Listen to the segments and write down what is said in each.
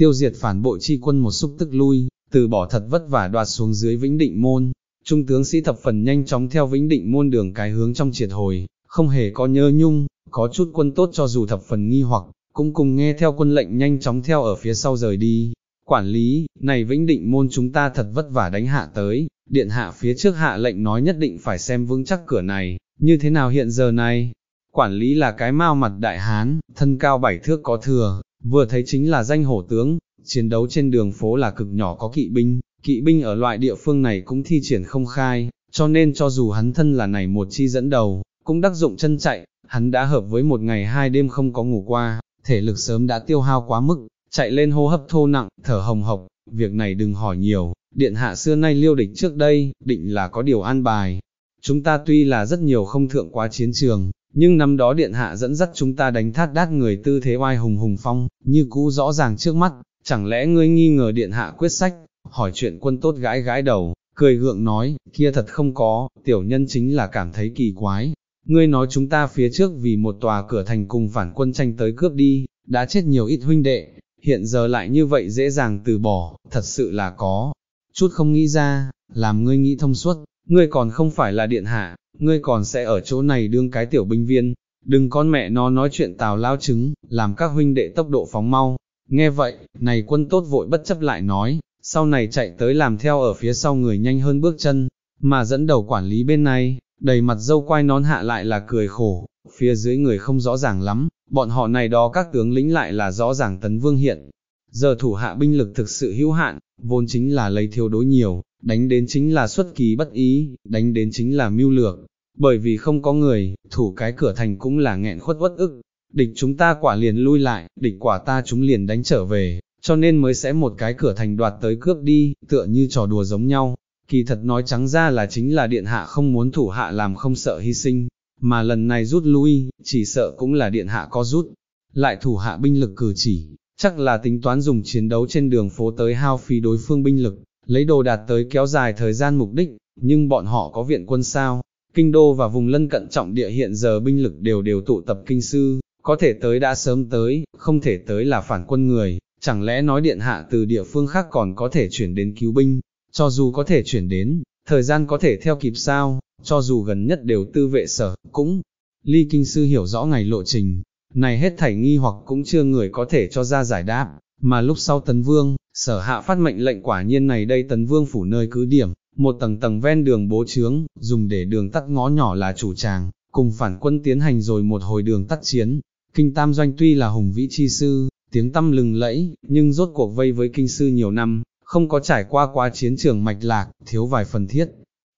tiêu diệt phản bội chi quân một xúc tức lui, từ bỏ thật vất vả đoạt xuống dưới Vĩnh Định Môn. Trung tướng sĩ thập phần nhanh chóng theo Vĩnh Định Môn đường cái hướng trong triệt hồi, không hề có nhơ nhung, có chút quân tốt cho dù thập phần nghi hoặc, cũng cùng nghe theo quân lệnh nhanh chóng theo ở phía sau rời đi. Quản lý, này Vĩnh Định Môn chúng ta thật vất vả đánh hạ tới, điện hạ phía trước hạ lệnh nói nhất định phải xem vững chắc cửa này, như thế nào hiện giờ này? Quản lý là cái mao mặt đại hán, thân cao bảy thước có thừa, vừa thấy chính là danh hổ tướng, chiến đấu trên đường phố là cực nhỏ có kỵ binh, kỵ binh ở loại địa phương này cũng thi triển không khai, cho nên cho dù hắn thân là này một chi dẫn đầu, cũng đắc dụng chân chạy, hắn đã hợp với một ngày hai đêm không có ngủ qua, thể lực sớm đã tiêu hao quá mức, chạy lên hô hấp thô nặng, thở hồng hộc, việc này đừng hỏi nhiều, điện hạ xưa nay liêu địch trước đây, định là có điều an bài. Chúng ta tuy là rất nhiều không thượng quá chiến trường, nhưng năm đó điện hạ dẫn dắt chúng ta đánh thát đát người tư thế oai hùng hùng phong, như cũ rõ ràng trước mắt, chẳng lẽ ngươi nghi ngờ điện hạ quyết sách, hỏi chuyện quân tốt gái gái đầu, cười gượng nói, kia thật không có, tiểu nhân chính là cảm thấy kỳ quái. Ngươi nói chúng ta phía trước vì một tòa cửa thành cùng phản quân tranh tới cướp đi, đã chết nhiều ít huynh đệ, hiện giờ lại như vậy dễ dàng từ bỏ, thật sự là có. Chút không nghĩ ra, làm ngươi nghĩ thông suốt, ngươi còn không phải là điện hạ, ngươi còn sẽ ở chỗ này đương cái tiểu binh viên, đừng con mẹ nó nói chuyện tào lao trứng, làm các huynh đệ tốc độ phóng mau. Nghe vậy, này quân tốt vội bất chấp lại nói, sau này chạy tới làm theo ở phía sau người nhanh hơn bước chân, mà dẫn đầu quản lý bên này, đầy mặt dâu quai nón hạ lại là cười khổ, phía dưới người không rõ ràng lắm, bọn họ này đó các tướng lĩnh lại là rõ ràng tấn vương hiện. Giờ thủ hạ binh lực thực sự hữu hạn, vốn chính là lấy thiếu đối nhiều, đánh đến chính là xuất kỳ bất ý, đánh đến chính là mưu lược, bởi vì không có người, thủ cái cửa thành cũng là nghẹn khuất uất ức, địch chúng ta quả liền lui lại, địch quả ta chúng liền đánh trở về, cho nên mới sẽ một cái cửa thành đoạt tới cướp đi, tựa như trò đùa giống nhau. Kỳ thật nói trắng ra là chính là điện hạ không muốn thủ hạ làm không sợ hy sinh, mà lần này rút lui, chỉ sợ cũng là điện hạ có rút, lại thủ hạ binh lực cử chỉ, chắc là tính toán dùng chiến đấu trên đường phố tới hao phí đối phương binh lực, lấy đồ đạt tới kéo dài thời gian mục đích, nhưng bọn họ có viện quân sao, kinh đô và vùng lân cận trọng địa hiện giờ binh lực đều đều tụ tập kinh sư, có thể tới đã sớm tới, không thể tới là phản quân người, chẳng lẽ nói điện hạ từ địa phương khác còn có thể chuyển đến cứu binh, cho dù có thể chuyển đến, thời gian có thể theo kịp sao, cho dù gần nhất đều tư vệ sở, cũng, ly kinh sư hiểu rõ ngày lộ trình, này hết thảy nghi hoặc cũng chưa người có thể cho ra giải đáp, mà lúc sau tấn vương, sở hạ phát mệnh lệnh quả nhiên này đây tấn vương phủ nơi cứ điểm, một tầng tầng ven đường bố trướng, dùng để đường tắt ngõ nhỏ là chủ tràng, cùng phản quân tiến hành rồi một hồi đường tắt chiến. Kinh Tam Doanh tuy là hùng vĩ chi sư, tiếng tâm lừng lẫy, nhưng rốt cuộc vây với kinh sư nhiều năm, không có trải qua qua chiến trường mạch lạc, thiếu vài phần thiết.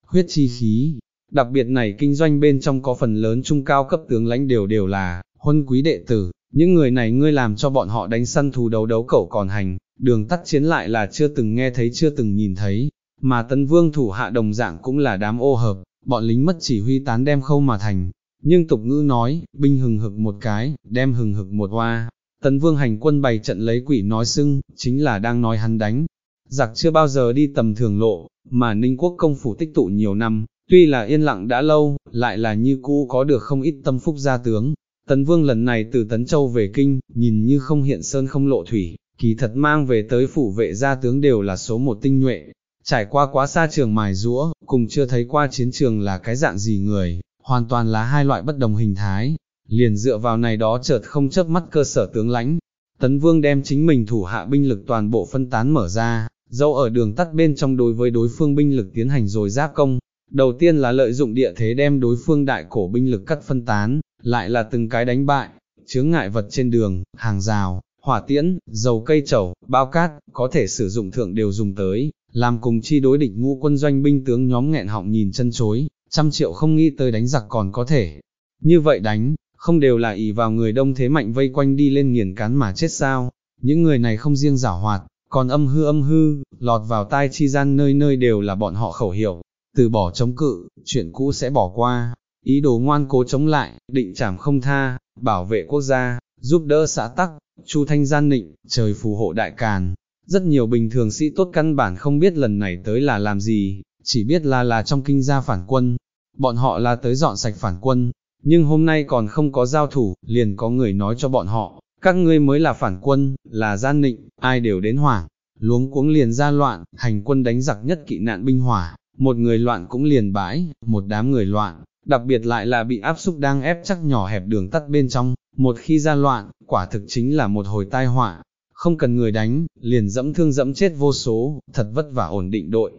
Huyết chi khí, đặc biệt này kinh doanh bên trong có phần lớn trung cao cấp tướng lãnh đều đều là, huân quý đệ tử, những người này ngươi làm cho bọn họ đánh săn thù đấu đấu cẩu còn hành, đường tắt chiến lại là chưa từng nghe thấy chưa từng nhìn thấy, mà tấn vương thủ hạ đồng dạng cũng là đám ô hợp, bọn lính mất chỉ huy tán đem khâu mà thành. Nhưng tục ngữ nói, binh hừng hực một cái, đem hừng hực một hoa, tấn vương hành quân bày trận lấy quỷ nói xưng, chính là đang nói hắn đánh. Giặc chưa bao giờ đi tầm thường lộ, mà ninh quốc công phủ tích tụ nhiều năm, tuy là yên lặng đã lâu, lại là như cũ có được không ít tâm phúc gia tướng. Tấn vương lần này từ Tấn Châu về kinh, nhìn như không hiện sơn không lộ thủy, kỳ thật mang về tới phủ vệ gia tướng đều là số một tinh nhuệ, trải qua quá xa trường mài rũa, cùng chưa thấy qua chiến trường là cái dạng gì người, hoàn toàn là hai loại bất đồng hình thái, liền dựa vào này đó chợt không chớp mắt cơ sở tướng lãnh. Tấn Vương đem chính mình thủ hạ binh lực toàn bộ phân tán mở ra, dẫu ở đường tắt bên trong đối với đối phương binh lực tiến hành rồi giáp công. Đầu tiên là lợi dụng địa thế đem đối phương đại cổ binh lực cắt phân tán, lại là từng cái đánh bại, chướng ngại vật trên đường, hàng rào, hỏa tiễn, dầu cây trầu, bao cát, có thể sử dụng thượng đều dùng tới, làm cùng chi đối địch ngũ quân doanh binh tướng nhóm nghẹn họng nhìn chân chối, trăm triệu không nghĩ tới đánh giặc còn có thể. Như vậy đánh, không đều là ỷ vào người đông thế mạnh vây quanh đi lên nghiền cán mà chết sao, những người này không riêng giả hoạt, còn âm hư âm hư, lọt vào tai chi gian nơi nơi đều là bọn họ khẩu hiệu, từ bỏ chống cự, chuyện cũ sẽ bỏ qua, ý đồ ngoan cố chống lại, định trảm không tha, bảo vệ quốc gia, giúp đỡ xã tắc, chu thanh gian nịnh, trời phù hộ đại càn, rất nhiều bình thường sĩ tốt căn bản không biết lần này tới là làm gì, chỉ biết là là trong kinh gia phản quân, bọn họ là tới dọn sạch phản quân, nhưng hôm nay còn không có giao thủ, liền có người nói cho bọn họ, các ngươi mới là phản quân, là gian nịnh, ai đều đến hoảng, luống cuống liền ra loạn, hành quân đánh giặc nhất kỵ nạn binh hỏa, một người loạn cũng liền bãi, một đám người loạn, đặc biệt lại là bị áp xúc đang ép chắc nhỏ hẹp đường tắt bên trong, một khi ra loạn, quả thực chính là một hồi tai họa, không cần người đánh, liền dẫm thương dẫm chết vô số, thật vất vả ổn định đội.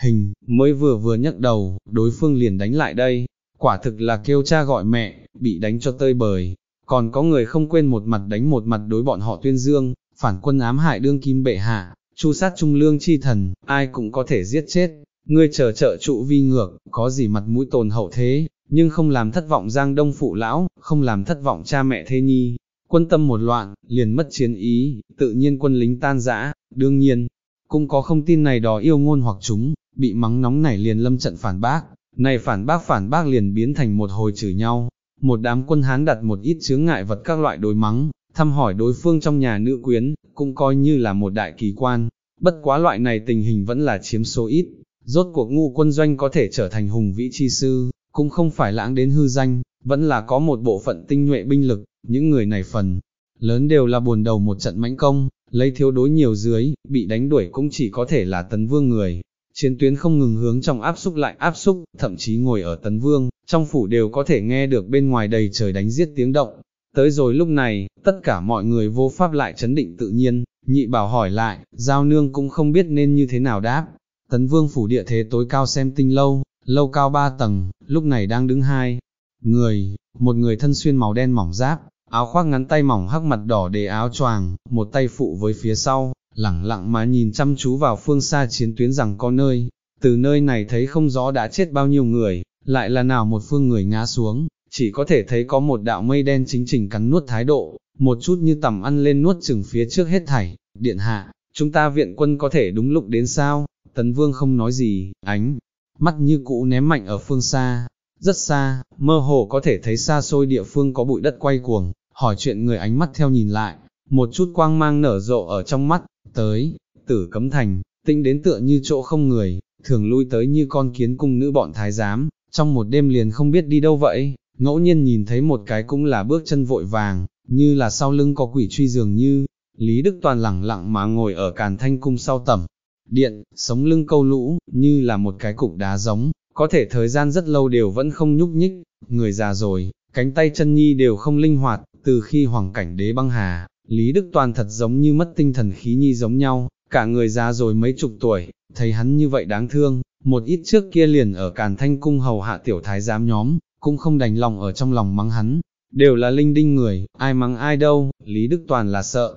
Hình, mới vừa vừa nhấc đầu, đối phương liền đánh lại đây, quả thực là kêu cha gọi mẹ, bị đánh cho tơi bời, còn có người không quên một mặt đánh một mặt đối bọn họ tuyên dương, phản quân ám hại đương kim bệ hạ, chu sát trung lương chi thần, ai cũng có thể giết chết, ngươi chờ trợ trụ vi ngược, có gì mặt mũi tồn hậu thế, nhưng không làm thất vọng giang đông phụ lão, không làm thất vọng cha mẹ thế nhi, quân tâm một loạn, liền mất chiến ý, tự nhiên quân lính tan rã, đương nhiên, cũng có không tin này đó yêu ngôn hoặc chúng, bị mắng nóng nảy liền lâm trận phản bác, này phản bác phản bác liền biến thành một hồi chửi nhau, một đám quân hán đặt một ít chướng ngại vật các loại đối mắng, thăm hỏi đối phương trong nhà nữ quyến, cũng coi như là một đại kỳ quan, bất quá loại này tình hình vẫn là chiếm số ít, rốt cuộc ngu quân doanh có thể trở thành hùng vĩ chi sư, cũng không phải lãng đến hư danh, vẫn là có một bộ phận tinh nhuệ binh lực, những người này phần lớn đều là buồn đầu một trận mãnh công, lấy thiếu đối nhiều dưới, bị đánh đuổi cũng chỉ có thể là tấn vương người. Chiến tuyến không ngừng hướng trong áp xúc lại áp xúc, thậm chí ngồi ở tấn vương, trong phủ đều có thể nghe được bên ngoài đầy trời đánh giết tiếng động. Tới rồi lúc này, tất cả mọi người vô pháp lại chấn định tự nhiên, nhị bảo hỏi lại, giao nương cũng không biết nên như thế nào đáp. Tấn vương phủ địa thế tối cao xem tinh lâu, lâu cao ba tầng, lúc này đang đứng hai. Người, một người thân xuyên màu đen mỏng giáp, áo khoác ngắn tay mỏng hắc mặt đỏ để áo choàng, một tay phụ với phía sau, lẳng lặng mà nhìn chăm chú vào phương xa chiến tuyến rằng có nơi, từ nơi này thấy không rõ đã chết bao nhiêu người, lại là nào một phương người ngã xuống, chỉ có thể thấy có một đạo mây đen chính trình cắn nuốt thái độ, một chút như tầm ăn lên nuốt chừng phía trước hết thảy, điện hạ, chúng ta viện quân có thể đúng lúc đến sao, tấn vương không nói gì, ánh, mắt như cũ ném mạnh ở phương xa, rất xa, mơ hồ có thể thấy xa xôi địa phương có bụi đất quay cuồng, hỏi chuyện người ánh mắt theo nhìn lại, một chút quang mang nở rộ ở trong mắt, tới, tử cấm thành, tinh đến tựa như chỗ không người, thường lui tới như con kiến cung nữ bọn thái giám, trong một đêm liền không biết đi đâu vậy, ngẫu nhiên nhìn thấy một cái cũng là bước chân vội vàng, như là sau lưng có quỷ truy dường như, Lý Đức Toàn lẳng lặng mà ngồi ở càn thanh cung sau tẩm, điện, sống lưng câu lũ, như là một cái cục đá giống, có thể thời gian rất lâu đều vẫn không nhúc nhích, người già rồi, cánh tay chân nhi đều không linh hoạt, từ khi hoàng cảnh đế băng hà, Lý Đức Toàn thật giống như mất tinh thần khí nhi giống nhau, cả người già rồi mấy chục tuổi, thấy hắn như vậy đáng thương, một ít trước kia liền ở càn thanh cung hầu hạ tiểu thái giám nhóm, cũng không đành lòng ở trong lòng mắng hắn, đều là linh đinh người, ai mắng ai đâu, Lý Đức Toàn là sợ,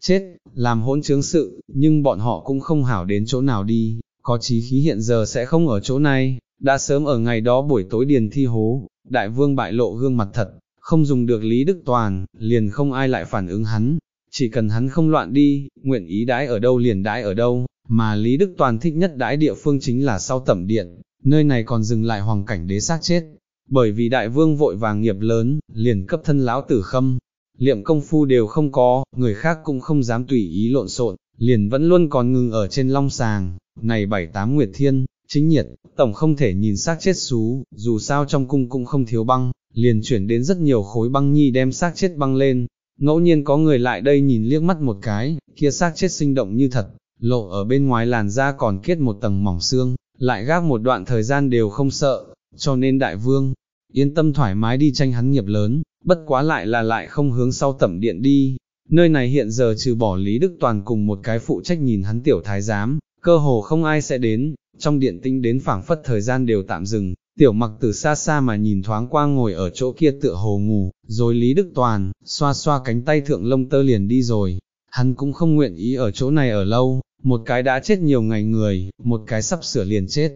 chết, làm hỗn trướng sự, nhưng bọn họ cũng không hảo đến chỗ nào đi, có chí khí hiện giờ sẽ không ở chỗ này, đã sớm ở ngày đó buổi tối điền thi hố, đại vương bại lộ gương mặt thật, không dùng được Lý Đức Toàn, liền không ai lại phản ứng hắn, chỉ cần hắn không loạn đi, nguyện ý đãi ở đâu liền đãi ở đâu, mà Lý Đức Toàn thích nhất đãi địa phương chính là sau tẩm điện, nơi này còn dừng lại hoàng cảnh đế xác chết, bởi vì đại vương vội vàng nghiệp lớn, liền cấp thân lão tử khâm, liệm công phu đều không có, người khác cũng không dám tùy ý lộn xộn, liền vẫn luôn còn ngừng ở trên long sàng, này bảy tám nguyệt thiên, chính nhiệt, tổng không thể nhìn xác chết xú, dù sao trong cung cũng không thiếu băng, liền chuyển đến rất nhiều khối băng nhi đem xác chết băng lên, ngẫu nhiên có người lại đây nhìn liếc mắt một cái, kia xác chết sinh động như thật, lộ ở bên ngoài làn da còn kết một tầng mỏng xương, lại gác một đoạn thời gian đều không sợ, cho nên đại vương, yên tâm thoải mái đi tranh hắn nghiệp lớn, bất quá lại là lại không hướng sau tẩm điện đi, nơi này hiện giờ trừ bỏ Lý Đức Toàn cùng một cái phụ trách nhìn hắn tiểu thái giám, cơ hồ không ai sẽ đến, trong điện tinh đến phảng phất thời gian đều tạm dừng, tiểu mặc từ xa xa mà nhìn thoáng qua ngồi ở chỗ kia tựa hồ ngủ, rồi Lý Đức Toàn, xoa xoa cánh tay thượng lông tơ liền đi rồi, hắn cũng không nguyện ý ở chỗ này ở lâu, một cái đã chết nhiều ngày người, một cái sắp sửa liền chết.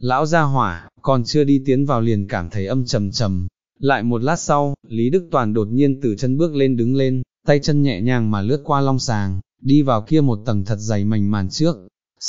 Lão gia hỏa, còn chưa đi tiến vào liền cảm thấy âm trầm trầm. Lại một lát sau, Lý Đức Toàn đột nhiên từ chân bước lên đứng lên, tay chân nhẹ nhàng mà lướt qua long sàng, đi vào kia một tầng thật dày mảnh màn trước,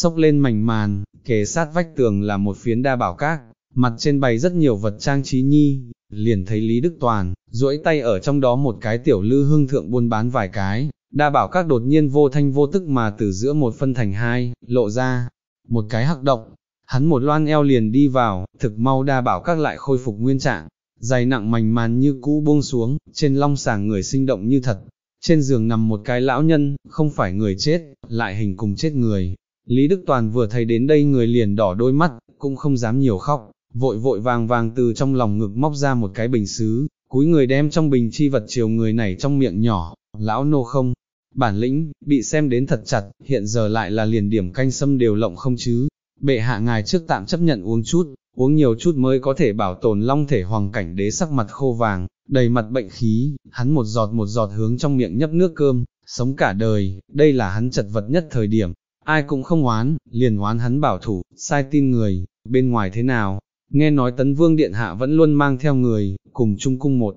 sốc lên mảnh màn, kề sát vách tường là một phiến đa bảo các, mặt trên bày rất nhiều vật trang trí nhi, liền thấy Lý Đức Toàn, duỗi tay ở trong đó một cái tiểu lư hương thượng buôn bán vài cái, đa bảo các đột nhiên vô thanh vô tức mà từ giữa một phân thành hai, lộ ra, một cái hắc động, hắn một loan eo liền đi vào, thực mau đa bảo các lại khôi phục nguyên trạng, dày nặng mảnh màn như cũ buông xuống, trên long sàng người sinh động như thật, trên giường nằm một cái lão nhân, không phải người chết, lại hình cùng chết người. Lý Đức Toàn vừa thấy đến đây người liền đỏ đôi mắt, cũng không dám nhiều khóc, vội vội vàng vàng từ trong lòng ngực móc ra một cái bình xứ, cúi người đem trong bình chi vật chiều người này trong miệng nhỏ, lão nô không, bản lĩnh, bị xem đến thật chặt, hiện giờ lại là liền điểm canh sâm đều lộng không chứ, bệ hạ ngài trước tạm chấp nhận uống chút, uống nhiều chút mới có thể bảo tồn long thể hoàng cảnh đế sắc mặt khô vàng, đầy mặt bệnh khí, hắn một giọt một giọt hướng trong miệng nhấp nước cơm, sống cả đời, đây là hắn chật vật nhất thời điểm, ai cũng không oán, liền oán hắn bảo thủ, sai tin người, bên ngoài thế nào, nghe nói tấn vương điện hạ vẫn luôn mang theo người, cùng chung cung một,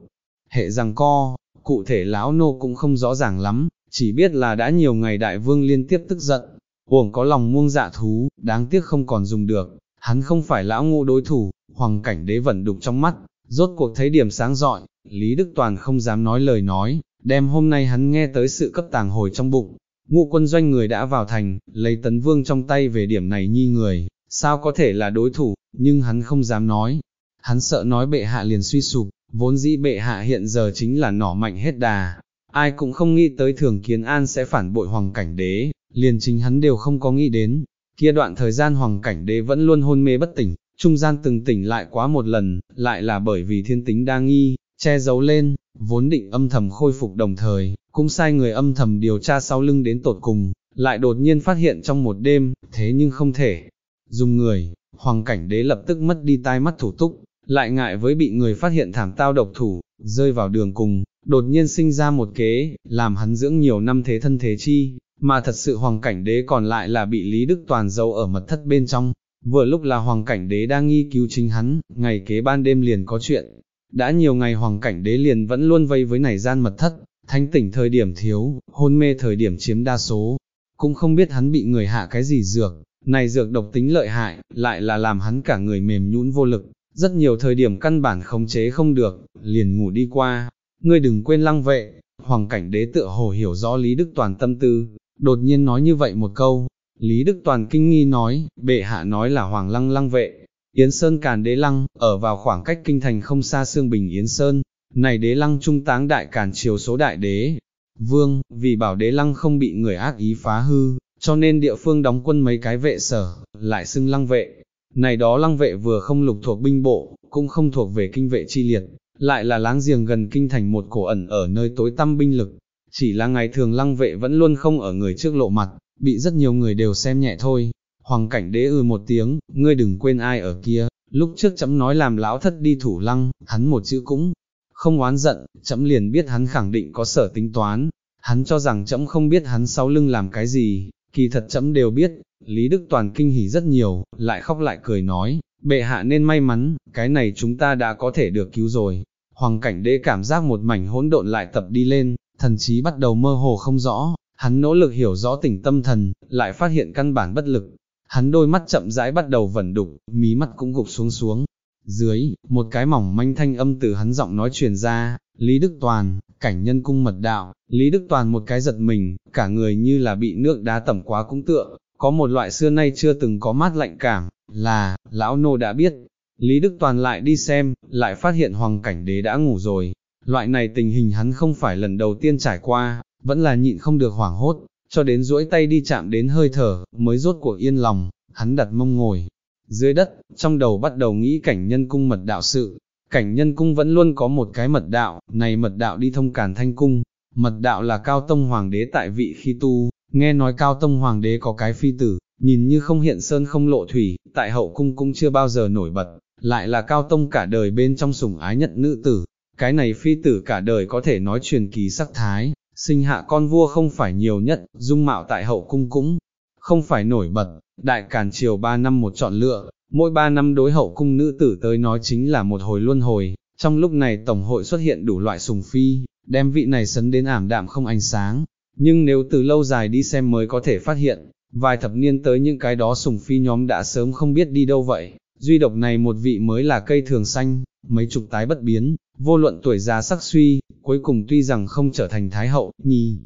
hệ rằng co, cụ thể lão nô cũng không rõ ràng lắm, chỉ biết là đã nhiều ngày đại vương liên tiếp tức giận, uổng có lòng muông dạ thú, đáng tiếc không còn dùng được, hắn không phải lão ngũ đối thủ, hoàng cảnh đế vẫn đục trong mắt, rốt cuộc thấy điểm sáng rọi, Lý Đức Toàn không dám nói lời nói, đem hôm nay hắn nghe tới sự cấp tàng hồi trong bụng, ngũ quân doanh người đã vào thành, lấy tấn vương trong tay về điểm này nhi người, sao có thể là đối thủ, nhưng hắn không dám nói, hắn sợ nói bệ hạ liền suy sụp, vốn dĩ bệ hạ hiện giờ chính là nỏ mạnh hết đà, ai cũng không nghĩ tới thường kiến an sẽ phản bội hoàng cảnh đế, liền chính hắn đều không có nghĩ đến, kia đoạn thời gian hoàng cảnh đế vẫn luôn hôn mê bất tỉnh, trung gian từng tỉnh lại quá một lần, lại là bởi vì thiên tính đa nghi, che giấu lên, vốn định âm thầm khôi phục đồng thời, cũng sai người âm thầm điều tra sau lưng đến tột cùng, lại đột nhiên phát hiện trong một đêm, thế nhưng không thể. Dùng người, hoàng cảnh đế lập tức mất đi tai mắt thủ túc, lại ngại với bị người phát hiện thảm tao độc thủ, rơi vào đường cùng, đột nhiên sinh ra một kế, làm hắn dưỡng nhiều năm thế thân thế chi, mà thật sự hoàng cảnh đế còn lại là bị Lý Đức Toàn giấu ở mật thất bên trong, vừa lúc là hoàng cảnh đế đang nghi cứu chính hắn, ngày kế ban đêm liền có chuyện, đã nhiều ngày hoàng cảnh đế liền vẫn luôn vây với này gian mật thất, thanh tỉnh thời điểm thiếu, hôn mê thời điểm chiếm đa số, cũng không biết hắn bị người hạ cái gì dược, này dược độc tính lợi hại, lại là làm hắn cả người mềm nhũn vô lực, rất nhiều thời điểm căn bản khống chế không được, liền ngủ đi qua, ngươi đừng quên lăng vệ, hoàng cảnh đế tựa hồ hiểu rõ Lý Đức Toàn tâm tư, đột nhiên nói như vậy một câu, Lý Đức Toàn kinh nghi nói, bệ hạ nói là hoàng lăng lăng vệ, Yến Sơn Càn Đế Lăng, ở vào khoảng cách kinh thành không xa Sương bình Yến Sơn, này Đế Lăng trung táng đại càn triều số đại đế. Vương, vì bảo Đế Lăng không bị người ác ý phá hư, cho nên địa phương đóng quân mấy cái vệ sở, lại xưng lăng vệ. Này đó lăng vệ vừa không lục thuộc binh bộ, cũng không thuộc về kinh vệ chi liệt, lại là láng giềng gần kinh thành một cổ ẩn ở nơi tối tăm binh lực. Chỉ là ngày thường lăng vệ vẫn luôn không ở người trước lộ mặt, bị rất nhiều người đều xem nhẹ thôi, Hoàng cảnh đế ư một tiếng, ngươi đừng quên ai ở kia, lúc trước chấm nói làm lão thất đi thủ lăng, hắn một chữ cũng không oán giận, chấm liền biết hắn khẳng định có sở tính toán, hắn cho rằng chấm không biết hắn sau lưng làm cái gì, kỳ thật chấm đều biết, Lý Đức Toàn kinh hỉ rất nhiều, lại khóc lại cười nói, bệ hạ nên may mắn, cái này chúng ta đã có thể được cứu rồi. Hoàng cảnh đế cảm giác một mảnh hỗn độn lại tập đi lên, thần trí bắt đầu mơ hồ không rõ, hắn nỗ lực hiểu rõ tỉnh tâm thần, lại phát hiện căn bản bất lực, hắn đôi mắt chậm rãi bắt đầu vẩn đục, mí mắt cũng gục xuống xuống. Dưới, một cái mỏng manh thanh âm từ hắn giọng nói truyền ra, Lý Đức Toàn, cảnh nhân cung mật đạo, Lý Đức Toàn một cái giật mình, cả người như là bị nước đá tẩm quá cũng tựa, có một loại xưa nay chưa từng có mát lạnh cảm, là, lão nô đã biết. Lý Đức Toàn lại đi xem, lại phát hiện hoàng cảnh đế đã ngủ rồi, loại này tình hình hắn không phải lần đầu tiên trải qua, vẫn là nhịn không được hoảng hốt, cho đến duỗi tay đi chạm đến hơi thở, mới rốt cuộc yên lòng, hắn đặt mông ngồi. Dưới đất, trong đầu bắt đầu nghĩ cảnh nhân cung mật đạo sự, cảnh nhân cung vẫn luôn có một cái mật đạo, này mật đạo đi thông càn thanh cung, mật đạo là cao tông hoàng đế tại vị khi tu, nghe nói cao tông hoàng đế có cái phi tử, nhìn như không hiện sơn không lộ thủy, tại hậu cung cũng chưa bao giờ nổi bật, lại là cao tông cả đời bên trong sủng ái nhận nữ tử, cái này phi tử cả đời có thể nói truyền kỳ sắc thái, sinh hạ con vua không phải nhiều nhất, dung mạo tại hậu cung cũng không phải nổi bật, đại càn triều ba năm một chọn lựa, mỗi ba năm đối hậu cung nữ tử tới nói chính là một hồi luân hồi, trong lúc này tổng hội xuất hiện đủ loại sùng phi, đem vị này sấn đến ảm đạm không ánh sáng, nhưng nếu từ lâu dài đi xem mới có thể phát hiện, vài thập niên tới những cái đó sùng phi nhóm đã sớm không biết đi đâu vậy, duy độc này một vị mới là cây thường xanh, mấy chục tái bất biến, vô luận tuổi già sắc suy, cuối cùng tuy rằng không trở thành thái hậu, nhi,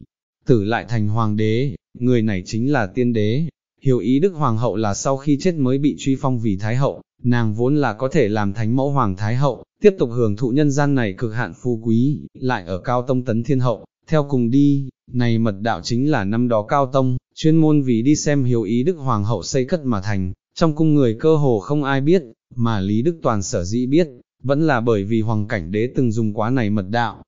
tử lại thành hoàng đế, người này chính là tiên đế. Hiểu ý Đức Hoàng hậu là sau khi chết mới bị truy phong vì Thái hậu, nàng vốn là có thể làm thánh mẫu Hoàng Thái hậu, tiếp tục hưởng thụ nhân gian này cực hạn phú quý, lại ở cao tông tấn thiên hậu, theo cùng đi, này mật đạo chính là năm đó cao tông, chuyên môn vì đi xem hiếu ý Đức Hoàng hậu xây cất mà thành, trong cung người cơ hồ không ai biết, mà Lý Đức Toàn sở dĩ biết, vẫn là bởi vì hoàng cảnh đế từng dùng quá này mật đạo.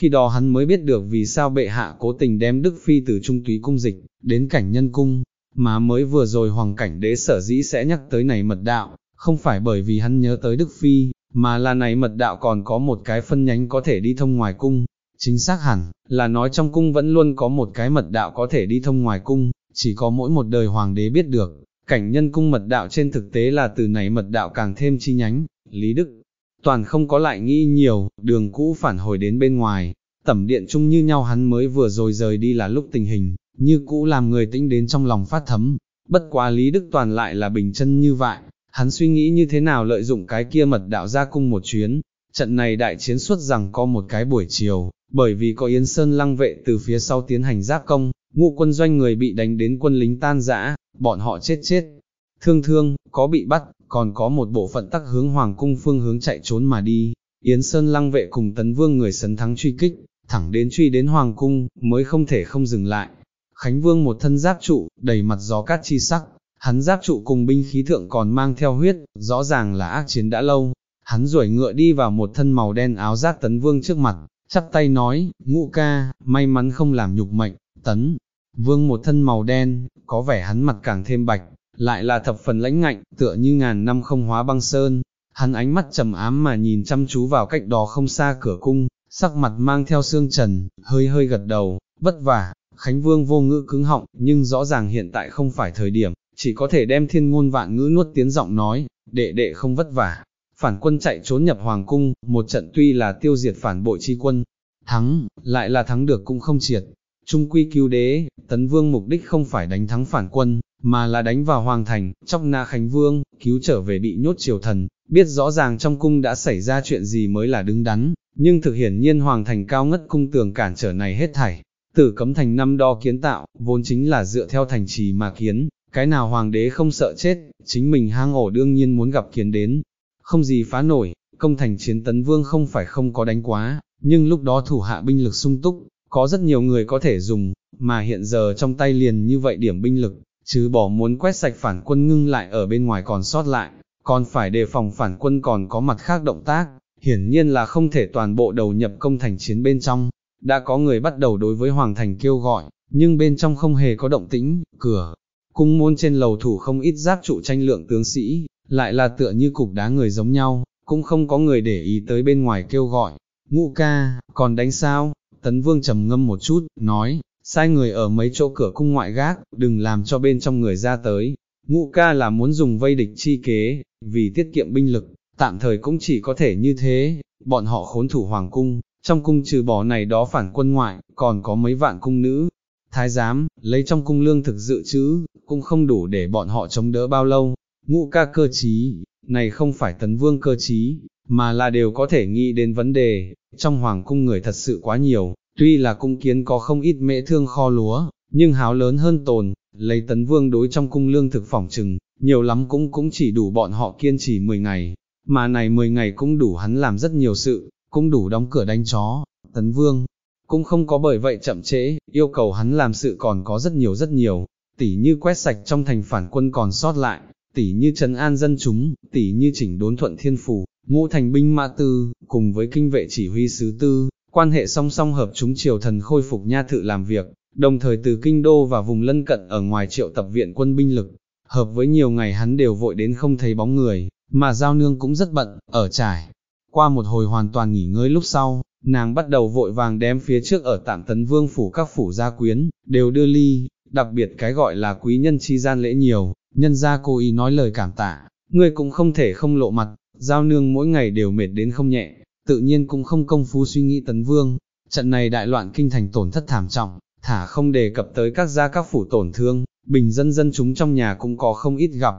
Khi đó hắn mới biết được vì sao bệ hạ cố tình đem Đức Phi từ trung túy cung dịch, đến cảnh nhân cung, mà mới vừa rồi hoàng cảnh đế sở dĩ sẽ nhắc tới này mật đạo, không phải bởi vì hắn nhớ tới Đức Phi, mà là này mật đạo còn có một cái phân nhánh có thể đi thông ngoài cung. Chính xác hẳn, là nói trong cung vẫn luôn có một cái mật đạo có thể đi thông ngoài cung, chỉ có mỗi một đời hoàng đế biết được. Cảnh nhân cung mật đạo trên thực tế là từ này mật đạo càng thêm chi nhánh, Lý Đức. Toàn không có lại nghĩ nhiều, đường cũ phản hồi đến bên ngoài, tẩm điện chung như nhau hắn mới vừa rồi rời đi là lúc tình hình, như cũ làm người tĩnh đến trong lòng phát thấm, bất quá Lý Đức Toàn lại là bình chân như vậy, hắn suy nghĩ như thế nào lợi dụng cái kia mật đạo ra cung một chuyến, trận này đại chiến suốt rằng có một cái buổi chiều, bởi vì có Yến Sơn lăng vệ từ phía sau tiến hành giáp công, ngụ quân doanh người bị đánh đến quân lính tan rã, bọn họ chết chết, thương thương, có bị bắt, còn có một bộ phận tắc hướng hoàng cung phương hướng chạy trốn mà đi, Yến Sơn lăng vệ cùng tấn vương người sấn thắng truy kích, thẳng đến truy đến hoàng cung, mới không thể không dừng lại. Khánh Vương một thân giáp trụ, đầy mặt gió cát chi sắc, hắn giáp trụ cùng binh khí thượng còn mang theo huyết, rõ ràng là ác chiến đã lâu. Hắn rủi ngựa đi vào một thân màu đen áo giáp tấn vương trước mặt, chắp tay nói, ngũ ca, may mắn không làm nhục mệnh, tấn. Vương một thân màu đen, có vẻ hắn mặt càng thêm bạch, lại là thập phần lãnh ngạnh, tựa như ngàn năm không hóa băng sơn. Hắn ánh mắt trầm ám mà nhìn chăm chú vào cách đó không xa cửa cung, sắc mặt mang theo xương trần, hơi hơi gật đầu, vất vả, Khánh Vương vô ngữ cứng họng, nhưng rõ ràng hiện tại không phải thời điểm, chỉ có thể đem thiên ngôn vạn ngữ nuốt tiếng giọng nói, đệ đệ không vất vả. Phản quân chạy trốn nhập Hoàng Cung, một trận tuy là tiêu diệt phản bội chi quân, thắng, lại là thắng được cũng không triệt. Trung quy cứu đế, tấn vương mục đích không phải đánh thắng phản quân, mà là đánh vào Hoàng Thành, chóc na Khánh Vương, cứu trở về bị nhốt triều thần, biết rõ ràng trong cung đã xảy ra chuyện gì mới là đứng đắn, nhưng thực hiển nhiên Hoàng Thành cao ngất cung tường cản trở này hết thảy. Tử cấm thành năm đo kiến tạo, vốn chính là dựa theo thành trì mà kiến, cái nào hoàng đế không sợ chết, chính mình hang ổ đương nhiên muốn gặp kiến đến, không gì phá nổi, công thành chiến tấn vương không phải không có đánh quá, nhưng lúc đó thủ hạ binh lực sung túc, có rất nhiều người có thể dùng, mà hiện giờ trong tay liền như vậy điểm binh lực, chứ bỏ muốn quét sạch phản quân ngưng lại ở bên ngoài còn sót lại, còn phải đề phòng phản quân còn có mặt khác động tác, hiển nhiên là không thể toàn bộ đầu nhập công thành chiến bên trong, đã có người bắt đầu đối với Hoàng Thành kêu gọi, nhưng bên trong không hề có động tĩnh, cửa, cung môn trên lầu thủ không ít giáp trụ tranh lượng tướng sĩ, lại là tựa như cục đá người giống nhau, cũng không có người để ý tới bên ngoài kêu gọi, ngũ ca, còn đánh sao, tấn vương trầm ngâm một chút, nói, sai người ở mấy chỗ cửa cung ngoại gác, đừng làm cho bên trong người ra tới, ngũ ca là muốn dùng vây địch chi kế, vì tiết kiệm binh lực, tạm thời cũng chỉ có thể như thế, bọn họ khốn thủ hoàng cung, trong cung trừ bỏ này đó phản quân ngoại, còn có mấy vạn cung nữ, thái giám, lấy trong cung lương thực dự trữ, cũng không đủ để bọn họ chống đỡ bao lâu, ngũ ca cơ trí, này không phải tấn vương cơ trí, mà là đều có thể nghĩ đến vấn đề, trong hoàng cung người thật sự quá nhiều, tuy là cung kiến có không ít mễ thương kho lúa, nhưng háo lớn hơn tồn, lấy tấn vương đối trong cung lương thực phỏng trừng, nhiều lắm cũng cũng chỉ đủ bọn họ kiên trì 10 ngày, mà này 10 ngày cũng đủ hắn làm rất nhiều sự, cũng đủ đóng cửa đánh chó, tấn vương, cũng không có bởi vậy chậm trễ, yêu cầu hắn làm sự còn có rất nhiều rất nhiều, tỉ như quét sạch trong thành phản quân còn sót lại, tỉ như trấn an dân chúng, tỉ như chỉnh đốn thuận thiên phủ, ngũ thành binh mã tư, cùng với kinh vệ chỉ huy sứ tư, quan hệ song song hợp chúng triều thần khôi phục nha thự làm việc, đồng thời từ kinh đô và vùng lân cận ở ngoài triệu tập viện quân binh lực, hợp với nhiều ngày hắn đều vội đến không thấy bóng người, mà giao nương cũng rất bận, ở trải. Qua một hồi hoàn toàn nghỉ ngơi lúc sau, nàng bắt đầu vội vàng đem phía trước ở tạm tấn vương phủ các phủ gia quyến, đều đưa ly, đặc biệt cái gọi là quý nhân chi gian lễ nhiều, nhân gia cô ý nói lời cảm tạ, người cũng không thể không lộ mặt, giao nương mỗi ngày đều mệt đến không nhẹ, tự nhiên cũng không công phu suy nghĩ tấn vương, trận này đại loạn kinh thành tổn thất thảm trọng, thả không đề cập tới các gia các phủ tổn thương, bình dân dân chúng trong nhà cũng có không ít gặp,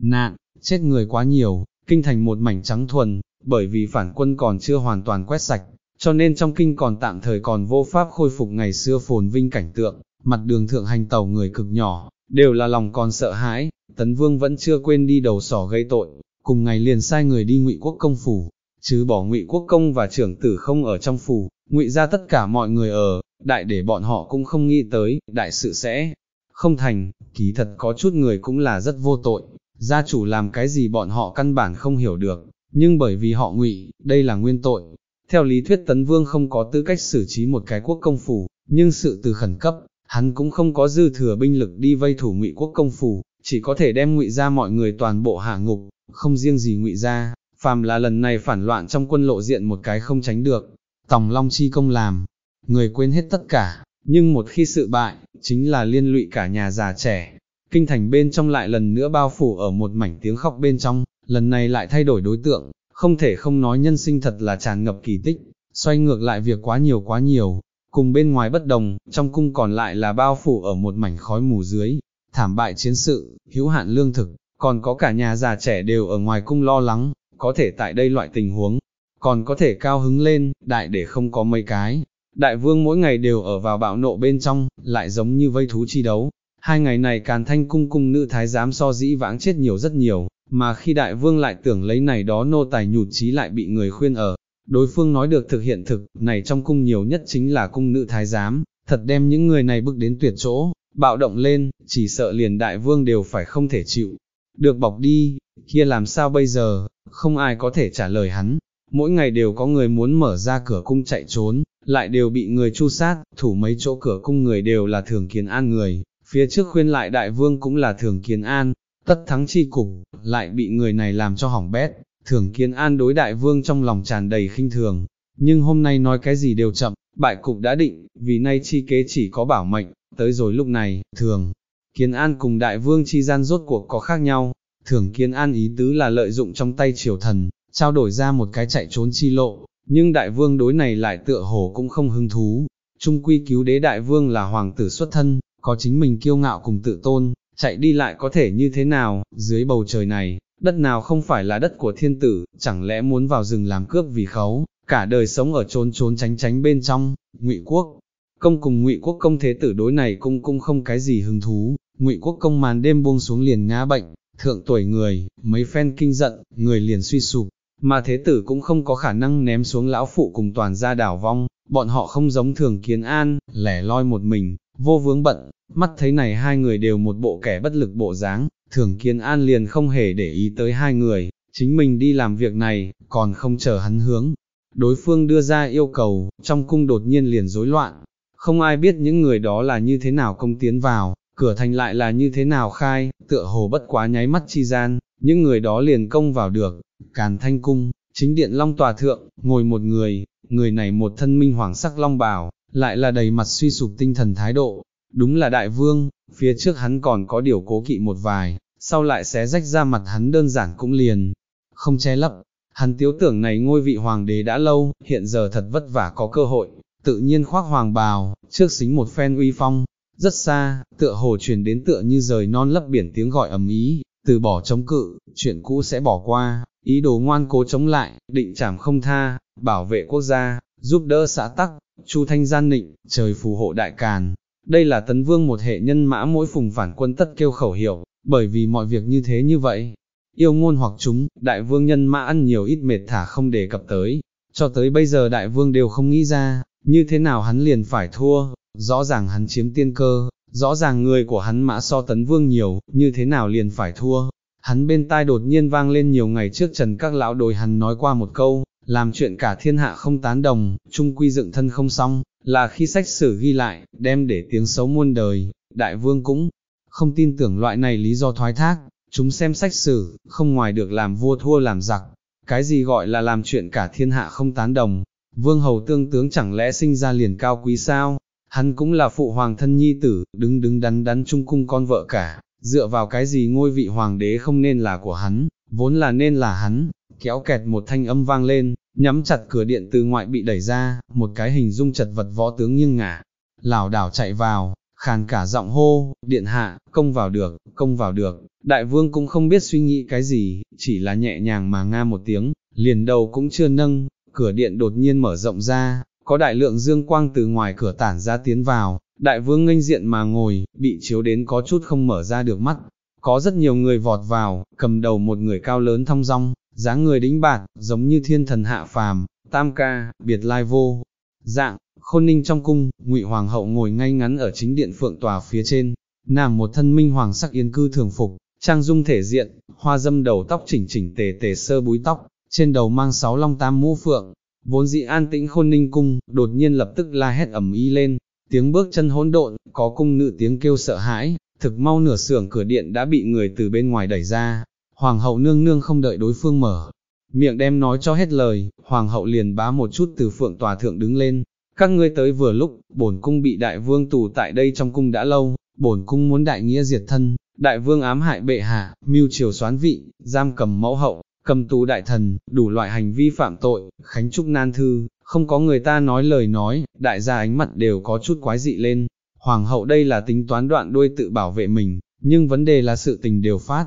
nạn, chết người quá nhiều, kinh thành một mảnh trắng thuần, bởi vì phản quân còn chưa hoàn toàn quét sạch, cho nên trong kinh còn tạm thời còn vô pháp khôi phục ngày xưa phồn vinh cảnh tượng, mặt đường thượng hành tàu người cực nhỏ, đều là lòng còn sợ hãi, tấn vương vẫn chưa quên đi đầu sỏ gây tội, cùng ngày liền sai người đi ngụy quốc công phủ, chứ bỏ ngụy quốc công và trưởng tử không ở trong phủ, ngụy ra tất cả mọi người ở, đại để bọn họ cũng không nghĩ tới, đại sự sẽ không thành, kỳ thật có chút người cũng là rất vô tội, gia chủ làm cái gì bọn họ căn bản không hiểu được, nhưng bởi vì họ ngụy, đây là nguyên tội. Theo lý thuyết Tấn Vương không có tư cách xử trí một cái quốc công phủ, nhưng sự từ khẩn cấp, hắn cũng không có dư thừa binh lực đi vây thủ ngụy quốc công phủ, chỉ có thể đem ngụy ra mọi người toàn bộ hạ ngục, không riêng gì ngụy ra, phàm là lần này phản loạn trong quân lộ diện một cái không tránh được, tòng long chi công làm, người quên hết tất cả, nhưng một khi sự bại, chính là liên lụy cả nhà già trẻ. Kinh thành bên trong lại lần nữa bao phủ ở một mảnh tiếng khóc bên trong, lần này lại thay đổi đối tượng, không thể không nói nhân sinh thật là tràn ngập kỳ tích, xoay ngược lại việc quá nhiều quá nhiều, cùng bên ngoài bất đồng, trong cung còn lại là bao phủ ở một mảnh khói mù dưới, thảm bại chiến sự, hữu hạn lương thực, còn có cả nhà già trẻ đều ở ngoài cung lo lắng, có thể tại đây loại tình huống, còn có thể cao hứng lên, đại để không có mấy cái. Đại vương mỗi ngày đều ở vào bạo nộ bên trong, lại giống như vây thú chi đấu. Hai ngày này càn thanh cung cung nữ thái giám so dĩ vãng chết nhiều rất nhiều, mà khi đại vương lại tưởng lấy này đó nô tài nhụt chí lại bị người khuyên ở. Đối phương nói được thực hiện thực, này trong cung nhiều nhất chính là cung nữ thái giám, thật đem những người này bước đến tuyệt chỗ, bạo động lên, chỉ sợ liền đại vương đều phải không thể chịu. Được bọc đi, kia làm sao bây giờ, không ai có thể trả lời hắn, mỗi ngày đều có người muốn mở ra cửa cung chạy trốn, lại đều bị người chu sát, thủ mấy chỗ cửa cung người đều là thường kiến an người, phía trước khuyên lại đại vương cũng là thường kiến an, tất thắng chi cục, lại bị người này làm cho hỏng bét, thường kiến an đối đại vương trong lòng tràn đầy khinh thường, nhưng hôm nay nói cái gì đều chậm, bại cục đã định, vì nay chi kế chỉ có bảo mệnh, tới rồi lúc này, thường, kiến an cùng đại vương chi gian rốt cuộc có khác nhau, thường kiến an ý tứ là lợi dụng trong tay triều thần, trao đổi ra một cái chạy trốn chi lộ, nhưng đại vương đối này lại tựa hồ cũng không hứng thú, trung quy cứu đế đại vương là hoàng tử xuất thân, có chính mình kiêu ngạo cùng tự tôn, chạy đi lại có thể như thế nào, dưới bầu trời này, đất nào không phải là đất của thiên tử, chẳng lẽ muốn vào rừng làm cướp vì khấu, cả đời sống ở trốn trốn tránh tránh bên trong, ngụy quốc. Công cùng ngụy quốc công thế tử đối này cung cung không cái gì hứng thú, ngụy quốc công màn đêm buông xuống liền ngã bệnh, thượng tuổi người, mấy phen kinh giận, người liền suy sụp, mà thế tử cũng không có khả năng ném xuống lão phụ cùng toàn gia đảo vong, bọn họ không giống thường kiến an, lẻ loi một mình, vô vướng bận, mắt thấy này hai người đều một bộ kẻ bất lực bộ dáng, thường kiến an liền không hề để ý tới hai người, chính mình đi làm việc này, còn không chờ hắn hướng. Đối phương đưa ra yêu cầu, trong cung đột nhiên liền rối loạn, không ai biết những người đó là như thế nào công tiến vào, cửa thành lại là như thế nào khai, tựa hồ bất quá nháy mắt chi gian, những người đó liền công vào được, càn thanh cung, chính điện long tòa thượng, ngồi một người, người này một thân minh hoàng sắc long bào, lại là đầy mặt suy sụp tinh thần thái độ, đúng là đại vương, phía trước hắn còn có điều cố kỵ một vài, sau lại xé rách ra mặt hắn đơn giản cũng liền, không che lấp, hắn tiếu tưởng này ngôi vị hoàng đế đã lâu, hiện giờ thật vất vả có cơ hội, tự nhiên khoác hoàng bào, trước xính một phen uy phong, rất xa, tựa hồ truyền đến tựa như rời non lấp biển tiếng gọi ầm ý, từ bỏ chống cự, chuyện cũ sẽ bỏ qua, ý đồ ngoan cố chống lại, định chảm không tha, bảo vệ quốc gia, giúp đỡ xã tắc, chu thanh gian nịnh, trời phù hộ đại càn. Đây là tấn vương một hệ nhân mã mỗi phùng phản quân tất kêu khẩu hiệu, bởi vì mọi việc như thế như vậy. Yêu ngôn hoặc chúng, đại vương nhân mã ăn nhiều ít mệt thả không đề cập tới, cho tới bây giờ đại vương đều không nghĩ ra, như thế nào hắn liền phải thua, rõ ràng hắn chiếm tiên cơ, rõ ràng người của hắn mã so tấn vương nhiều, như thế nào liền phải thua. Hắn bên tai đột nhiên vang lên nhiều ngày trước trần các lão đồi hắn nói qua một câu, làm chuyện cả thiên hạ không tán đồng, trung quy dựng thân không xong, là khi sách sử ghi lại, đem để tiếng xấu muôn đời, đại vương cũng không tin tưởng loại này lý do thoái thác, chúng xem sách sử, không ngoài được làm vua thua làm giặc, cái gì gọi là làm chuyện cả thiên hạ không tán đồng, vương hầu tương tướng chẳng lẽ sinh ra liền cao quý sao, hắn cũng là phụ hoàng thân nhi tử, đứng đứng đắn đắn trung cung con vợ cả, dựa vào cái gì ngôi vị hoàng đế không nên là của hắn, vốn là nên là hắn, kéo kẹt một thanh âm vang lên, nhắm chặt cửa điện từ ngoại bị đẩy ra, một cái hình dung chật vật võ tướng nghiêng ngả, lảo đảo chạy vào, khàn cả giọng hô, điện hạ, công vào được, công vào được, đại vương cũng không biết suy nghĩ cái gì, chỉ là nhẹ nhàng mà nga một tiếng, liền đầu cũng chưa nâng, cửa điện đột nhiên mở rộng ra, có đại lượng dương quang từ ngoài cửa tản ra tiến vào, đại vương nghênh diện mà ngồi, bị chiếu đến có chút không mở ra được mắt. Có rất nhiều người vọt vào, cầm đầu một người cao lớn thong dong, dáng người đĩnh bạt, giống như thiên thần hạ phàm, tam ca, biệt lai vô. Dạng, khôn ninh trong cung, ngụy Hoàng hậu ngồi ngay ngắn ở chính điện phượng tòa phía trên, nàng một thân minh hoàng sắc yên cư thường phục, trang dung thể diện, hoa dâm đầu tóc chỉnh chỉnh tề tề sơ búi tóc, trên đầu mang sáu long tam mũ phượng, vốn dị an tĩnh khôn ninh cung, đột nhiên lập tức la hét ầm y lên, tiếng bước chân hỗn độn, có cung nữ tiếng kêu sợ hãi, thực mau nửa sưởng cửa điện đã bị người từ bên ngoài đẩy ra, hoàng hậu nương nương không đợi đối phương mở, miệng đem nói cho hết lời, hoàng hậu liền bá một chút từ phượng tòa thượng đứng lên, các ngươi tới vừa lúc, bổn cung bị đại vương tù tại đây trong cung đã lâu, bổn cung muốn đại nghĩa diệt thân, đại vương ám hại bệ hạ, mưu triều xoán vị, giam cầm mẫu hậu, cầm tù đại thần, đủ loại hành vi phạm tội, khánh trúc nan thư, không có người ta nói lời nói, đại gia ánh mặt đều có chút quái dị lên, hoàng hậu đây là tính toán đoạn đuôi tự bảo vệ mình, nhưng vấn đề là sự tình đều phát,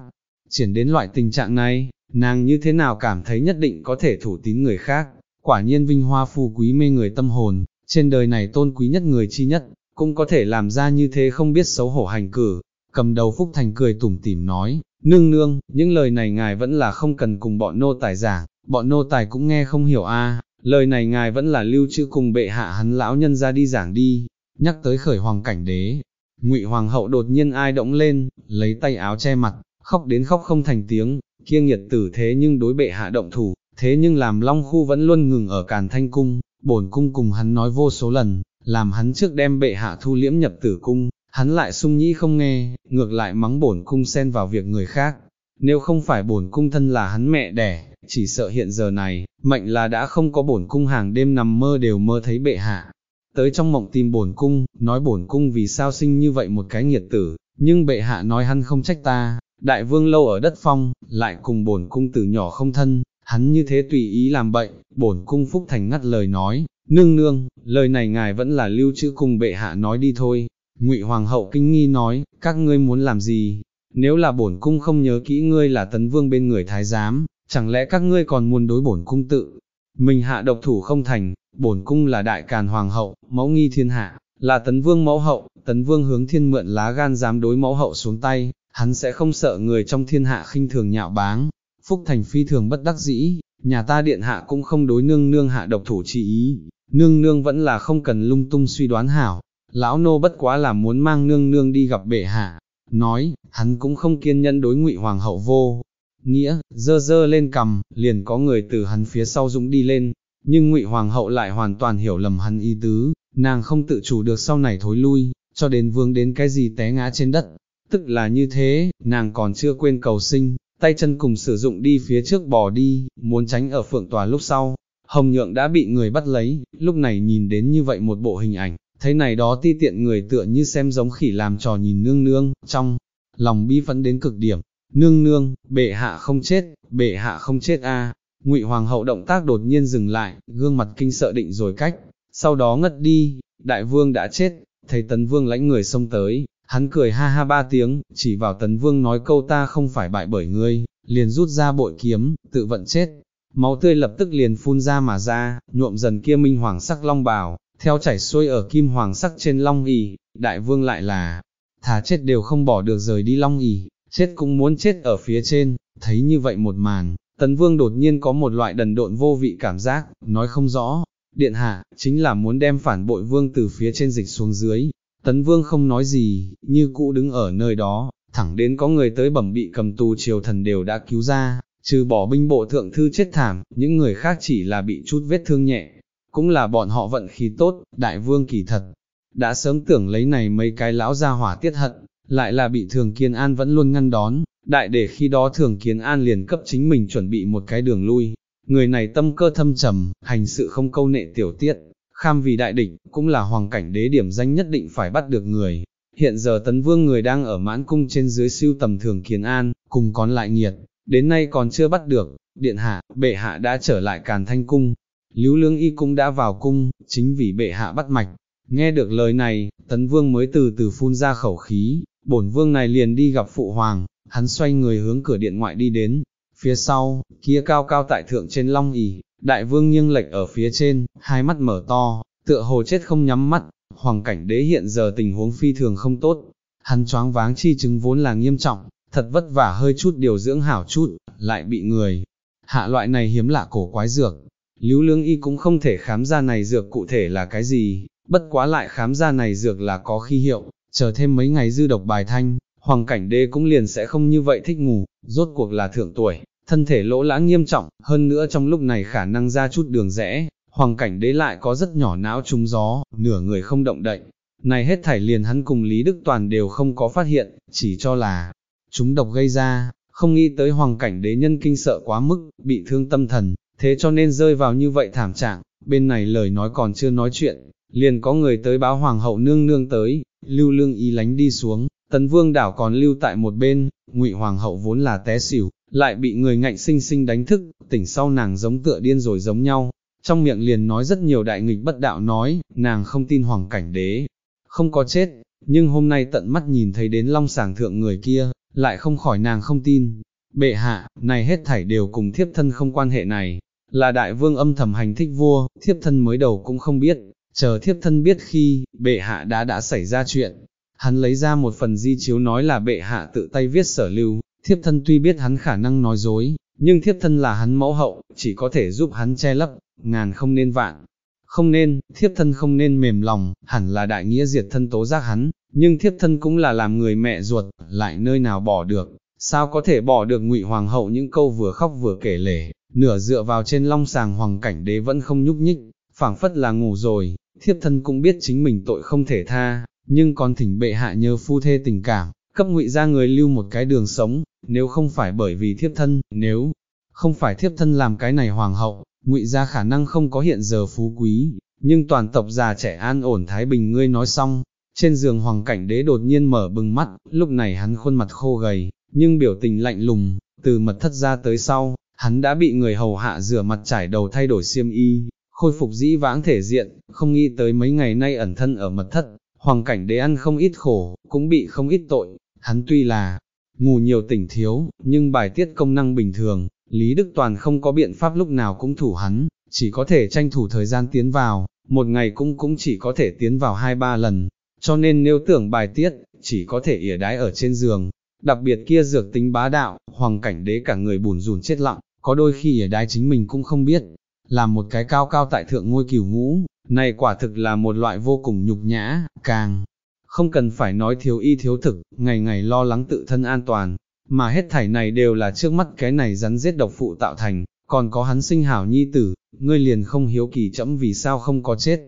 triển đến loại tình trạng này, nàng như thế nào cảm thấy nhất định có thể thủ tín người khác, quả nhiên vinh hoa phu quý mê người tâm hồn, trên đời này tôn quý nhất người chi nhất, cũng có thể làm ra như thế không biết xấu hổ hành cử, cầm đầu Phúc Thành cười tủm tỉm nói, nương nương, những lời này ngài vẫn là không cần cùng bọn nô tài giảng, bọn nô tài cũng nghe không hiểu a. lời này ngài vẫn là lưu trữ cùng bệ hạ hắn lão nhân ra đi giảng đi, nhắc tới khởi hoàng cảnh đế. Ngụy hoàng hậu đột nhiên ai động lên, lấy tay áo che mặt, khóc đến khóc không thành tiếng, kiêng nhiệt tử thế nhưng đối bệ hạ động thủ, thế nhưng làm long khu vẫn luôn ngừng ở càn thanh cung, bổn cung cùng hắn nói vô số lần, làm hắn trước đem bệ hạ thu liễm nhập tử cung, hắn lại sung nhĩ không nghe, ngược lại mắng bổn cung xen vào việc người khác. Nếu không phải bổn cung thân là hắn mẹ đẻ, chỉ sợ hiện giờ này, mệnh là đã không có bổn cung hàng đêm nằm mơ đều mơ thấy bệ hạ. Tới trong mộng tìm bổn cung, nói bổn cung vì sao sinh như vậy một cái nghiệt tử, nhưng bệ hạ nói hắn không trách ta, đại vương lâu ở đất phong, lại cùng bổn cung từ nhỏ không thân, hắn như thế tùy ý làm bậy, bổn cung phúc thành ngắt lời nói, nương nương, lời này ngài vẫn là lưu trữ cùng bệ hạ nói đi thôi. Ngụy Hoàng hậu kinh nghi nói, các ngươi muốn làm gì? Nếu là bổn cung không nhớ kỹ ngươi là tấn vương bên người thái giám, chẳng lẽ các ngươi còn muốn đối bổn cung tự? Mình hạ độc thủ không thành, bổn cung là đại càn hoàng hậu, mẫu nghi thiên hạ, là tấn vương mẫu hậu, tấn vương hướng thiên mượn lá gan dám đối mẫu hậu xuống tay, hắn sẽ không sợ người trong thiên hạ khinh thường nhạo báng, Phúc Thành phi thường bất đắc dĩ, nhà ta điện hạ cũng không đối nương nương hạ độc thủ chi ý, nương nương vẫn là không cần lung tung suy đoán hảo, lão nô bất quá là muốn mang nương nương đi gặp bệ hạ, nói, hắn cũng không kiên nhẫn đối ngụy hoàng hậu vô. Nghĩa, dơ dơ lên cầm, liền có người từ hắn phía sau dũng đi lên, nhưng ngụy hoàng hậu lại hoàn toàn hiểu lầm hắn ý tứ, nàng không tự chủ được sau này thối lui, cho đến vương đến cái gì té ngã trên đất, tức là như thế, nàng còn chưa quên cầu sinh, tay chân cùng sử dụng đi phía trước bò đi, muốn tránh ở phượng tòa lúc sau. Hồng nhượng đã bị người bắt lấy, lúc này nhìn đến như vậy một bộ hình ảnh, thấy này đó ti tiện người tựa như xem giống khỉ làm trò nhìn nương nương, trong lòng bi phẫn đến cực điểm, nương nương, bệ hạ không chết, bệ hạ không chết a. Ngụy Hoàng hậu động tác đột nhiên dừng lại, gương mặt kinh sợ định rồi cách, sau đó ngất đi, đại vương đã chết, thấy tấn vương lãnh người xông tới, Hắn cười ha ha ba tiếng, chỉ vào tấn vương nói câu ta không phải bại bởi ngươi, liền rút ra bội kiếm, tự vận chết. Máu tươi lập tức liền phun ra mà ra, nhuộm dần kia minh hoàng sắc long bào, theo chảy xuôi ở kim hoàng sắc trên long ỷ, đại vương lại là, thà chết đều không bỏ được rời đi long ỷ, chết cũng muốn chết ở phía trên, thấy như vậy một màn, tấn vương đột nhiên có một loại đần độn vô vị cảm giác, nói không rõ, điện hạ, chính là muốn đem phản bội vương từ phía trên dịch xuống dưới, Tấn Vương không nói gì, như cũ đứng ở nơi đó, thẳng đến có người tới bẩm bị cầm tù triều thần đều đã cứu ra, trừ bỏ binh bộ thượng thư chết thảm, những người khác chỉ là bị chút vết thương nhẹ, cũng là bọn họ vận khí tốt, đại vương kỳ thật, đã sớm tưởng lấy này mấy cái lão ra hỏa tiết hận, lại là bị thường kiên an vẫn luôn ngăn đón, đại để khi đó thường kiến an liền cấp chính mình chuẩn bị một cái đường lui, người này tâm cơ thâm trầm, hành sự không câu nệ tiểu tiết, kham vì đại địch, cũng là hoàng cảnh đế điểm danh nhất định phải bắt được người. Hiện giờ tấn vương người đang ở mãn cung trên dưới siêu tầm thường kiến an, cùng còn lại nhiệt, đến nay còn chưa bắt được, điện hạ, bệ hạ đã trở lại càn thanh cung, lưu lương y cũng đã vào cung, chính vì bệ hạ bắt mạch. Nghe được lời này, tấn vương mới từ từ phun ra khẩu khí, bổn vương này liền đi gặp phụ hoàng, hắn xoay người hướng cửa điện ngoại đi đến, phía sau, kia cao cao tại thượng trên long ỉ, Đại vương nghiêng lệch ở phía trên, hai mắt mở to, tựa hồ chết không nhắm mắt, hoàng cảnh đế hiện giờ tình huống phi thường không tốt, hắn choáng váng chi chứng vốn là nghiêm trọng, thật vất vả hơi chút điều dưỡng hảo chút, lại bị người hạ loại này hiếm lạ cổ quái dược. Lưu lương y cũng không thể khám ra này dược cụ thể là cái gì, bất quá lại khám ra này dược là có khi hiệu, chờ thêm mấy ngày dư độc bài thanh, hoàng cảnh đế cũng liền sẽ không như vậy thích ngủ, rốt cuộc là thượng tuổi, thân thể lỗ lãng nghiêm trọng, hơn nữa trong lúc này khả năng ra chút đường rẽ, hoàng cảnh đế lại có rất nhỏ não trúng gió, nửa người không động đậy. Này hết thảy liền hắn cùng Lý Đức Toàn đều không có phát hiện, chỉ cho là chúng độc gây ra, không nghĩ tới hoàng cảnh đế nhân kinh sợ quá mức, bị thương tâm thần, thế cho nên rơi vào như vậy thảm trạng, bên này lời nói còn chưa nói chuyện, liền có người tới báo hoàng hậu nương nương tới, lưu lương y lánh đi xuống, tấn vương đảo còn lưu tại một bên, ngụy hoàng hậu vốn là té xỉu, lại bị người ngạnh sinh sinh đánh thức, tỉnh sau nàng giống tựa điên rồi giống nhau, trong miệng liền nói rất nhiều đại nghịch bất đạo nói, nàng không tin hoàng cảnh đế, không có chết, nhưng hôm nay tận mắt nhìn thấy đến long sàng thượng người kia, lại không khỏi nàng không tin. Bệ hạ, này hết thảy đều cùng thiếp thân không quan hệ này, là đại vương âm thầm hành thích vua, thiếp thân mới đầu cũng không biết, chờ thiếp thân biết khi, bệ hạ đã đã xảy ra chuyện. Hắn lấy ra một phần di chiếu nói là bệ hạ tự tay viết sở lưu, thiếp thân tuy biết hắn khả năng nói dối, nhưng thiếp thân là hắn mẫu hậu, chỉ có thể giúp hắn che lấp, ngàn không nên vạn. Không nên, thiếp thân không nên mềm lòng, hẳn là đại nghĩa diệt thân tố giác hắn, nhưng thiếp thân cũng là làm người mẹ ruột, lại nơi nào bỏ được, sao có thể bỏ được ngụy hoàng hậu những câu vừa khóc vừa kể lể, nửa dựa vào trên long sàng hoàng cảnh đế vẫn không nhúc nhích, phảng phất là ngủ rồi, thiếp thân cũng biết chính mình tội không thể tha, nhưng còn thỉnh bệ hạ nhớ phu thê tình cảm, cấp ngụy ra người lưu một cái đường sống, nếu không phải bởi vì thiếp thân, nếu không phải thiếp thân làm cái này hoàng hậu, ngụy ra khả năng không có hiện giờ phú quý, nhưng toàn tộc già trẻ an ổn thái bình ngươi nói xong, trên giường hoàng cảnh đế đột nhiên mở bừng mắt, lúc này hắn khuôn mặt khô gầy, nhưng biểu tình lạnh lùng, từ mật thất ra tới sau, hắn đã bị người hầu hạ rửa mặt trải đầu thay đổi xiêm y, khôi phục dĩ vãng thể diện, không nghĩ tới mấy ngày nay ẩn thân ở mật thất, hoàng cảnh đế ăn không ít khổ, cũng bị không ít tội, hắn tuy là ngủ nhiều tỉnh thiếu, nhưng bài tiết công năng bình thường, Lý Đức Toàn không có biện pháp lúc nào cũng thủ hắn, chỉ có thể tranh thủ thời gian tiến vào, một ngày cũng cũng chỉ có thể tiến vào hai ba lần, cho nên nếu tưởng bài tiết, chỉ có thể ỉa đái ở trên giường, đặc biệt kia dược tính bá đạo, hoàng cảnh đế cả người bùn rùn chết lặng, có đôi khi ở đái chính mình cũng không biết, làm một cái cao cao tại thượng ngôi cửu ngũ, này quả thực là một loại vô cùng nhục nhã, càng không cần phải nói thiếu y thiếu thực, ngày ngày lo lắng tự thân an toàn, mà hết thảy này đều là trước mắt cái này rắn giết độc phụ tạo thành, còn có hắn sinh hảo nhi tử, ngươi liền không hiếu kỳ chấm vì sao không có chết.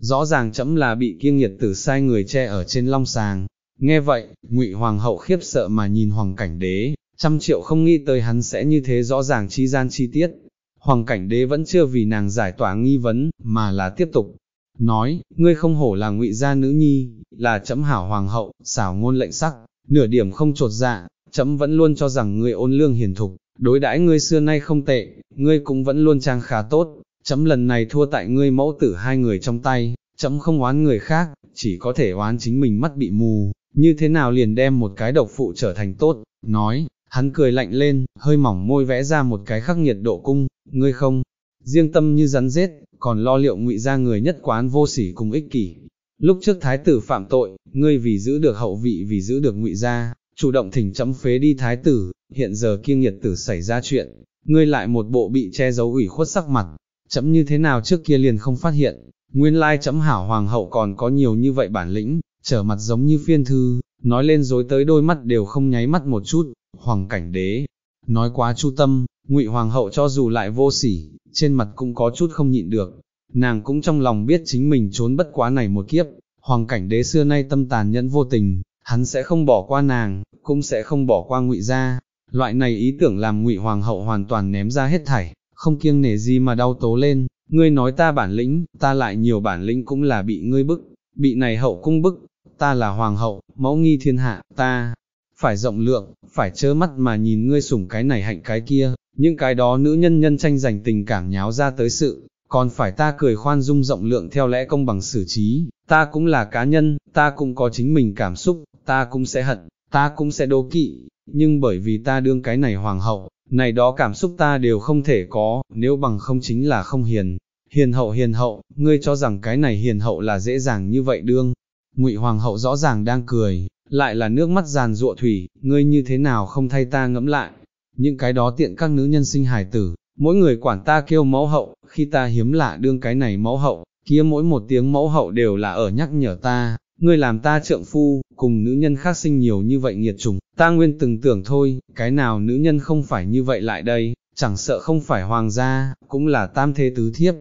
Rõ ràng chấm là bị kiêng nhiệt tử sai người che ở trên long sàng. Nghe vậy, ngụy hoàng hậu khiếp sợ mà nhìn hoàng cảnh đế, trăm triệu không nghĩ tới hắn sẽ như thế rõ ràng chi gian chi tiết. Hoàng cảnh đế vẫn chưa vì nàng giải tỏa nghi vấn, mà là tiếp tục. Nói, ngươi không hổ là ngụy gia nữ nhi, là chấm hảo hoàng hậu, xảo ngôn lệnh sắc, nửa điểm không trột dạ, chấm vẫn luôn cho rằng ngươi ôn lương hiền thục, đối đãi ngươi xưa nay không tệ, ngươi cũng vẫn luôn trang khá tốt, chấm lần này thua tại ngươi mẫu tử hai người trong tay, chấm không oán người khác, chỉ có thể oán chính mình mắt bị mù, như thế nào liền đem một cái độc phụ trở thành tốt, nói, hắn cười lạnh lên, hơi mỏng môi vẽ ra một cái khắc nhiệt độ cung, ngươi không, riêng tâm như rắn rết, còn lo liệu ngụy ra người nhất quán vô sỉ cùng ích kỷ. Lúc trước thái tử phạm tội, ngươi vì giữ được hậu vị vì giữ được ngụy gia, chủ động thỉnh chấm phế đi thái tử, hiện giờ kiêng nhiệt tử xảy ra chuyện, ngươi lại một bộ bị che giấu ủy khuất sắc mặt, chấm như thế nào trước kia liền không phát hiện, nguyên lai chấm hảo hoàng hậu còn có nhiều như vậy bản lĩnh, trở mặt giống như phiên thư, nói lên dối tới đôi mắt đều không nháy mắt một chút, hoàng cảnh đế, nói quá chu tâm, ngụy hoàng hậu cho dù lại vô sỉ, trên mặt cũng có chút không nhịn được, nàng cũng trong lòng biết chính mình trốn bất quá này một kiếp, hoàng cảnh đế xưa nay tâm tàn nhẫn vô tình, hắn sẽ không bỏ qua nàng, cũng sẽ không bỏ qua ngụy gia. Loại này ý tưởng làm ngụy hoàng hậu hoàn toàn ném ra hết thảy, không kiêng nể gì mà đau tố lên, ngươi nói ta bản lĩnh, ta lại nhiều bản lĩnh cũng là bị ngươi bức, bị này hậu cung bức, ta là hoàng hậu, mẫu nghi thiên hạ, ta phải rộng lượng, phải chớ mắt mà nhìn ngươi sủng cái này hạnh cái kia, những cái đó nữ nhân nhân tranh giành tình cảm nháo ra tới sự, còn phải ta cười khoan dung rộng lượng theo lẽ công bằng xử trí, ta cũng là cá nhân, ta cũng có chính mình cảm xúc, ta cũng sẽ hận, ta cũng sẽ đố kỵ, nhưng bởi vì ta đương cái này hoàng hậu, này đó cảm xúc ta đều không thể có, nếu bằng không chính là không hiền. Hiền hậu hiền hậu, ngươi cho rằng cái này hiền hậu là dễ dàng như vậy đương. Ngụy hoàng hậu rõ ràng đang cười, lại là nước mắt giàn ruộ thủy, ngươi như thế nào không thay ta ngẫm lại. Những cái đó tiện các nữ nhân sinh hài tử, mỗi người quản ta kêu mẫu hậu, khi ta hiếm lạ đương cái này mẫu hậu, kia mỗi một tiếng mẫu hậu đều là ở nhắc nhở ta, ngươi làm ta trượng phu, cùng nữ nhân khác sinh nhiều như vậy nghiệt trùng, ta nguyên từng tưởng thôi, cái nào nữ nhân không phải như vậy lại đây, chẳng sợ không phải hoàng gia, cũng là tam thế tứ thiếp.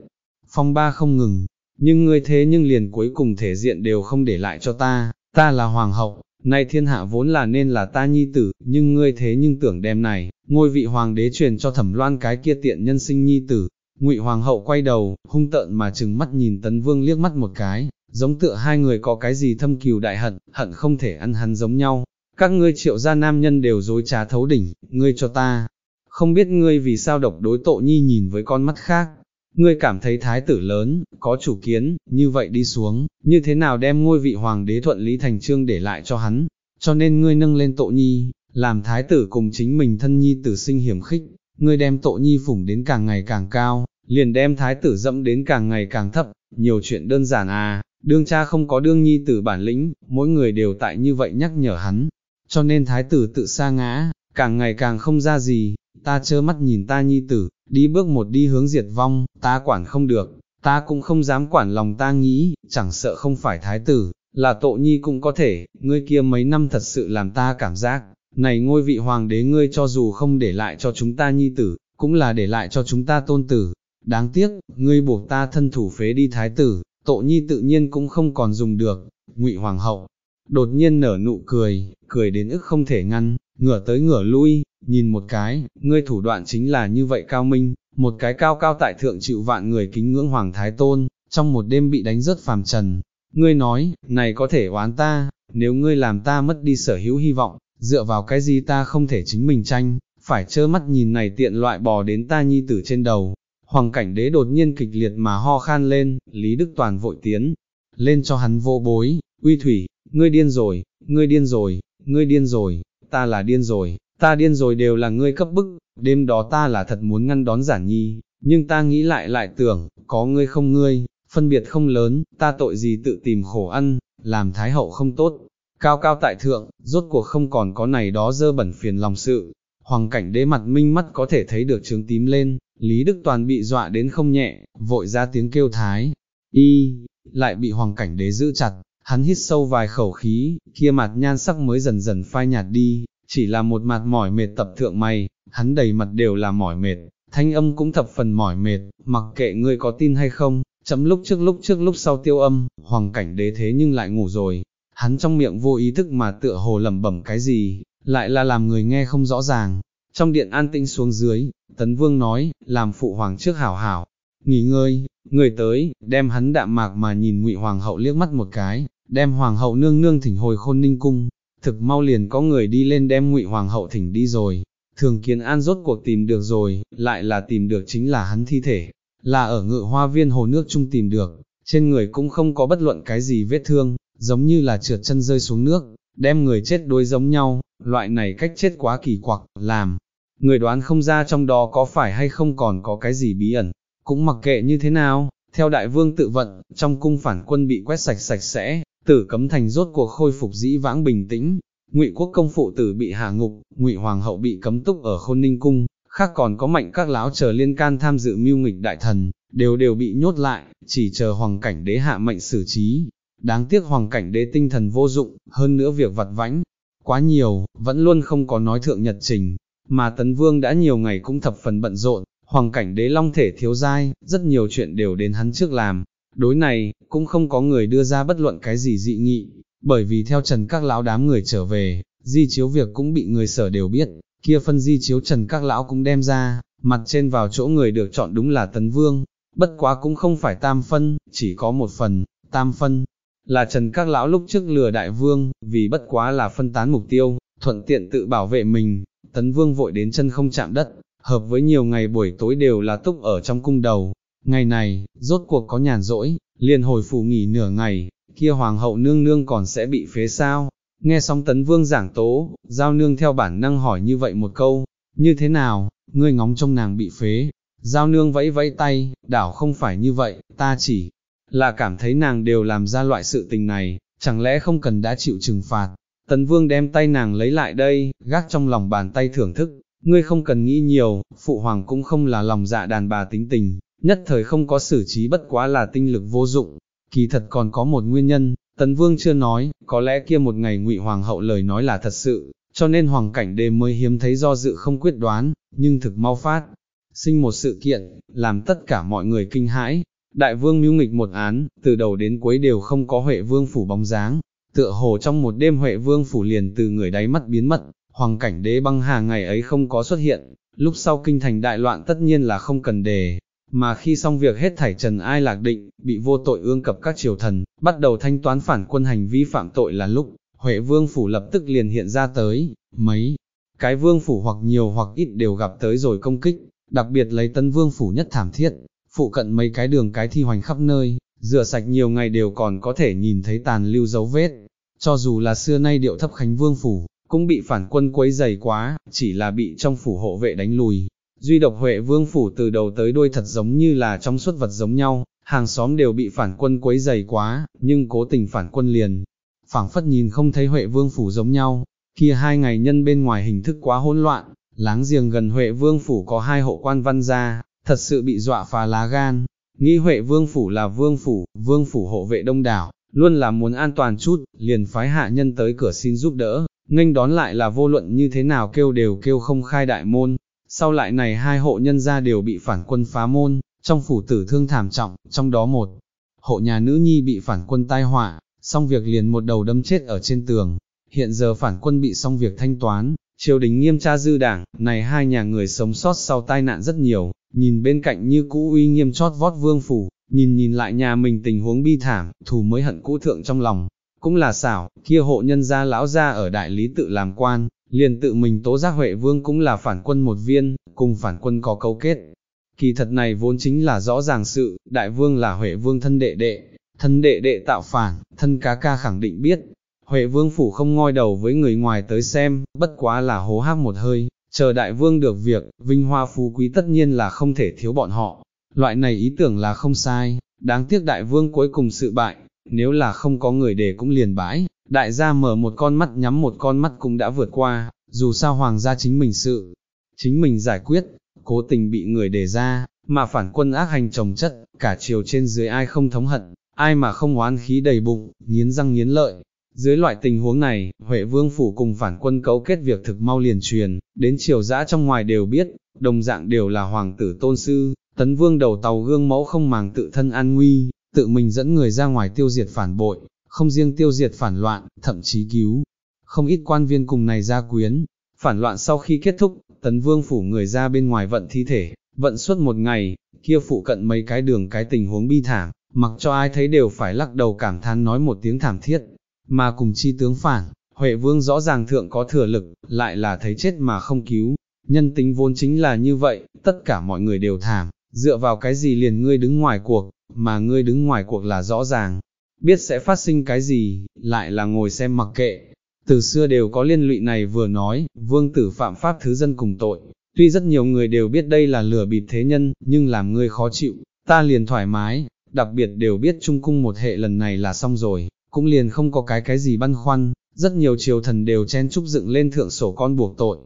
Phong ba không ngừng, nhưng ngươi thế nhưng liền cuối cùng thể diện đều không để lại cho ta, ta là hoàng hậu, nay thiên hạ vốn là nên là ta nhi tử, nhưng ngươi thế nhưng tưởng đem này, ngôi vị hoàng đế truyền cho thẩm loan cái kia tiện nhân sinh nhi tử. Ngụy hoàng hậu quay đầu, hung tợn mà trừng mắt nhìn tấn vương liếc mắt một cái, giống tựa hai người có cái gì thâm cừu đại hận, hận không thể ăn hắn giống nhau. Các ngươi triệu gia nam nhân đều dối trá thấu đỉnh, ngươi cho ta. Không biết ngươi vì sao độc đối tội nhi nhìn với con mắt khác, ngươi cảm thấy thái tử lớn, có chủ kiến, như vậy đi xuống, như thế nào đem ngôi vị hoàng đế thuận lý thành trương để lại cho hắn, cho nên ngươi nâng lên tội nhi, làm thái tử cùng chính mình thân nhi tử sinh hiểm khích, ngươi đem tội nhi phủng đến càng ngày càng cao, liền đem thái tử dẫm đến càng ngày càng thấp, nhiều chuyện đơn giản à, đương cha không có đương nhi tử bản lĩnh, mỗi người đều tại như vậy nhắc nhở hắn, cho nên thái tử tự sa ngã, càng ngày càng không ra gì, ta chơ mắt nhìn ta nhi tử, đi bước một đi hướng diệt vong, ta quản không được, ta cũng không dám quản lòng ta nghĩ, chẳng sợ không phải thái tử, là tội nhi cũng có thể, ngươi kia mấy năm thật sự làm ta cảm giác, này ngôi vị hoàng đế ngươi cho dù không để lại cho chúng ta nhi tử, cũng là để lại cho chúng ta tôn tử, đáng tiếc, ngươi buộc ta thân thủ phế đi thái tử, tội nhi tự nhiên cũng không còn dùng được, ngụy hoàng hậu, đột nhiên nở nụ cười, cười đến ức không thể ngăn, ngửa tới ngửa lui, nhìn một cái, ngươi thủ đoạn chính là như vậy cao minh, một cái cao cao tại thượng chịu vạn người kính ngưỡng hoàng thái tôn, trong một đêm bị đánh rớt phàm trần. Ngươi nói, này có thể oán ta, nếu ngươi làm ta mất đi sở hữu hy vọng, dựa vào cái gì ta không thể chính mình tranh, phải trơ mắt nhìn này tiện loại bò đến ta nhi tử trên đầu. Hoàng cảnh đế đột nhiên kịch liệt mà ho khan lên, Lý Đức Toàn vội tiến, lên cho hắn vô bối, uy thủy, ngươi điên rồi, ngươi điên rồi, ngươi điên rồi, ta là điên rồi, ta điên rồi đều là ngươi cấp bức, đêm đó ta là thật muốn ngăn đón giả nhi, nhưng ta nghĩ lại lại tưởng, có ngươi không ngươi, phân biệt không lớn, ta tội gì tự tìm khổ ăn, làm thái hậu không tốt, cao cao tại thượng, rốt cuộc không còn có này đó dơ bẩn phiền lòng sự. Hoàng cảnh đế mặt minh mắt có thể thấy được trướng tím lên, Lý Đức Toàn bị dọa đến không nhẹ, vội ra tiếng kêu thái, y, lại bị hoàng cảnh đế giữ chặt, hắn hít sâu vài khẩu khí, kia mặt nhan sắc mới dần dần phai nhạt đi, chỉ là một mặt mỏi mệt tập thượng mày, hắn đầy mặt đều là mỏi mệt, thanh âm cũng thập phần mỏi mệt, mặc kệ ngươi có tin hay không, chấm lúc trước lúc trước lúc sau tiêu âm, hoàng cảnh đế thế nhưng lại ngủ rồi, hắn trong miệng vô ý thức mà tựa hồ lẩm bẩm cái gì, lại là làm người nghe không rõ ràng. Trong điện an tĩnh xuống dưới, Tấn Vương nói, làm phụ hoàng trước hảo hảo, nghỉ ngơi, người tới, đem hắn đạm mạc mà nhìn ngụy hoàng hậu liếc mắt một cái, đem hoàng hậu nương nương thỉnh hồi khôn ninh cung, thực mau liền có người đi lên đem ngụy hoàng hậu thỉnh đi rồi, thường kiến an rốt cuộc tìm được rồi, lại là tìm được chính là hắn thi thể, là ở ngự hoa viên hồ nước chung tìm được, trên người cũng không có bất luận cái gì vết thương, giống như là trượt chân rơi xuống nước, đem người chết đối giống nhau, loại này cách chết quá kỳ quặc, làm, người đoán không ra trong đó có phải hay không còn có cái gì bí ẩn, cũng mặc kệ như thế nào, theo đại vương tự vận, trong cung phản quân bị quét sạch sạch sẽ, tử cấm thành rốt cuộc khôi phục dĩ vãng bình tĩnh, ngụy quốc công phụ tử bị hạ ngục, ngụy hoàng hậu bị cấm túc ở khôn ninh cung, khác còn có mạnh các lão chờ liên can tham dự mưu nghịch đại thần, đều đều bị nhốt lại, chỉ chờ hoàng cảnh đế hạ mệnh xử trí. Đáng tiếc hoàng cảnh đế tinh thần vô dụng, hơn nữa việc vặt vãnh, quá nhiều, vẫn luôn không có nói thượng nhật trình, mà tấn vương đã nhiều ngày cũng thập phần bận rộn, hoàng cảnh đế long thể thiếu dai, rất nhiều chuyện đều đến hắn trước làm, đối này, cũng không có người đưa ra bất luận cái gì dị nghị, bởi vì theo trần các lão đám người trở về, di chiếu việc cũng bị người sở đều biết, kia phân di chiếu trần các lão cũng đem ra, mặt trên vào chỗ người được chọn đúng là tấn vương, bất quá cũng không phải tam phân, chỉ có một phần, tam phân, là trần các lão lúc trước lừa đại vương, vì bất quá là phân tán mục tiêu, thuận tiện tự bảo vệ mình, tấn vương vội đến chân không chạm đất, hợp với nhiều ngày buổi tối đều là túc ở trong cung đầu, Ngày này, rốt cuộc có nhàn rỗi, liền hồi phủ nghỉ nửa ngày, kia hoàng hậu nương nương còn sẽ bị phế sao? Nghe xong tấn vương giảng tố, giao nương theo bản năng hỏi như vậy một câu, như thế nào, ngươi ngóng trong nàng bị phế? Giao nương vẫy vẫy tay, đảo không phải như vậy, ta chỉ là cảm thấy nàng đều làm ra loại sự tình này, chẳng lẽ không cần đã chịu trừng phạt. Tấn vương đem tay nàng lấy lại đây, gác trong lòng bàn tay thưởng thức, ngươi không cần nghĩ nhiều, phụ hoàng cũng không là lòng dạ đàn bà tính tình, nhất thời không có xử trí bất quá là tinh lực vô dụng, kỳ thật còn có một nguyên nhân, tấn vương chưa nói, có lẽ kia một ngày ngụy hoàng hậu lời nói là thật sự, cho nên hoàng cảnh đế mới hiếm thấy do dự không quyết đoán, nhưng thực mau phát, sinh một sự kiện, làm tất cả mọi người kinh hãi, đại vương mưu nghịch một án, từ đầu đến cuối đều không có Huệ vương phủ bóng dáng, tựa hồ trong một đêm Huệ vương phủ liền từ người đáy mắt biến mất, hoàng cảnh đế băng hà ngày ấy không có xuất hiện, lúc sau kinh thành đại loạn tất nhiên là không cần đề, mà khi xong việc hết thảy trần ai lạc định, bị vô tội ương cập các triều thần, bắt đầu thanh toán phản quân hành vi phạm tội là lúc, Huệ vương phủ lập tức liền hiện ra tới, mấy, cái vương phủ hoặc nhiều hoặc ít đều gặp tới rồi công kích, đặc biệt lấy tân vương phủ nhất thảm thiết, phụ cận mấy cái đường cái thi hoành khắp nơi, rửa sạch nhiều ngày đều còn có thể nhìn thấy tàn lưu dấu vết, cho dù là xưa nay điệu thấp khánh vương phủ, cũng bị phản quân quấy dày quá, chỉ là bị trong phủ hộ vệ đánh lùi. Duy độc Huệ Vương phủ từ đầu tới đuôi thật giống như là trong suốt vật giống nhau, hàng xóm đều bị phản quân quấy dày quá, nhưng cố tình phản quân liền. phảng phất nhìn không thấy Huệ Vương phủ giống nhau, kia hai ngày nhân bên ngoài hình thức quá hỗn loạn, láng giềng gần Huệ Vương phủ có hai hộ quan văn gia, thật sự bị dọa phá lá gan. Nghĩ Huệ Vương phủ là vương phủ, vương phủ hộ vệ đông đảo, luôn là muốn an toàn chút, liền phái hạ nhân tới cửa xin giúp đỡ, nghênh đón lại là vô luận như thế nào kêu đều kêu không khai đại môn, sau lại này hai hộ nhân gia đều bị phản quân phá môn, trong phủ tử thương thảm trọng, trong đó một hộ nhà nữ nhi bị phản quân tai họa, xong việc liền một đầu đâm chết ở trên tường, hiện giờ phản quân bị xong việc thanh toán, triều đình nghiêm tra dư đảng, này hai nhà người sống sót sau tai nạn rất nhiều, nhìn bên cạnh như cũ uy nghiêm chót vót vương phủ, nhìn nhìn lại nhà mình tình huống bi thảm, thù mới hận cũ thượng trong lòng, cũng là xảo, kia hộ nhân gia lão gia ở đại lý tự làm quan, liền tự mình tố giác Huệ Vương cũng là phản quân một viên, cùng phản quân có cấu kết. Kỳ thật này vốn chính là rõ ràng sự, đại vương là Huệ Vương thân đệ đệ, thân đệ đệ tạo phản, thân cá ca khẳng định biết. Huệ Vương phủ không ngoi đầu với người ngoài tới xem, bất quá là hố hác một hơi, chờ đại vương được việc, vinh hoa phú quý tất nhiên là không thể thiếu bọn họ. Loại này ý tưởng là không sai, đáng tiếc đại vương cuối cùng sự bại, nếu là không có người để cũng liền bãi, đại gia mở một con mắt nhắm một con mắt cũng đã vượt qua, dù sao hoàng gia chính mình sự, chính mình giải quyết, cố tình bị người đề ra, mà phản quân ác hành trồng chất, cả chiều trên dưới ai không thống hận, ai mà không oán khí đầy bụng, nghiến răng nghiến lợi. Dưới loại tình huống này, Huệ Vương Phủ cùng phản quân cấu kết việc thực mau liền truyền, đến triều dã trong ngoài đều biết, đồng dạng đều là hoàng tử tôn sư, tấn vương đầu tàu gương mẫu không màng tự thân an nguy, tự mình dẫn người ra ngoài tiêu diệt phản bội, không riêng tiêu diệt phản loạn, thậm chí cứu. Không ít quan viên cùng này ra quyến, phản loạn sau khi kết thúc, tấn vương phủ người ra bên ngoài vận thi thể, vận suốt một ngày, kia phụ cận mấy cái đường cái tình huống bi thảm, mặc cho ai thấy đều phải lắc đầu cảm thán nói một tiếng thảm thiết, mà cùng chi tướng phản, Huệ vương rõ ràng thượng có thừa lực, lại là thấy chết mà không cứu, nhân tính vốn chính là như vậy, tất cả mọi người đều thảm, dựa vào cái gì liền ngươi đứng ngoài cuộc, mà ngươi đứng ngoài cuộc là rõ ràng, biết sẽ phát sinh cái gì, lại là ngồi xem mặc kệ. Từ xưa đều có liên lụy này vừa nói, vương tử phạm pháp thứ dân cùng tội, tuy rất nhiều người đều biết đây là lừa bịp thế nhân, nhưng làm ngươi khó chịu, ta liền thoải mái, đặc biệt đều biết trung cung một hệ lần này là xong rồi, cũng liền không có cái cái gì băn khoăn, rất nhiều triều thần đều chen chúc dựng lên thượng sổ con buộc tội.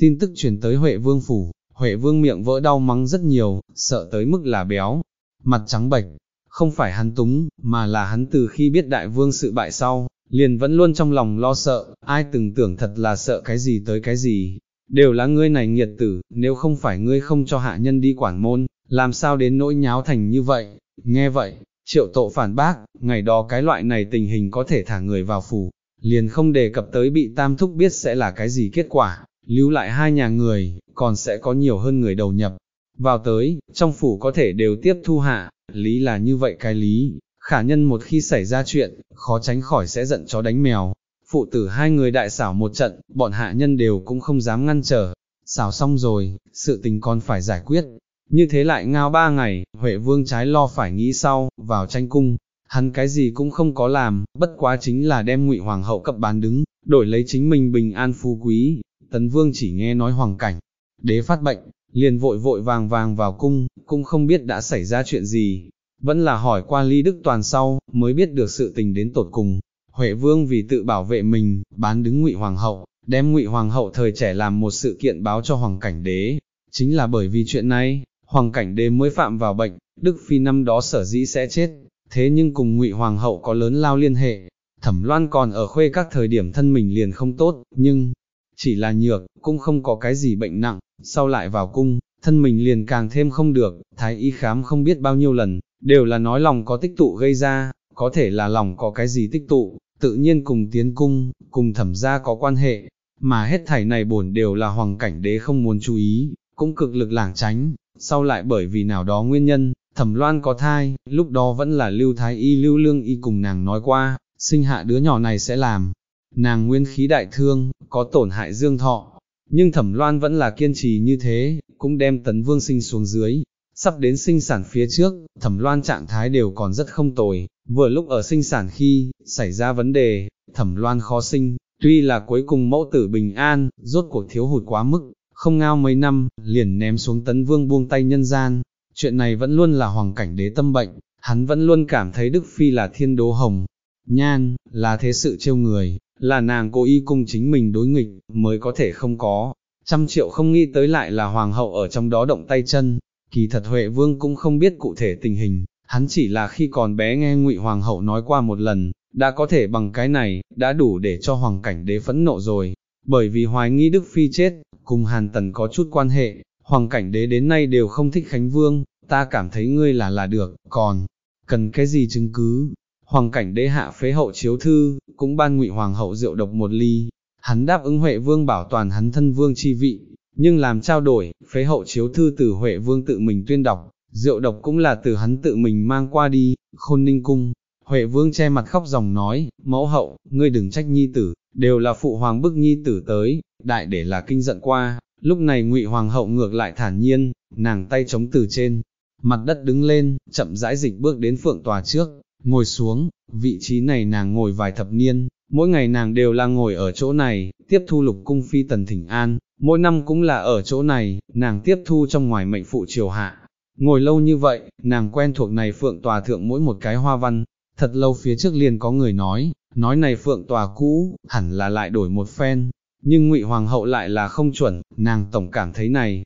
Tin tức truyền tới Huệ Vương Phủ, Huệ Vương miệng vỡ đau mắng rất nhiều, sợ tới mức là béo, mặt trắng bệch, không phải hắn túng, mà là hắn từ khi biết đại vương sự bại sau, liền vẫn luôn trong lòng lo sợ, ai từng tưởng thật là sợ cái gì tới cái gì, đều là ngươi này nghiệt tử, nếu không phải ngươi không cho hạ nhân đi quản môn, làm sao đến nỗi nháo thành như vậy, nghe vậy, triệu tội phản bác, ngày đó cái loại này tình hình có thể thả người vào phủ, liền không đề cập tới bị tam thúc biết sẽ là cái gì kết quả, lưu lại hai nhà người, còn sẽ có nhiều hơn người đầu nhập, vào tới, trong phủ có thể đều tiếp thu hạ, lý là như vậy cái lý, khả nhân một khi xảy ra chuyện, khó tránh khỏi sẽ giận chó đánh mèo. Phụ tử hai người đại xảo một trận, bọn hạ nhân đều cũng không dám ngăn trở. Xảo xong rồi, sự tình còn phải giải quyết. Như thế lại ngao ba ngày, Huệ Vương trái lo phải nghĩ sau, vào tranh cung. Hắn cái gì cũng không có làm, bất quá chính là đem ngụy hoàng hậu cập bán đứng, đổi lấy chính mình bình an phú quý. Tấn Vương chỉ nghe nói hoàng cảnh, đế phát bệnh, liền vội vội vàng vàng vào cung, cũng không biết đã xảy ra chuyện gì, vẫn là hỏi qua Lý đức toàn sau, mới biết được sự tình đến tột cùng. Huệ vương vì tự bảo vệ mình, bán đứng ngụy hoàng hậu, đem ngụy hoàng hậu thời trẻ làm một sự kiện báo cho hoàng cảnh đế. Chính là bởi vì chuyện này, hoàng cảnh đế mới phạm vào bệnh, Đức Phi năm đó sở dĩ sẽ chết, thế nhưng cùng ngụy hoàng hậu có lớn lao liên hệ. Thẩm Loan còn ở khuê các thời điểm thân mình liền không tốt, nhưng chỉ là nhược, cũng không có cái gì bệnh nặng, sau lại vào cung, thân mình liền càng thêm không được, thái y khám không biết bao nhiêu lần, đều là nói lòng có tích tụ gây ra, có thể là lòng có cái gì tích tụ, tự nhiên cùng tiến cung, cùng thẩm gia có quan hệ, mà hết thảy này bổn đều là hoàng cảnh đế không muốn chú ý, cũng cực lực lảng tránh, sau lại bởi vì nào đó nguyên nhân, thẩm loan có thai, lúc đó vẫn là lưu thái y lưu lương y cùng nàng nói qua, sinh hạ đứa nhỏ này sẽ làm, nàng nguyên khí đại thương, có tổn hại dương thọ, nhưng thẩm loan vẫn là kiên trì như thế, cũng đem tấn vương sinh xuống dưới, sắp đến sinh sản phía trước, thẩm loan trạng thái đều còn rất không tồi, vừa lúc ở sinh sản khi, xảy ra vấn đề, thẩm loan khó sinh, tuy là cuối cùng mẫu tử bình an, rốt cuộc thiếu hụt quá mức, không ngao mấy năm, liền ném xuống tấn vương buông tay nhân gian, chuyện này vẫn luôn là hoàng cảnh đế tâm bệnh, hắn vẫn luôn cảm thấy Đức Phi là thiên đố hồng, nhan, là thế sự trêu người, là nàng cố ý cùng chính mình đối nghịch, mới có thể không có, trăm triệu không nghĩ tới lại là hoàng hậu ở trong đó động tay chân, kỳ thật Huệ Vương cũng không biết cụ thể tình hình, hắn chỉ là khi còn bé nghe ngụy Hoàng hậu nói qua một lần, đã có thể bằng cái này, đã đủ để cho Hoàng cảnh đế phẫn nộ rồi, bởi vì hoài nghi Đức Phi chết, cùng Hàn Tần có chút quan hệ, Hoàng cảnh đế đến nay đều không thích Khánh Vương, ta cảm thấy ngươi là là được, còn, cần cái gì chứng cứ, Hoàng cảnh đế hạ phế hậu chiếu thư, cũng ban ngụy Hoàng hậu rượu độc một ly, hắn đáp ứng Huệ Vương bảo toàn hắn thân vương chi vị, nhưng làm trao đổi, phế hậu chiếu thư từ Huệ Vương tự mình tuyên đọc, rượu độc cũng là từ hắn tự mình mang qua đi, khôn ninh cung. Huệ Vương che mặt khóc dòng nói, mẫu hậu, ngươi đừng trách nhi tử, đều là phụ hoàng bức nhi tử tới, đại để là kinh giận qua, lúc này ngụy hoàng hậu ngược lại thản nhiên, nàng tay chống từ trên, mặt đất đứng lên, chậm rãi dịch bước đến phượng tòa trước, ngồi xuống, vị trí này nàng ngồi vài thập niên, mỗi ngày nàng đều là ngồi ở chỗ này, tiếp thu lục cung phi tần thỉnh an, mỗi năm cũng là ở chỗ này, nàng tiếp thu trong ngoài mệnh phụ triều hạ. Ngồi lâu như vậy, nàng quen thuộc này phượng tòa thượng mỗi một cái hoa văn, thật lâu phía trước liền có người nói, nói này phượng tòa cũ, hẳn là lại đổi một phen, nhưng ngụy hoàng hậu lại là không chuẩn, nàng tổng cảm thấy này,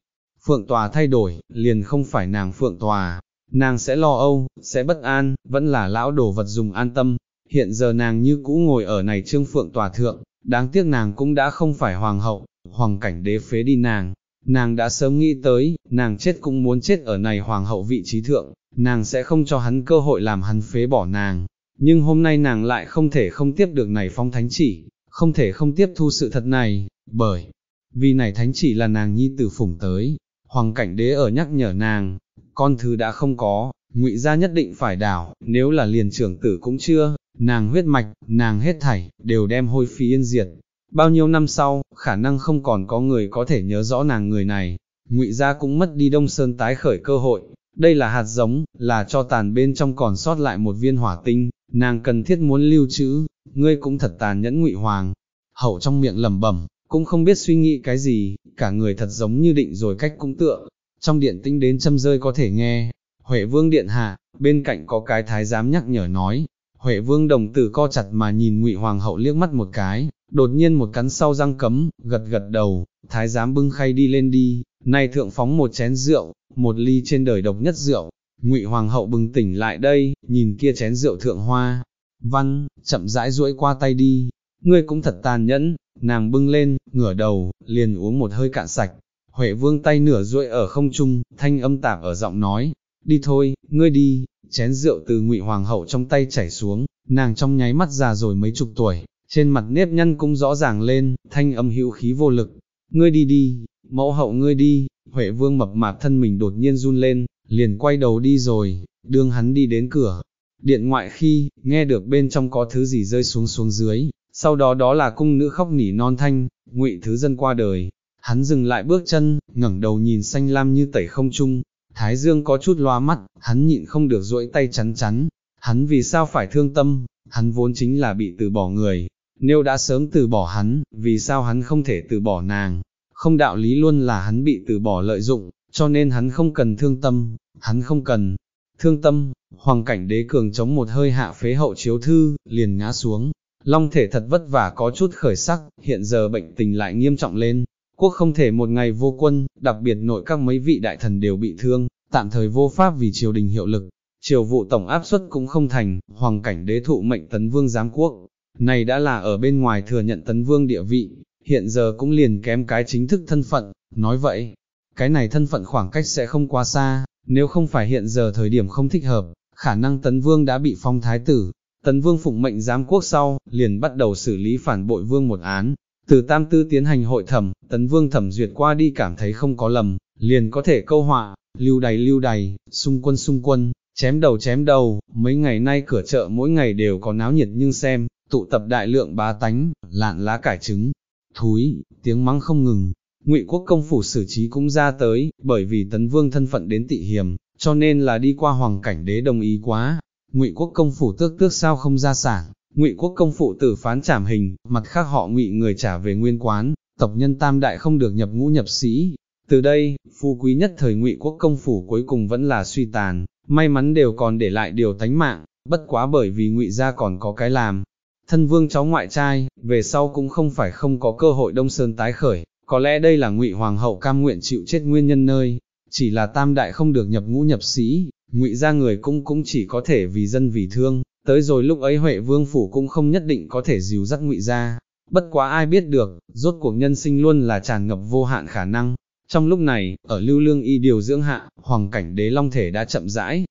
phượng tòa thay đổi, liền không phải nàng phượng tòa, nàng sẽ lo âu, sẽ bất an, vẫn là lão đồ vật dùng an tâm, hiện giờ nàng như cũ ngồi ở này trương phượng tòa thượng, đáng tiếc nàng cũng đã không phải hoàng hậu, hoàng cảnh đế phế đi nàng, nàng đã sớm nghĩ tới, nàng chết cũng muốn chết ở này hoàng hậu vị trí thượng, nàng sẽ không cho hắn cơ hội làm hắn phế bỏ nàng, nhưng hôm nay nàng lại không thể không tiếp được này phong thánh chỉ, không thể không tiếp thu sự thật này, bởi vì này thánh chỉ là nàng nhi tử phủng tới, hoàng cảnh đế ở nhắc nhở nàng, con thứ đã không có, ngụy gia nhất định phải đảo, nếu là liền trưởng tử cũng chưa, nàng huyết mạch, nàng hết thảy, đều đem hôi phi yên diệt. Bao nhiêu năm sau, khả năng không còn có người có thể nhớ rõ nàng người này, ngụy gia cũng mất đi đông sơn tái khởi cơ hội, đây là hạt giống, là cho tàn bên trong còn sót lại một viên hỏa tinh, nàng cần thiết muốn lưu trữ, ngươi cũng thật tàn nhẫn ngụy hoàng, hậu trong miệng lẩm bẩm, cũng không biết suy nghĩ cái gì, cả người thật giống như định rồi cách cũng tựa, trong điện tinh đến châm rơi có thể nghe, Huệ vương điện hạ, bên cạnh có cái thái giám nhắc nhở nói, Huệ vương đồng tử co chặt mà nhìn ngụy hoàng hậu liếc mắt một cái, đột nhiên một cắn sau răng cấm, gật gật đầu, thái giám bưng khay đi lên đi, nay thượng phóng một chén rượu, một ly trên đời độc nhất rượu, ngụy hoàng hậu bừng tỉnh lại đây, nhìn kia chén rượu thượng hoa, văn, chậm rãi duỗi qua tay đi, ngươi cũng thật tàn nhẫn, nàng bưng lên, ngửa đầu, liền uống một hơi cạn sạch, Huệ vương tay nửa duỗi ở không trung, thanh âm tạp ở giọng nói, đi thôi, ngươi đi, chén rượu từ ngụy hoàng hậu trong tay chảy xuống, nàng trong nháy mắt già rồi mấy chục tuổi, trên mặt nếp nhăn cũng rõ ràng lên, thanh âm hữu khí vô lực, ngươi đi đi, mẫu hậu ngươi đi, Huệ vương mập mạp thân mình đột nhiên run lên, liền quay đầu đi rồi, đương hắn đi đến cửa, điện ngoại khi, nghe được bên trong có thứ gì rơi xuống xuống dưới, sau đó đó là cung nữ khóc nỉ non thanh, ngụy thứ dân qua đời, hắn dừng lại bước chân, ngẩng đầu nhìn xanh lam như tẩy không trung, Thái Dương có chút loa mắt, hắn nhịn không được duỗi tay chắn chắn, hắn vì sao phải thương tâm, hắn vốn chính là bị từ bỏ người, nếu đã sớm từ bỏ hắn, vì sao hắn không thể từ bỏ nàng, không đạo lý luôn là hắn bị từ bỏ lợi dụng, cho nên hắn không cần thương tâm, hắn không cần thương tâm, hoàng cảnh đế cường chống một hơi hạ phế hậu chiếu thư, liền ngã xuống, Long thể thật vất vả có chút khởi sắc, hiện giờ bệnh tình lại nghiêm trọng lên, quốc không thể một ngày vô quân, đặc biệt nội các mấy vị đại thần đều bị thương, tạm thời vô pháp vì triều đình hiệu lực, triều vụ tổng áp suất cũng không thành, hoàng cảnh đế thụ mệnh tấn vương giám quốc, này đã là ở bên ngoài thừa nhận tấn vương địa vị, hiện giờ cũng liền kém cái chính thức thân phận, nói vậy, cái này thân phận khoảng cách sẽ không quá xa, nếu không phải hiện giờ thời điểm không thích hợp, khả năng tấn vương đã bị phong thái tử, tấn vương phụng mệnh giám quốc sau, liền bắt đầu xử lý phản bội vương một án, từ tam tư tiến hành hội thẩm, tấn vương thẩm duyệt qua đi cảm thấy không có lầm, liền có thể câu họa, lưu đầy lưu đầy, xung quân xung quân, chém đầu chém đầu, mấy ngày nay cửa chợ mỗi ngày đều có náo nhiệt nhưng xem, tụ tập đại lượng bá tánh, lạn lá cải trứng, thúi, tiếng mắng không ngừng. Ngụy quốc công phủ xử trí cũng ra tới, bởi vì tấn vương thân phận đến tị hiểm, cho nên là đi qua hoàng cảnh đế đồng ý quá. Ngụy quốc công phủ tước tước sao không ra sản, Ngụy quốc công phụ tử phán trảm hình, mặt khác họ Ngụy người trả về nguyên quán, tộc nhân tam đại không được nhập ngũ nhập sĩ. Từ đây, phu quý nhất thời Ngụy quốc công phủ cuối cùng vẫn là suy tàn, may mắn đều còn để lại điều tánh mạng, bất quá bởi vì Ngụy gia còn có cái làm. Thân vương cháu ngoại trai, về sau cũng không phải không có cơ hội Đông Sơn tái khởi, có lẽ đây là Ngụy hoàng hậu cam nguyện chịu chết nguyên nhân nơi, chỉ là tam đại không được nhập ngũ nhập sĩ, Ngụy gia người cũng cũng chỉ có thể vì dân vì thương, tới rồi lúc ấy Huệ Vương Phủ cũng không nhất định có thể dìu dắt ngụy ra, bất quá ai biết được, rốt cuộc nhân sinh luôn là tràn ngập vô hạn khả năng. Trong lúc này, ở lưu lương y điều dưỡng hạ, hoàng cảnh đế long thể đã chậm rãi,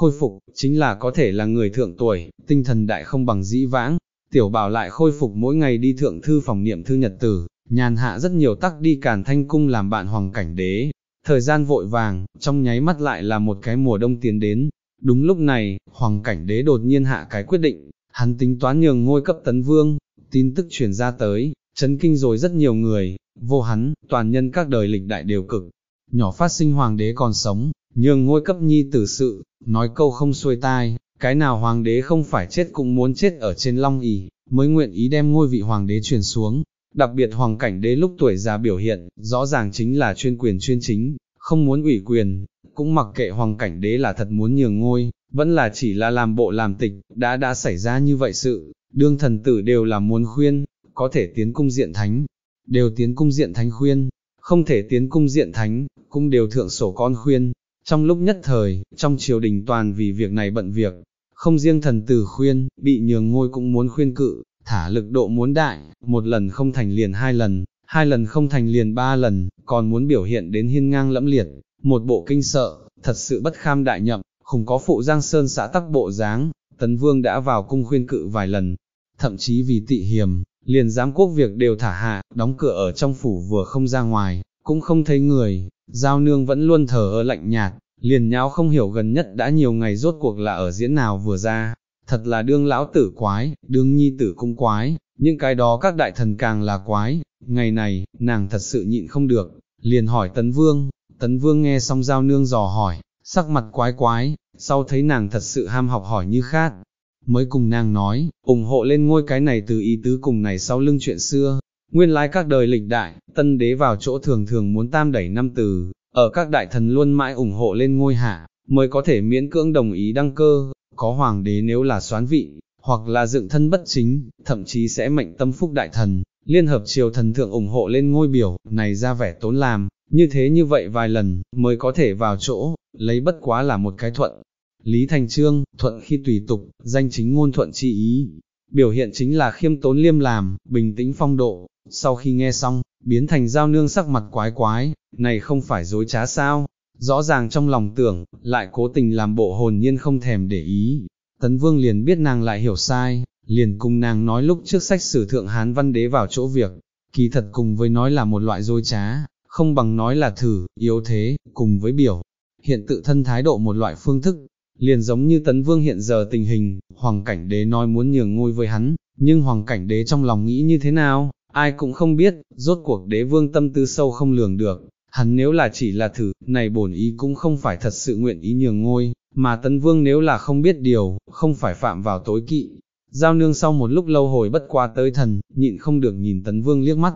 khôi phục, chính là có thể là người thượng tuổi, tinh thần đại không bằng dĩ vãng, tiểu bảo lại khôi phục mỗi ngày đi thượng thư phòng niệm thư nhật tử, nhàn hạ rất nhiều tắc đi càn thanh cung làm bạn hoàng cảnh đế. Thời gian vội vàng, trong nháy mắt lại là một cái mùa đông tiến đến, Đúng lúc này, hoàng cảnh đế đột nhiên hạ cái quyết định, hắn tính toán nhường ngôi cấp tấn vương, tin tức truyền ra tới, chấn kinh rồi rất nhiều người, vô hắn, toàn nhân các đời lịch đại đều cực, nhỏ phát sinh hoàng đế còn sống, nhường ngôi cấp nhi tử sự, nói câu không xuôi tai, cái nào hoàng đế không phải chết cũng muốn chết ở trên long ỷ, mới nguyện ý đem ngôi vị hoàng đế truyền xuống. Đặc biệt hoàng cảnh đế lúc tuổi già biểu hiện, rõ ràng chính là chuyên quyền chuyên chính, không muốn ủy quyền, cũng mặc kệ hoàng cảnh đế là thật muốn nhường ngôi, vẫn là chỉ là làm bộ làm tịch, đã đã xảy ra như vậy sự, đương thần tử đều là muốn khuyên, có thể tiến cung diện thánh, đều tiến cung diện thánh khuyên, không thể tiến cung diện thánh, cũng đều thượng sổ con khuyên. Trong lúc nhất thời, trong triều đình toàn vì việc này bận việc, không riêng thần tử khuyên, bị nhường ngôi cũng muốn khuyên cự, thả lực độ muốn đại, một lần không thành liền hai lần, hai lần không thành liền ba lần, còn muốn biểu hiện đến hiên ngang lẫm liệt, một bộ kinh sợ, thật sự bất kham đại nhậm, không có phụ Giang Sơn xã tắc bộ dáng, Tấn Vương đã vào cung khuyên cự vài lần, thậm chí vì tị hiềm, liền giám quốc việc đều thả hạ, đóng cửa ở trong phủ vừa không ra ngoài, cũng không thấy người, giao nương vẫn luôn thờ ơ lạnh nhạt, liền nháo không hiểu gần nhất đã nhiều ngày rốt cuộc là ở diễn nào vừa ra, thật là đương lão tử quái, đương nhi tử cung quái, những cái đó các đại thần càng là quái, ngày này, nàng thật sự nhịn không được, liền hỏi Tấn Vương, Tấn Vương nghe xong giao nương dò hỏi, sắc mặt quái quái, sau thấy nàng thật sự ham học hỏi như khác, mới cùng nàng nói, ủng hộ lên ngôi cái này từ ý tứ cùng này sau lưng chuyện xưa. Nguyên lai các đời lịch đại, tân đế vào chỗ thường thường muốn tam đẩy năm từ, ở các đại thần luôn mãi ủng hộ lên ngôi hạ, mới có thể miễn cưỡng đồng ý đăng cơ, có hoàng đế nếu là xoán vị, hoặc là dựng thân bất chính, thậm chí sẽ mệnh tâm phúc đại thần, liên hợp triều thần thượng ủng hộ lên ngôi biểu, này ra vẻ tốn làm, như thế như vậy vài lần, mới có thể vào chỗ, lấy bất quá là một cái thuận. Lý Thành Trương, thuận khi tùy tục, danh chính ngôn thuận chi ý, biểu hiện chính là khiêm tốn liêm làm, bình tĩnh phong độ, sau khi nghe xong, biến thành giao nương sắc mặt quái quái, này không phải dối trá sao, rõ ràng trong lòng tưởng, lại cố tình làm bộ hồn nhiên không thèm để ý, tấn vương liền biết nàng lại hiểu sai, liền cùng nàng nói lúc trước sách sử thượng Hán văn đế vào chỗ việc, kỳ thật cùng với nói là một loại dối trá, không bằng nói là thử, yếu thế, cùng với biểu, hiện tự thân thái độ một loại phương thức, liền giống như tấn vương hiện giờ tình hình, hoàng cảnh đế nói muốn nhường ngôi với hắn, nhưng hoàng cảnh đế trong lòng nghĩ như thế nào, ai cũng không biết, rốt cuộc đế vương tâm tư sâu không lường được, hắn nếu là chỉ là thử, này bổn ý cũng không phải thật sự nguyện ý nhường ngôi, mà tấn vương nếu là không biết điều, không phải phạm vào tối kỵ. Giao nương sau một lúc lâu hồi bất qua tới thần, nhịn không được nhìn tấn vương liếc mắt,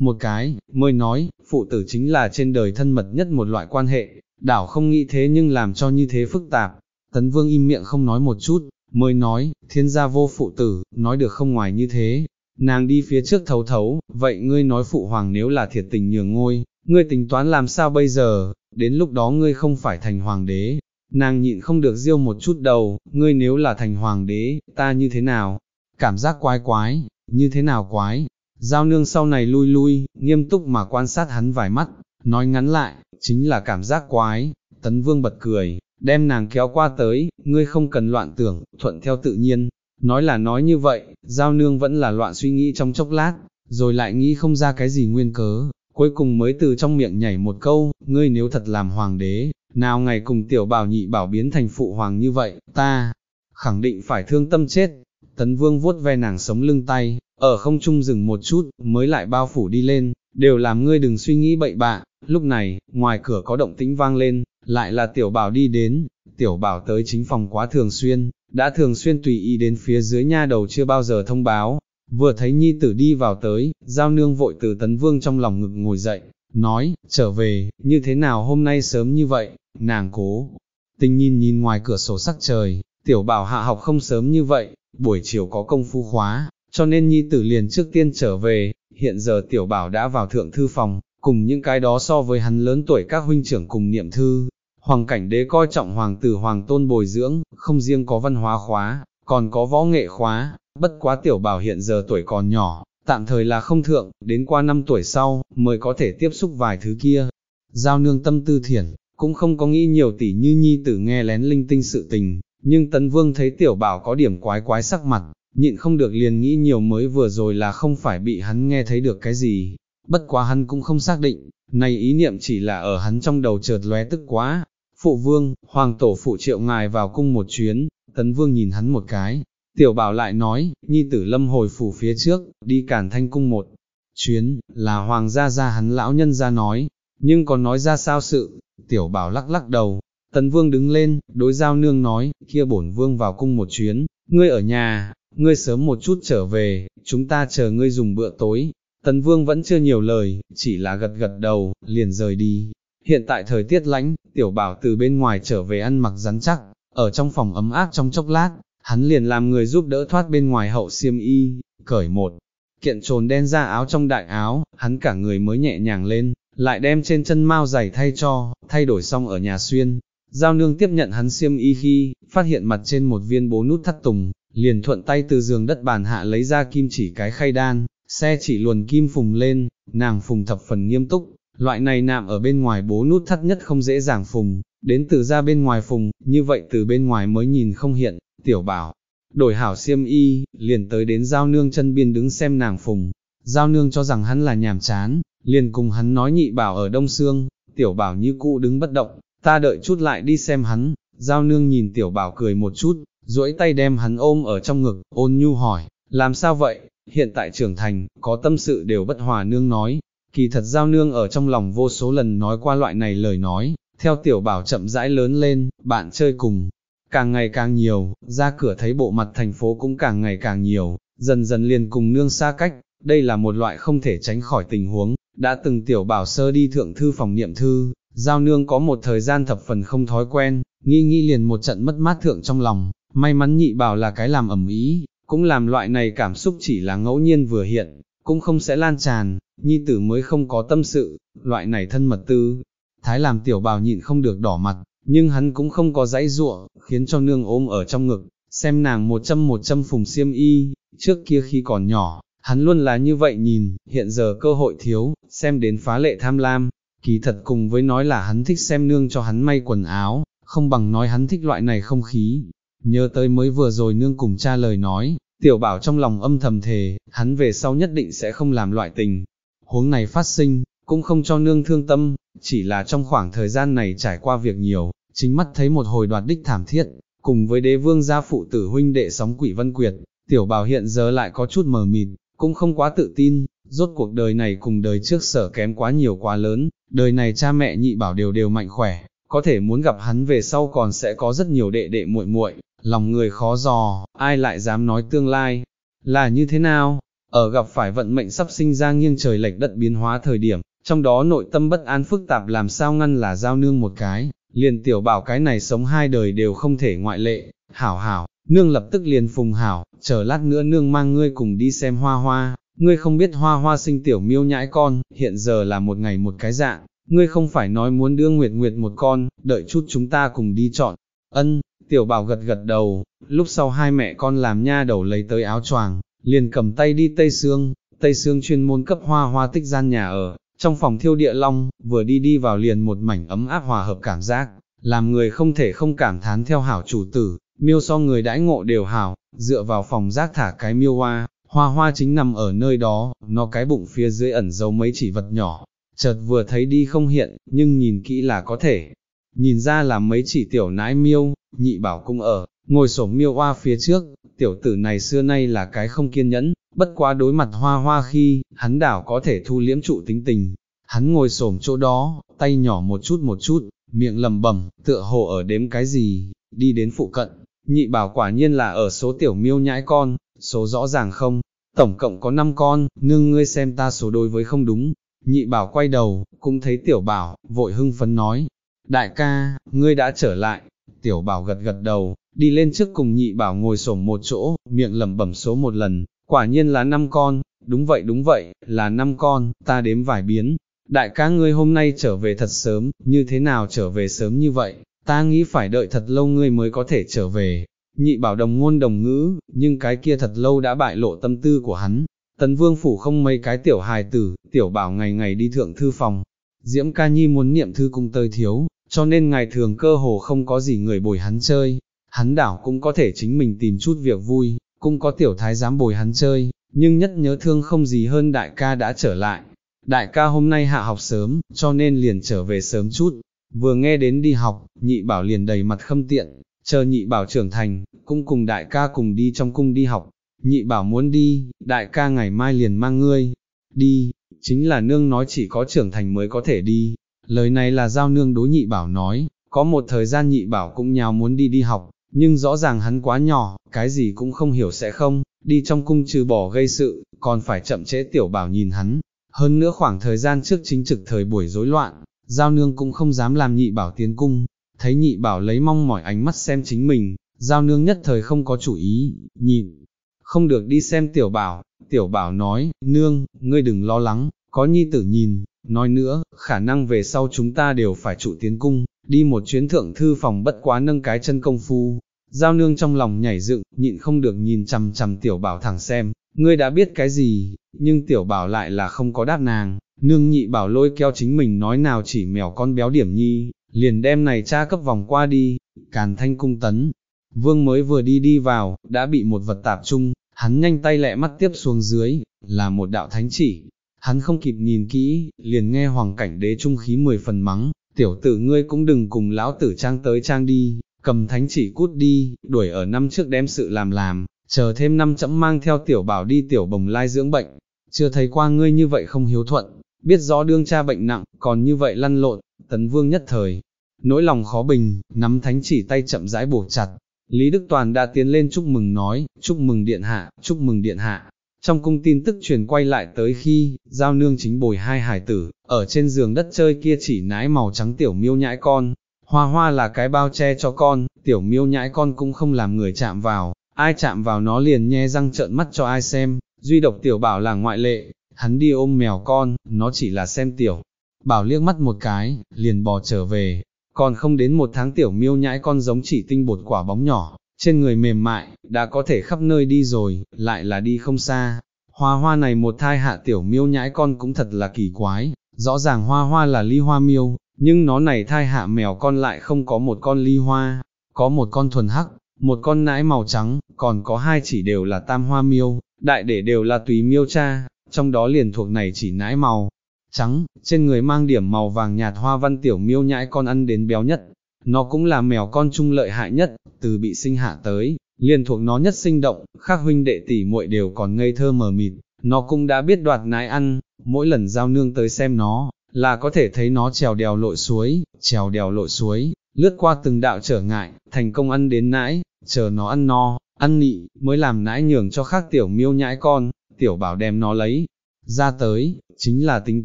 một cái, mới nói, phụ tử chính là trên đời thân mật nhất một loại quan hệ, đảo không nghĩ thế nhưng làm cho như thế phức tạp. Tấn Vương im miệng không nói một chút, mới nói, thiên gia vô phụ tử, nói được không ngoài như thế. Nàng đi phía trước thấu thấu, vậy ngươi nói phụ hoàng nếu là thiệt tình nhường ngôi, ngươi tính toán làm sao bây giờ, đến lúc đó ngươi không phải thành hoàng đế. Nàng nhịn không được riêu một chút đầu, ngươi nếu là thành hoàng đế, ta như thế nào? Cảm giác quái quái, như thế nào quái? Giao nương sau này lui lui, nghiêm túc mà quan sát hắn vài mắt, nói ngắn lại, chính là cảm giác quái. Tấn vương bật cười, đem nàng kéo qua tới, ngươi không cần loạn tưởng, thuận theo tự nhiên. Nói là nói như vậy, giao nương vẫn là loạn suy nghĩ trong chốc lát, rồi lại nghĩ không ra cái gì nguyên cớ, cuối cùng mới từ trong miệng nhảy một câu, ngươi nếu thật làm hoàng đế, nào ngày cùng tiểu bảo nhị bảo biến thành phụ hoàng như vậy, ta, khẳng định phải thương tâm chết. Tấn vương vuốt ve nàng sống lưng tay, ở không trung dừng một chút, mới lại bao phủ đi lên, đều làm ngươi đừng suy nghĩ bậy bạ. Lúc này, ngoài cửa có động tĩnh vang lên, lại là tiểu bảo đi đến, tiểu bảo tới chính phòng quá thường xuyên, đã thường xuyên tùy ý đến phía dưới nha đầu chưa bao giờ thông báo, vừa thấy nhi tử đi vào tới, giao nương vội từ tấn vương trong lòng ngực ngồi dậy, nói, trở về, như thế nào hôm nay sớm như vậy, nàng cố, tình nhìn nhìn ngoài cửa sổ sắc trời, tiểu bảo hạ học không sớm như vậy, buổi chiều có công phu khóa, cho nên nhi tử liền trước tiên trở về, hiện giờ tiểu bảo đã vào thượng thư phòng, cùng những cái đó so với hắn lớn tuổi các huynh trưởng cùng niệm thư. Hoàng cảnh đế coi trọng hoàng tử hoàng tôn bồi dưỡng, không riêng có văn hóa khóa, còn có võ nghệ khóa, bất quá tiểu bảo hiện giờ tuổi còn nhỏ, tạm thời là không thượng, đến qua năm tuổi sau, mới có thể tiếp xúc vài thứ kia. Giao nương tâm tư thiển, cũng không có nghĩ nhiều tỷ như nhi tử nghe lén linh tinh sự tình, nhưng tấn vương thấy tiểu bảo có điểm quái quái sắc mặt, nhịn không được liền nghĩ nhiều mới vừa rồi là không phải bị hắn nghe thấy được cái gì, bất quá hắn cũng không xác định, này ý niệm chỉ là ở hắn trong đầu chợt lóe tức quá. Phụ vương, hoàng tổ phụ triệu ngài vào cung một chuyến, tấn vương nhìn hắn một cái, tiểu bảo lại nói, nhi tử lâm hồi phủ phía trước, đi cản thanh cung một chuyến, là hoàng gia gia hắn lão nhân ra nói, nhưng còn nói ra sao sự, tiểu bảo lắc lắc đầu, tấn vương đứng lên, đối giao nương nói, kia bổn vương vào cung một chuyến, ngươi ở nhà, ngươi sớm một chút trở về, chúng ta chờ ngươi dùng bữa tối, Tấn Vương vẫn chưa nhiều lời, chỉ là gật gật đầu, liền rời đi. Hiện tại thời tiết lạnh, tiểu bảo từ bên ngoài trở về ăn mặc rắn chắc, ở trong phòng ấm áp trong chốc lát, hắn liền làm người giúp đỡ thoát bên ngoài hậu xiêm y, cởi một kiện trồn đen ra áo trong đại áo, hắn cả người mới nhẹ nhàng lên, lại đem trên chân mau giày thay cho, thay đổi xong ở nhà xuyên. Giao nương tiếp nhận hắn xiêm y khi, phát hiện mặt trên một viên bố nút thắt tùng, liền thuận tay từ giường đất bàn hạ lấy ra kim chỉ cái khay đan, xe chỉ luồn kim phùng lên, nàng phùng thập phần nghiêm túc, loại này nạm ở bên ngoài bố nút thắt nhất không dễ dàng phùng, đến từ ra bên ngoài phùng, như vậy từ bên ngoài mới nhìn không hiện, tiểu bảo. Đổi hảo xiêm y, liền tới đến giao nương chân biên đứng xem nàng phùng, giao nương cho rằng hắn là nhàm chán, liền cùng hắn nói nhị bảo ở đông xương, tiểu bảo như cũ đứng bất động, ta đợi chút lại đi xem hắn, giao nương nhìn tiểu bảo cười một chút, duỗi tay đem hắn ôm ở trong ngực, ôn nhu hỏi, làm sao vậy, hiện tại trưởng thành, có tâm sự đều bất hòa nương nói, kỳ thật giao nương ở trong lòng vô số lần nói qua loại này lời nói, theo tiểu bảo chậm rãi lớn lên, bạn chơi cùng, càng ngày càng nhiều, ra cửa thấy bộ mặt thành phố cũng càng ngày càng nhiều, dần dần liền cùng nương xa cách, đây là một loại không thể tránh khỏi tình huống, đã từng tiểu bảo sơ đi thượng thư phòng niệm thư, giao nương có một thời gian thập phần không thói quen, nghi nghi liền một trận mất mát thượng trong lòng, may mắn nhị bảo là cái làm ẩm ý, cũng làm loại này cảm xúc chỉ là ngẫu nhiên vừa hiện, cũng không sẽ lan tràn, nhi tử mới không có tâm sự, loại này thân mật tư. Thái làm tiểu bào nhịn không được đỏ mặt, nhưng hắn cũng không có dãy ruộng, khiến cho nương ôm ở trong ngực, xem nàng một châm một châm phùng xiêm y, trước kia khi còn nhỏ, hắn luôn là như vậy nhìn, hiện giờ cơ hội thiếu, xem đến phá lệ tham lam, kỳ thật cùng với nói là hắn thích xem nương cho hắn may quần áo, không bằng nói hắn thích loại này không khí, Nhớ tới mới vừa rồi nương cùng cha lời nói, tiểu bảo trong lòng âm thầm thề, hắn về sau nhất định sẽ không làm loại tình. Huống này phát sinh, cũng không cho nương thương tâm, chỉ là trong khoảng thời gian này trải qua việc nhiều, chính mắt thấy một hồi đoạt đích thảm thiết, cùng với đế vương gia phụ tử huynh đệ sóng quỷ vân quyệt, tiểu bảo hiện giờ lại có chút mờ mịt, cũng không quá tự tin, rốt cuộc đời này cùng đời trước sở kém quá nhiều quá lớn, đời này cha mẹ nhị bảo đều đều mạnh khỏe, có thể muốn gặp hắn về sau còn sẽ có rất nhiều đệ đệ muội muội, lòng người khó dò, ai lại dám nói tương lai, là như thế nào, ở gặp phải vận mệnh sắp sinh ra nghiêng trời lệch đất biến hóa thời điểm, trong đó nội tâm bất an phức tạp làm sao ngăn là giao nương một cái, liền tiểu bảo cái này sống hai đời đều không thể ngoại lệ, hảo hảo, nương lập tức liền phùng hảo, chờ lát nữa nương mang ngươi cùng đi xem hoa hoa, ngươi không biết hoa hoa sinh tiểu miêu nhãi con, hiện giờ là một ngày một cái dạng, ngươi không phải nói muốn đưa Nguyệt Nguyệt một con, đợi chút chúng ta cùng đi chọn. Ân, tiểu bảo gật gật đầu, lúc sau hai mẹ con làm nha đầu lấy tới áo choàng, liền cầm tay đi Tây Sương, Tây Sương chuyên môn cấp hoa hoa tích gian nhà ở, trong phòng thiêu địa long, vừa đi đi vào liền một mảnh ấm áp hòa hợp cảm giác, làm người không thể không cảm thán theo hảo chủ tử, miêu so người đãi ngộ đều hảo, dựa vào phòng rác thả cái miêu hoa, hoa hoa chính nằm ở nơi đó, nó cái bụng phía dưới ẩn giấu mấy chỉ vật nhỏ, chợt vừa thấy đi không hiện, nhưng nhìn kỹ là có thể, nhìn ra là mấy chỉ tiểu nãi miêu, nhị bảo cũng ở, ngồi sổ miêu hoa phía trước, tiểu tử này xưa nay là cái không kiên nhẫn, bất quá đối mặt hoa hoa khi, hắn đảo có thể thu liễm trụ tính tình, hắn ngồi xổm chỗ đó, tay nhỏ một chút một chút, miệng lầm bẩm, tựa hồ ở đếm cái gì, đi đến phụ cận, nhị bảo quả nhiên là ở số tiểu miêu nhãi con, số rõ ràng không, tổng cộng có 5 con, nương ngươi xem ta số đối với không đúng, nhị bảo quay đầu, cũng thấy tiểu bảo, vội hưng phấn nói, đại ca, ngươi đã trở lại, tiểu bảo gật gật đầu, đi lên trước cùng nhị bảo ngồi xổm một chỗ, miệng lẩm bẩm số một lần, quả nhiên là năm con, đúng vậy đúng vậy, là năm con, ta đếm vài biến, đại ca ngươi hôm nay trở về thật sớm, như thế nào trở về sớm như vậy, ta nghĩ phải đợi thật lâu ngươi mới có thể trở về, nhị bảo đồng ngôn đồng ngữ, nhưng cái kia thật lâu đã bại lộ tâm tư của hắn. Tấn vương phủ không mấy cái tiểu hài tử, tiểu bảo ngày ngày đi thượng thư phòng. Diễm ca nhi muốn niệm thư cung tơi thiếu, cho nên ngày thường cơ hồ không có gì người bồi hắn chơi. Hắn đảo cũng có thể chính mình tìm chút việc vui, cũng có tiểu thái dám bồi hắn chơi, nhưng nhất nhớ thương không gì hơn đại ca đã trở lại. Đại ca hôm nay hạ học sớm, cho nên liền trở về sớm chút. Vừa nghe đến đi học, nhị bảo liền đầy mặt khâm tiện, chờ nhị bảo trưởng thành, cũng cùng đại ca cùng đi trong cung đi học, nhị bảo muốn đi, đại ca ngày mai liền mang ngươi, đi, chính là nương nói chỉ có trưởng thành mới có thể đi, lời này là giao nương đối nhị bảo nói, có một thời gian nhị bảo cũng nhào muốn đi đi học, nhưng rõ ràng hắn quá nhỏ, cái gì cũng không hiểu sẽ không, đi trong cung trừ bỏ gây sự, còn phải chậm trễ tiểu bảo nhìn hắn, hơn nữa khoảng thời gian trước chính trực thời buổi rối loạn, giao nương cũng không dám làm nhị bảo tiến cung, thấy nhị bảo lấy mong mỏi ánh mắt xem chính mình, giao nương nhất thời không có chủ ý, nhìn, không được đi xem tiểu bảo, tiểu bảo nói, nương, ngươi đừng lo lắng, có nhi tử nhìn, nói nữa, khả năng về sau chúng ta đều phải trụ tiến cung, đi một chuyến thượng thư phòng bất quá nâng cái chân công phu, giao nương trong lòng nhảy dựng, nhịn không được nhìn chằm chằm tiểu bảo thẳng xem, ngươi đã biết cái gì, nhưng tiểu bảo lại là không có đáp nàng, nương nhị bảo lôi keo chính mình nói nào chỉ mèo con béo điểm nhi, liền đem này cha cấp vòng qua đi, càn thanh cung tấn. Vương mới vừa đi đi vào, đã bị một vật tạp trung, hắn nhanh tay lẹ mắt tiếp xuống dưới, là một đạo thánh chỉ. Hắn không kịp nhìn kỹ, liền nghe hoàng cảnh đế trung khí mười phần mắng, tiểu tử ngươi cũng đừng cùng lão tử trang tới trang đi, cầm thánh chỉ cút đi, đuổi ở năm trước đem sự làm làm, chờ thêm năm chậm mang theo tiểu bảo đi tiểu bồng lai dưỡng bệnh, chưa thấy qua ngươi như vậy không hiếu thuận, biết rõ đương cha bệnh nặng, còn như vậy lăn lộn, tấn vương nhất thời, nỗi lòng khó bình, nắm thánh chỉ tay chậm rãi buộc chặt, Lý Đức Toàn đã tiến lên chúc mừng nói, chúc mừng điện hạ, chúc mừng điện hạ. Trong cung tin tức truyền quay lại tới khi, giao nương chính bồi hai hải tử, ở trên giường đất chơi kia chỉ nái màu trắng tiểu miêu nhãi con, hoa hoa là cái bao che cho con, tiểu miêu nhãi con cũng không làm người chạm vào, ai chạm vào nó liền nhe răng trợn mắt cho ai xem, duy độc tiểu bảo là ngoại lệ, hắn đi ôm mèo con, nó chỉ là xem tiểu. Bảo liếc mắt một cái, liền bò trở về, còn không đến một tháng tiểu miêu nhãi con giống chỉ tinh bột quả bóng nhỏ, trên người mềm mại, đã có thể khắp nơi đi rồi, lại là đi không xa. Hoa hoa này một thai hạ tiểu miêu nhãi con cũng thật là kỳ quái, rõ ràng hoa hoa là ly hoa miêu, nhưng nó này thai hạ mèo con lại không có một con ly hoa, có một con thuần hắc, một con nãi màu trắng, còn có hai chỉ đều là tam hoa miêu, đại để đều là tùy miêu cha, trong đó liền thuộc này chỉ nãi màu trắng, trên người mang điểm màu vàng nhạt hoa văn tiểu miêu nhãi con ăn đến béo nhất, nó cũng là mèo con trung lợi hại nhất, từ bị sinh hạ tới, liền thuộc nó nhất sinh động, khác huynh đệ tỷ muội đều còn ngây thơ mờ mịt, nó cũng đã biết đoạt nái ăn, mỗi lần giao nương tới xem nó, là có thể thấy nó trèo đèo lội suối, trèo đèo lội suối, lướt qua từng đạo trở ngại, thành công ăn đến nãi, chờ nó ăn no, ăn nị, mới làm nãi nhường cho khác tiểu miêu nhãi con, tiểu bảo đem nó lấy, ra tới, chính là tính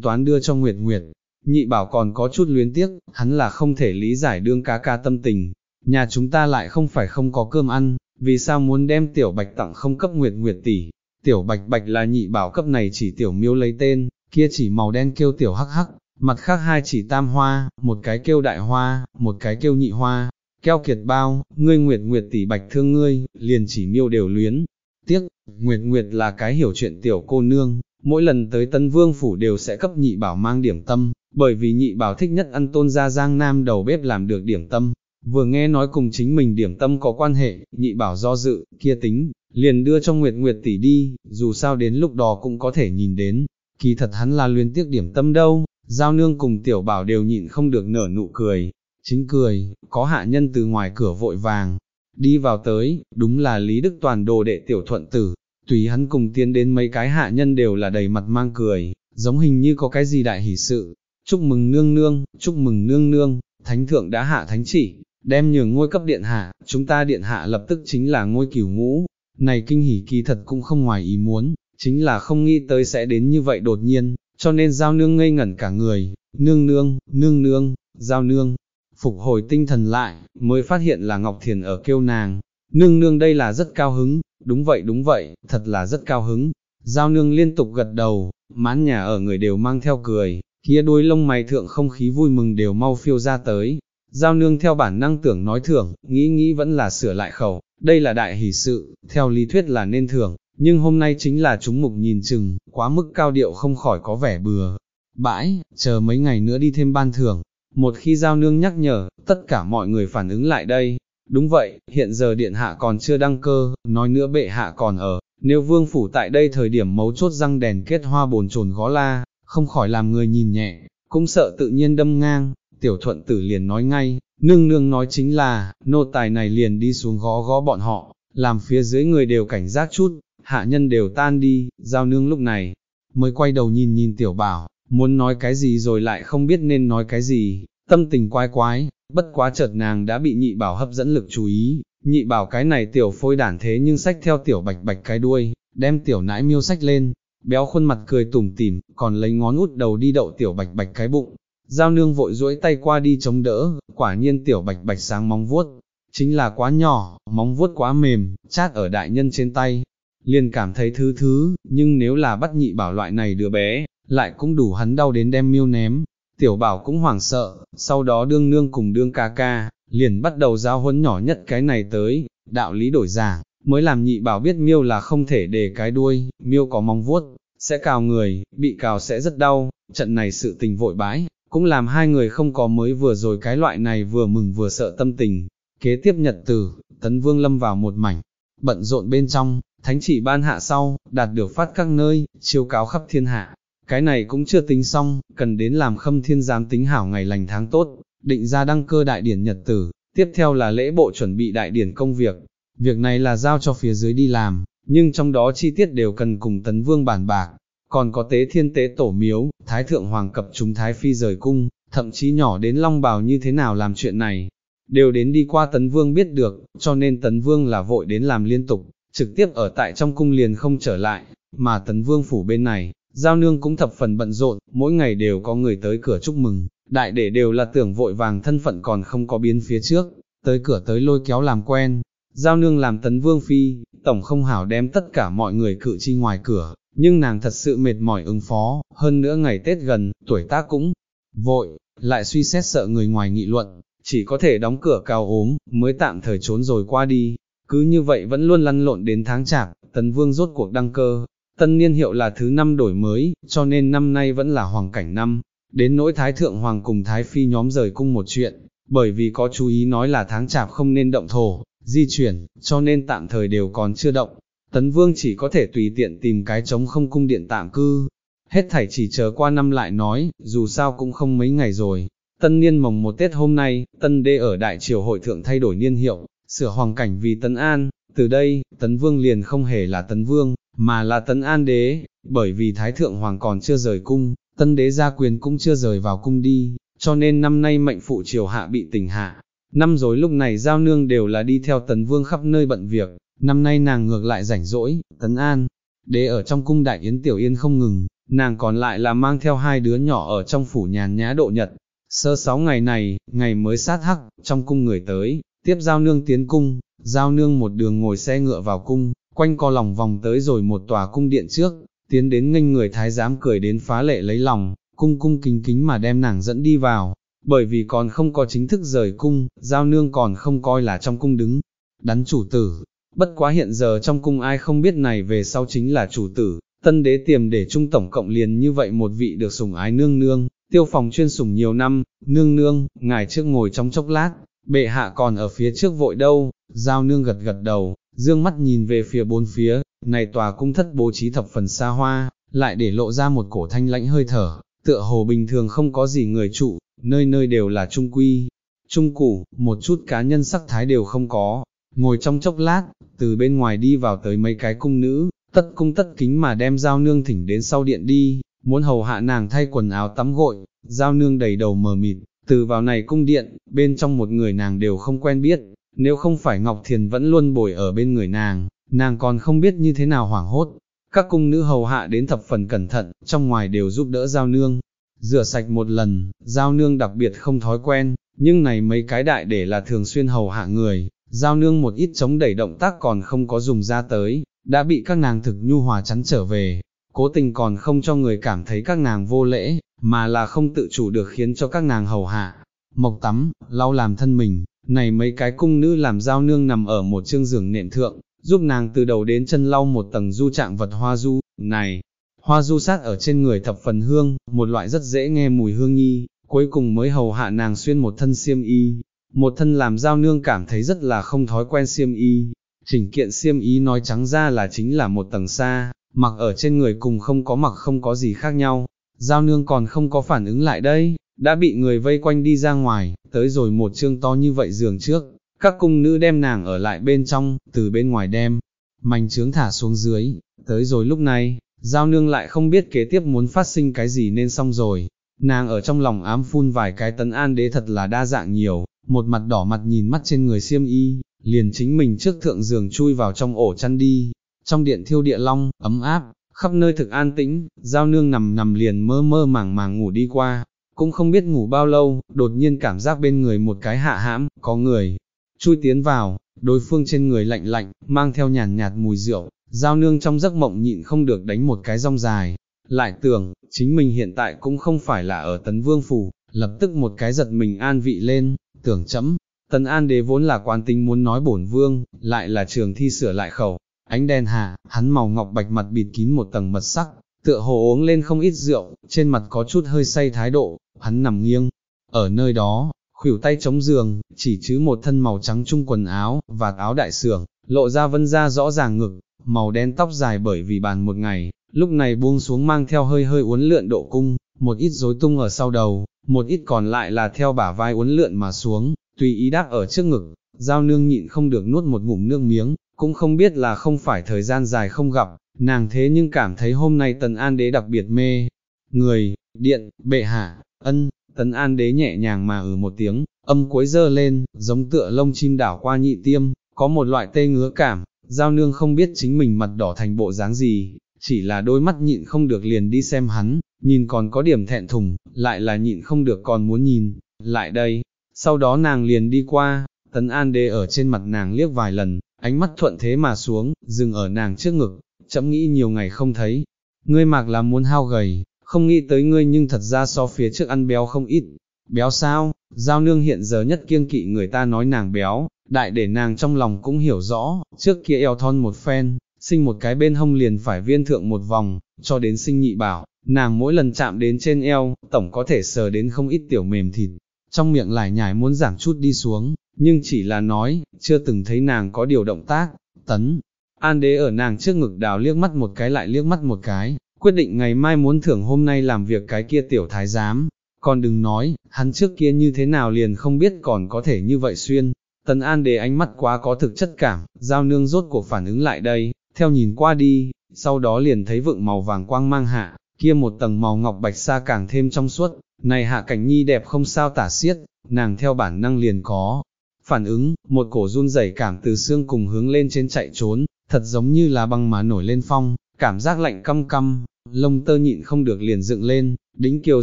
toán đưa cho Nguyệt Nguyệt. Nhị bảo còn có chút luyến tiếc, hắn là không thể lý giải đương ca ca tâm tình, nhà chúng ta lại không phải không có cơm ăn, vì sao muốn đem tiểu bạch tặng không cấp nguyệt nguyệt tỷ, tiểu bạch bạch là nhị bảo cấp này chỉ tiểu miêu lấy tên, kia chỉ màu đen kêu tiểu hắc hắc, mặt khác hai chỉ tam hoa, một cái kêu đại hoa, một cái kêu nhị hoa, keo kiệt bao, ngươi nguyệt nguyệt tỷ bạch thương ngươi, liền chỉ miêu đều luyến. Tiếc, nguyệt nguyệt là cái hiểu chuyện tiểu cô nương, mỗi lần tới tân vương phủ đều sẽ cấp nhị bảo mang điểm tâm, bởi vì nhị bảo thích nhất ăn tôn gia giang nam đầu bếp làm được điểm tâm. Vừa nghe nói cùng chính mình điểm tâm có quan hệ, nhị bảo do dự, kia tính, liền đưa cho Nguyệt Nguyệt tỷ đi, dù sao đến lúc đó cũng có thể nhìn đến, kỳ thật hắn là luyến tiếc điểm tâm đâu, giao nương cùng tiểu bảo đều nhịn không được nở nụ cười, chính cười, có hạ nhân từ ngoài cửa vội vàng, đi vào tới, đúng là Lý Đức Toàn đồ đệ tiểu thuận tử, tùy hắn cùng tiến đến mấy cái hạ nhân đều là đầy mặt mang cười, giống hình như có cái gì đại hỷ sự, chúc mừng nương nương, chúc mừng nương nương, thánh thượng đã hạ thánh chỉ, đem nhường ngôi cấp điện hạ, chúng ta điện hạ lập tức chính là ngôi cửu ngũ, này kinh hỉ kỳ thật cũng không ngoài ý muốn, chính là không nghĩ tới sẽ đến như vậy đột nhiên, cho nên giao nương ngây ngẩn cả người, nương nương, nương nương, giao nương, phục hồi tinh thần lại, mới phát hiện là Ngọc Thiền ở kêu nàng, nương nương đây là rất cao hứng, đúng vậy đúng vậy, thật là rất cao hứng, giao nương liên tục gật đầu, mán nhà ở người đều mang theo cười, kia đuôi lông mày thượng không khí vui mừng đều mau phiêu ra tới, giao nương theo bản năng tưởng nói thưởng, nghĩ nghĩ vẫn là sửa lại khẩu, đây là đại hỷ sự, theo lý thuyết là nên thưởng, nhưng hôm nay chính là chúng mục nhìn chừng, quá mức cao điệu không khỏi có vẻ bừa. Bãi, chờ mấy ngày nữa đi thêm ban thưởng, một khi giao nương nhắc nhở, tất cả mọi người phản ứng lại đây. Đúng vậy, hiện giờ điện hạ còn chưa đăng cơ, nói nữa bệ hạ còn ở, nếu vương phủ tại đây thời điểm mấu chốt răng đèn kết hoa bồn chồn gó la, không khỏi làm người nhìn nhẹ, cũng sợ tự nhiên đâm ngang, tiểu thuận tử liền nói ngay, nương nương nói chính là, nô tài này liền đi xuống gó gó bọn họ, làm phía dưới người đều cảnh giác chút, hạ nhân đều tan đi, giao nương lúc này, mới quay đầu nhìn nhìn tiểu bảo, muốn nói cái gì rồi lại không biết nên nói cái gì, tâm tình quái quái, bất quá chợt nàng đã bị nhị bảo hấp dẫn lực chú ý, nhị bảo cái này tiểu phôi đản thế nhưng sách theo tiểu bạch bạch cái đuôi, đem tiểu nãi miêu sách lên, béo khuôn mặt cười tủm tỉm, còn lấy ngón út đầu đi đậu tiểu bạch bạch cái bụng. Giao nương vội duỗi tay qua đi chống đỡ, quả nhiên tiểu bạch bạch sáng móng vuốt, chính là quá nhỏ, móng vuốt quá mềm, chát ở đại nhân trên tay, liền cảm thấy thứ thứ, nhưng nếu là bắt nhị bảo loại này đứa bé, lại cũng đủ hắn đau đến đem miêu ném. Tiểu bảo cũng hoảng sợ, sau đó đương nương cùng đương ca ca, liền bắt đầu giao huấn nhỏ nhất cái này tới, đạo lý đổi giảng, mới làm nhị bảo biết miêu là không thể để cái đuôi, miêu có mong vuốt, sẽ cào người, bị cào sẽ rất đau, trận này sự tình vội bãi, cũng làm hai người không có mới vừa rồi cái loại này vừa mừng vừa sợ tâm tình. Kế tiếp nhật tử, tấn vương lâm vào một mảnh, bận rộn bên trong, thánh chỉ ban hạ sau, đạt được phát các nơi, chiêu cáo khắp thiên hạ. Cái này cũng chưa tính xong, cần đến làm khâm thiên giám tính hảo ngày lành tháng tốt, định ra đăng cơ đại điển nhật tử, tiếp theo là lễ bộ chuẩn bị đại điển công việc. Việc này là giao cho phía dưới đi làm, nhưng trong đó chi tiết đều cần cùng tấn vương bản bạc. Còn có tế thiên tế tổ miếu, thái thượng hoàng cập chúng thái phi rời cung, thậm chí nhỏ đến long bào như thế nào làm chuyện này, đều đến đi qua tấn vương biết được, cho nên tấn vương là vội đến làm liên tục, trực tiếp ở tại trong cung liền không trở lại, mà tấn vương phủ bên này, giao nương cũng thập phần bận rộn, mỗi ngày đều có người tới cửa chúc mừng, đại để đều là tưởng vội vàng thân phận còn không có biến phía trước, tới cửa tới lôi kéo làm quen, giao nương làm tấn vương phi, tổng không hảo đem tất cả mọi người cự chi ngoài cửa, nhưng nàng thật sự mệt mỏi ứng phó, hơn nữa ngày Tết gần, tuổi tác cũng vội, lại suy xét sợ người ngoài nghị luận, chỉ có thể đóng cửa cao ốm, mới tạm thời trốn rồi qua đi, cứ như vậy vẫn luôn lăn lộn đến tháng chạp, tấn vương rốt cuộc đăng cơ, tân niên hiệu là thứ năm đổi mới, cho nên năm nay vẫn là hoàng cảnh năm, đến nỗi thái thượng hoàng cùng thái phi nhóm rời cung một chuyện, bởi vì có chú ý nói là tháng chạp không nên động thổ, di chuyển, cho nên tạm thời đều còn chưa động, tấn vương chỉ có thể tùy tiện tìm cái trống không cung điện tạm cư, hết thảy chỉ chờ qua năm lại nói, dù sao cũng không mấy ngày rồi. Tân niên mồng một Tết hôm nay, tân đê ở đại triều hội thượng thay đổi niên hiệu, sửa hoàng cảnh vì Tấn An, từ đây, Tấn Vương liền không hề là Tấn Vương, mà là Tấn An đế, bởi vì Thái Thượng Hoàng còn chưa rời cung, Tân đế gia quyền cũng chưa rời vào cung đi, cho nên năm nay mệnh phụ triều hạ bị tỉnh hạ. Năm rồi lúc này giao nương đều là đi theo Tấn Vương khắp nơi bận việc, năm nay nàng ngược lại rảnh rỗi, Tấn An, đế ở trong cung đại yến tiểu yên không ngừng, nàng còn lại là mang theo hai đứa nhỏ ở trong phủ nhàn nhã độ nhật. Sơ sáu ngày này, ngày mới sát hắc, trong cung người tới, tiếp giao nương tiến cung, giao nương một đường ngồi xe ngựa vào cung, quanh co lòng vòng tới rồi một tòa cung điện trước, tiến đến nghênh người thái giám cười đến phá lệ lấy lòng, cung cung kính kính mà đem nàng dẫn đi vào, bởi vì còn không có chính thức rời cung, giao nương còn không coi là trong cung đứng, đắn chủ tử, bất quá hiện giờ trong cung ai không biết này về sau chính là chủ tử, tân đế tiềm để trung tổng cộng liền như vậy một vị được sủng ái nương nương, tiêu phòng chuyên sủng nhiều năm, nương nương, ngài trước ngồi trong chốc lát, bệ hạ còn ở phía trước vội đâu, giao nương gật gật đầu, dương mắt nhìn về phía bốn phía, này tòa cung thất bố trí thập phần xa hoa, lại để lộ ra một cổ thanh lãnh hơi thở, tựa hồ bình thường không có gì người trụ, nơi nơi đều là trung quy, trung củ, một chút cá nhân sắc thái đều không có, ngồi trong chốc lát, từ bên ngoài đi vào tới mấy cái cung nữ, tất cung tất kính mà đem giao nương thỉnh đến sau điện đi, muốn hầu hạ nàng thay quần áo tắm gội, giao nương đầy đầu mờ mịt, từ vào này cung điện, bên trong một người nàng đều không quen biết, nếu không phải Ngọc Thiền vẫn luôn bồi ở bên người nàng, nàng còn không biết như thế nào hoảng hốt. Các cung nữ hầu hạ đến thập phần cẩn thận, trong ngoài đều giúp đỡ giao nương. Rửa sạch một lần, giao nương đặc biệt không thói quen, nhưng này mấy cái đại để là thường xuyên hầu hạ người, giao nương một ít chống đẩy động tác còn không có dùng ra tới, đã bị các nàng thực nhu hòa chắn trở về, cố tình còn không cho người cảm thấy các nàng vô lễ, mà là không tự chủ được khiến cho các nàng hầu hạ. Mộc tắm, lau làm thân mình, này mấy cái cung nữ làm giao nương nằm ở một chương giường nệm thượng, giúp nàng từ đầu đến chân lau một tầng du trạng vật hoa du, này, hoa du sát ở trên người thập phần hương, một loại rất dễ nghe mùi hương nhi, cuối cùng mới hầu hạ nàng xuyên một thân xiêm y, một thân làm giao nương cảm thấy rất là không thói quen xiêm y, chỉnh kiện xiêm y nói trắng ra là chính là một tầng xa, mặc ở trên người cùng không có mặc không có gì khác nhau, giao nương còn không có phản ứng lại đây, đã bị người vây quanh đi ra ngoài, tới rồi một chương to như vậy giường trước, các cung nữ đem nàng ở lại bên trong, từ bên ngoài đem, mảnh trướng thả xuống dưới, tới rồi lúc này, giao nương lại không biết kế tiếp muốn phát sinh cái gì nên xong rồi, nàng ở trong lòng ám phun vài cái tấn an đế thật là đa dạng nhiều, một mặt đỏ mặt nhìn mắt trên người xiêm y, liền chính mình trước thượng giường chui vào trong ổ chăn đi, trong điện thiêu địa long, ấm áp, khắp nơi thực an tĩnh, giao nương nằm nằm liền mơ mơ màng màng ngủ đi qua, cũng không biết ngủ bao lâu, đột nhiên cảm giác bên người một cái hạ hãm, có người, chui tiến vào, đối phương trên người lạnh lạnh, mang theo nhàn nhạt mùi rượu, giao nương trong giấc mộng nhịn không được đánh một cái rong dài, lại tưởng, chính mình hiện tại cũng không phải là ở tấn vương phủ, lập tức một cái giật mình an vị lên, tưởng chấm, tấn an đế vốn là quan tính muốn nói bổn vương, lại là trường thi sửa lại khẩu, ánh đèn hạ, hắn màu ngọc bạch mặt bịt kín một tầng mật sắc, tựa hồ uống lên không ít rượu, trên mặt có chút hơi say thái độ, hắn nằm nghiêng, ở nơi đó, khuỷu tay chống giường, chỉ chứ một thân màu trắng trung quần áo, và áo đại sưởng, lộ ra vân ra rõ ràng ngực, màu đen tóc dài bởi vì bàn một ngày, lúc này buông xuống mang theo hơi hơi uốn lượn độ cung, một ít rối tung ở sau đầu, một ít còn lại là theo bả vai uốn lượn mà xuống, tùy ý đắc ở trước ngực, giao nương nhịn không được nuốt một ngụm nước miếng, cũng không biết là không phải thời gian dài không gặp, nàng thế nhưng cảm thấy hôm nay tần an đế đặc biệt mê. Người, điện, bệ hạ, ân, tần an đế nhẹ nhàng mà ừ một tiếng, âm cuối dơ lên, giống tựa lông chim đảo qua nhị tiêm, có một loại tê ngứa cảm, giao nương không biết chính mình mặt đỏ thành bộ dáng gì, chỉ là đôi mắt nhịn không được liền đi xem hắn, nhìn còn có điểm thẹn thùng, lại là nhịn không được còn muốn nhìn, lại đây, sau đó nàng liền đi qua, tấn an đế ở trên mặt nàng liếc vài lần, ánh mắt thuận thế mà xuống, dừng ở nàng trước ngực, chậm nghĩ nhiều ngày không thấy, ngươi mạc là muốn hao gầy, không nghĩ tới ngươi nhưng thật ra so phía trước ăn béo không ít, béo sao, giao nương hiện giờ nhất kiêng kỵ người ta nói nàng béo, đại để nàng trong lòng cũng hiểu rõ, trước kia eo thon một phen, sinh một cái bên hông liền phải viên thượng một vòng, cho đến sinh nhị bảo, nàng mỗi lần chạm đến trên eo, tổng có thể sờ đến không ít tiểu mềm thịt, trong miệng lại nhải muốn giảm chút đi xuống, nhưng chỉ là nói, chưa từng thấy nàng có điều động tác, tấn. An đế ở nàng trước ngực đào liếc mắt một cái lại liếc mắt một cái, quyết định ngày mai muốn thưởng hôm nay làm việc cái kia tiểu thái giám, còn đừng nói, hắn trước kia như thế nào liền không biết còn có thể như vậy xuyên. Tần An đế ánh mắt quá có thực chất cảm, giao nương rốt cuộc phản ứng lại đây, theo nhìn qua đi, sau đó liền thấy vượng màu vàng quang mang hạ, kia một tầng màu ngọc bạch xa càng thêm trong suốt, này hạ cảnh nhi đẹp không sao tả xiết, nàng theo bản năng liền có, phản ứng, một cổ run rẩy cảm từ xương cùng hướng lên trên chạy trốn, thật giống như là băng mà nổi lên phong, cảm giác lạnh căm căm, lông tơ nhịn không được liền dựng lên, đính kiều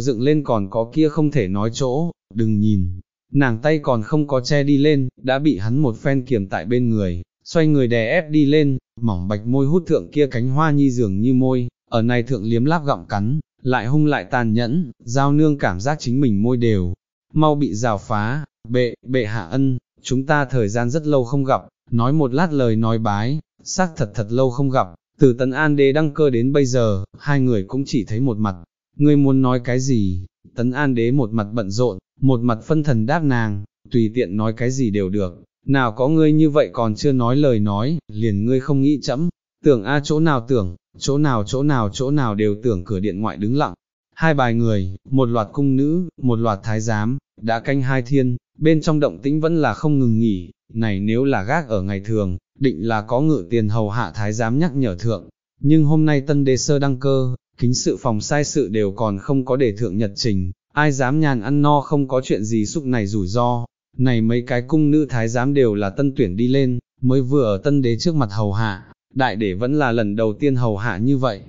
dựng lên còn có kia không thể nói chỗ, đừng nhìn, nàng tay còn không có che đi lên, đã bị hắn một phen kiềm tại bên người, xoay người đè ép đi lên, mỏng bạch môi hút thượng kia cánh hoa nhi dường như môi, ở này thượng liếm láp gặm cắn, lại hung lại tàn nhẫn, giao nương cảm giác chính mình môi đều, mau bị rào phá, bệ, bệ hạ ân, chúng ta thời gian rất lâu không gặp, nói một lát lời nói bái, xác thật thật lâu không gặp, từ tấn an đế đăng cơ đến bây giờ, hai người cũng chỉ thấy một mặt, ngươi muốn nói cái gì, tấn an đế một mặt bận rộn, một mặt phân thần đáp nàng, tùy tiện nói cái gì đều được, nào có ngươi như vậy còn chưa nói lời nói, liền ngươi không nghĩ chấm, tưởng a chỗ nào tưởng, chỗ nào chỗ nào chỗ nào đều tưởng cửa điện ngoại đứng lặng. Hai bài người, một loạt cung nữ, một loạt thái giám, đã canh hai thiên, bên trong động tĩnh vẫn là không ngừng nghỉ, này nếu là gác ở ngày thường, định là có ngự tiền hầu hạ thái giám nhắc nhở thượng, nhưng hôm nay tân đế sơ đăng cơ, kính sự phòng sai sự đều còn không có để thượng nhật trình, ai dám nhàn ăn no không có chuyện gì xúc này rủi ro, này mấy cái cung nữ thái giám đều là tân tuyển đi lên, mới vừa ở tân đế trước mặt hầu hạ, đại đế vẫn là lần đầu tiên hầu hạ như vậy.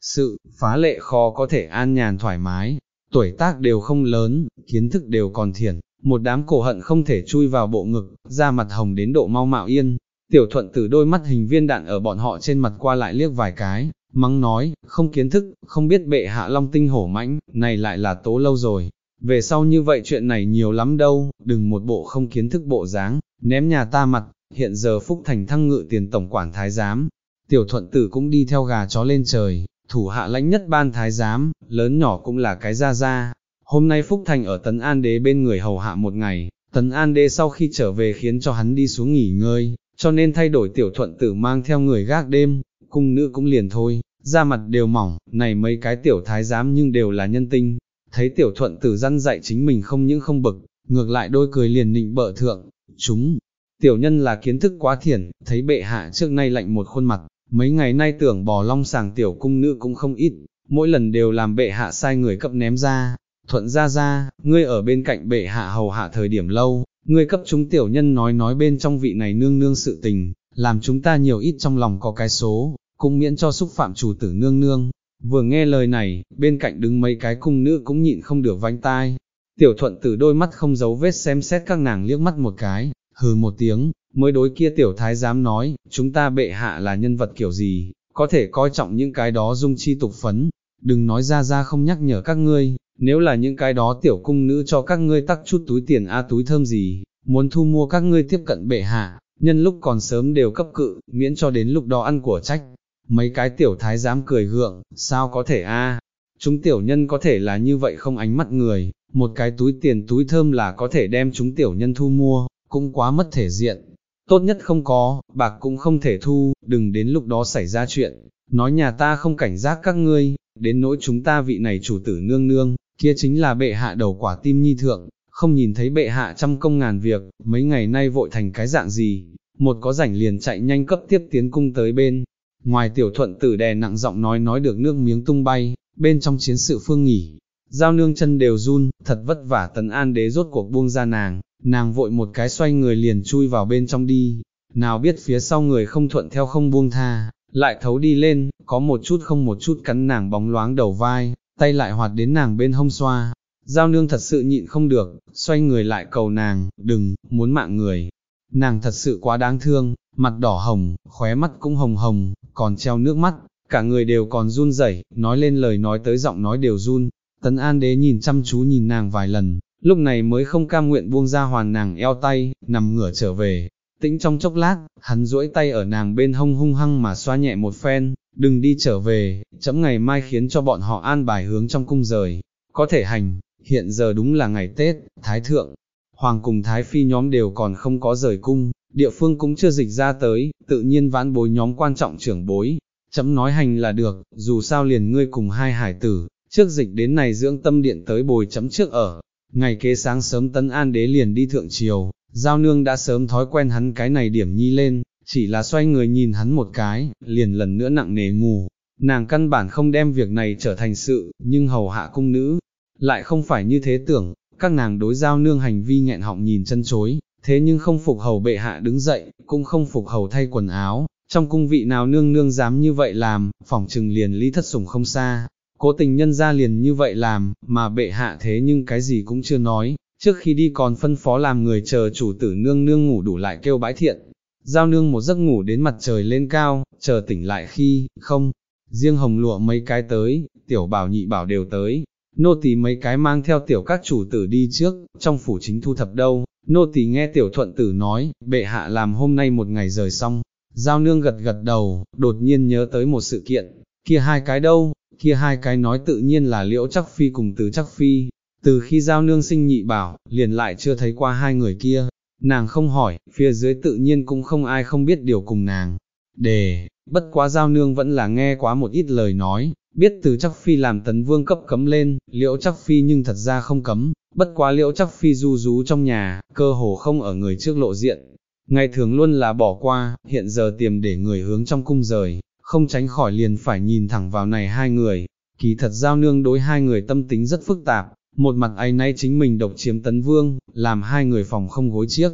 Sự, phá lệ khó có thể an nhàn thoải mái, tuổi tác đều không lớn, kiến thức đều còn thiển, một đám cổ hận không thể chui vào bộ ngực, da mặt hồng đến độ mau mạo yên. Tiểu thuận từ đôi mắt hình viên đạn ở bọn họ trên mặt qua lại liếc vài cái, mắng nói, không kiến thức, không biết bệ hạ long tinh hổ mãnh, này lại là tố lâu rồi. Về sau như vậy chuyện này nhiều lắm đâu, đừng một bộ không kiến thức bộ dáng, ném nhà ta mặt, hiện giờ Phúc Thành thăng ngự tiền tổng quản thái giám, tiểu thuận tử cũng đi theo gà chó lên trời, thủ hạ lãnh nhất ban thái giám, lớn nhỏ cũng là cái ra ra. Hôm nay Phúc Thành ở Tấn An Đế bên người hầu hạ một ngày, Tấn An Đế sau khi trở về khiến cho hắn đi xuống nghỉ ngơi, cho nên thay đổi tiểu thuận tử mang theo người gác đêm, cung nữ cũng liền thôi, da mặt đều mỏng, này mấy cái tiểu thái giám nhưng đều là nhân tinh, thấy tiểu thuận tử răn dạy chính mình không những không bực, ngược lại đôi cười liền nịnh bợ thượng, chúng, tiểu nhân là kiến thức quá thiển, thấy bệ hạ trước nay lạnh một khuôn mặt, mấy ngày nay tưởng bò long sàng tiểu cung nữ cũng không ít, mỗi lần đều làm bệ hạ sai người cấp ném ra, thuận ra ra, ngươi ở bên cạnh bệ hạ hầu hạ thời điểm lâu, ngươi cấp chúng tiểu nhân nói nói bên trong vị này nương nương sự tình, làm chúng ta nhiều ít trong lòng có cái số, cũng miễn cho xúc phạm chủ tử nương nương. Vừa nghe lời này, bên cạnh đứng mấy cái cung nữ cũng nhịn không được vánh tai. Tiểu thuận tử đôi mắt không giấu vết xem xét các nàng liếc mắt một cái, hừ một tiếng, mới đối kia tiểu thái dám nói, chúng ta bệ hạ là nhân vật kiểu gì, có thể coi trọng những cái đó dung chi tục phấn, đừng nói ra ra không nhắc nhở các ngươi, nếu là những cái đó tiểu cung nữ cho các ngươi tắc chút túi tiền a túi thơm gì, muốn thu mua các ngươi tiếp cận bệ hạ, nhân lúc còn sớm đều cấp cự, miễn cho đến lúc đó ăn của trách. Mấy cái tiểu thái dám cười gượng, sao có thể a? Chúng tiểu nhân có thể là như vậy không ánh mắt người, một cái túi tiền túi thơm là có thể đem chúng tiểu nhân thu mua, cũng quá mất thể diện. Tốt nhất không có, bạc cũng không thể thu, đừng đến lúc đó xảy ra chuyện, nói nhà ta không cảnh giác các ngươi, đến nỗi chúng ta vị này chủ tử nương nương, kia chính là bệ hạ đầu quả tim nhi thượng, không nhìn thấy bệ hạ trăm công ngàn việc, mấy ngày nay vội thành cái dạng gì, một có rảnh liền chạy nhanh cấp tiếp tiến cung tới bên. Ngoài tiểu thuận tử đè nặng giọng nói nói được nước miếng tung bay, bên trong chiến sự phương nghỉ, giao nương chân đều run, thật vất vả tấn an đế rốt cuộc buông ra nàng, nàng vội một cái xoay người liền chui vào bên trong đi, nào biết phía sau người không thuận theo không buông tha, lại thấu đi lên, có một chút không một chút cắn nàng bóng loáng đầu vai, tay lại hoạt đến nàng bên hông xoa. Giao nương thật sự nhịn không được, xoay người lại cầu nàng, đừng, muốn mạng người. Nàng thật sự quá đáng thương, mặt đỏ hồng, khóe mắt cũng hồng hồng, còn treo nước mắt, cả người đều còn run rẩy, nói lên lời nói tới giọng nói đều run. Tấn An Đế nhìn chăm chú nhìn nàng vài lần, lúc này mới không cam nguyện buông ra hoàn nàng eo tay, nằm ngửa trở về. Tĩnh trong chốc lát, hắn duỗi tay ở nàng bên hông hung hăng mà xoa nhẹ một phen, đừng đi trở về, chấm ngày mai khiến cho bọn họ an bài hướng trong cung rời, có thể hành, hiện giờ đúng là ngày Tết, Thái Thượng, Hoàng cùng Thái Phi nhóm đều còn không có rời cung, địa phương cũng chưa dịch ra tới, tự nhiên vãn bối nhóm quan trọng trưởng bối, chấm nói hành là được, dù sao liền ngươi cùng hai hải tử, trước dịch đến này dưỡng tâm điện tới bồi chấm trước ở, ngày kế sáng sớm tấn an đế liền đi thượng triều, giao nương đã sớm thói quen hắn cái này điểm nhi lên, chỉ là xoay người nhìn hắn một cái, liền lần nữa nặng nề ngủ, nàng căn bản không đem việc này trở thành sự, nhưng hầu hạ cung nữ, lại không phải như thế tưởng, các nàng đối giao nương hành vi nghẹn họng nhìn chân chối, thế nhưng không phục hầu bệ hạ đứng dậy, cũng không phục hầu thay quần áo, trong cung vị nào nương nương dám như vậy làm, phỏng trừng liền lý thất sủng không xa, cố tình nhân ra liền như vậy làm, mà bệ hạ thế nhưng cái gì cũng chưa nói, trước khi đi còn phân phó làm người chờ chủ tử nương nương ngủ đủ lại kêu bãi thiện. Giao nương một giấc ngủ đến mặt trời lên cao, chờ tỉnh lại khi, không, riêng hồng lụa mấy cái tới, tiểu bảo nhị bảo đều tới, nô tỳ mấy cái mang theo tiểu các chủ tử đi trước, trong phủ chính thu thập đâu, nô tỳ nghe tiểu thuận tử nói, bệ hạ làm hôm nay một ngày rời xong, giao nương gật gật đầu, đột nhiên nhớ tới một sự kiện, kia hai cái đâu, kia hai cái nói tự nhiên là liễu chắc phi cùng tứ chắc phi, từ khi giao nương sinh nhị bảo, liền lại chưa thấy qua hai người kia, nàng không hỏi, phía dưới tự nhiên cũng không ai không biết điều cùng nàng, đề, bất quá giao nương vẫn là nghe quá một ít lời nói, biết từ chắc phi làm tấn vương cấp cấm lên, liễu chắc phi nhưng thật ra không cấm, bất quá liễu chắc phi du rú trong nhà, cơ hồ không ở người trước lộ diện. Ngày thường luôn là bỏ qua, hiện giờ tiềm để người hướng trong cung rời, không tránh khỏi liền phải nhìn thẳng vào này hai người. Kỳ thật giao nương đối hai người tâm tính rất phức tạp, một mặt ấy nay chính mình độc chiếm tấn vương, làm hai người phòng không gối chiếc.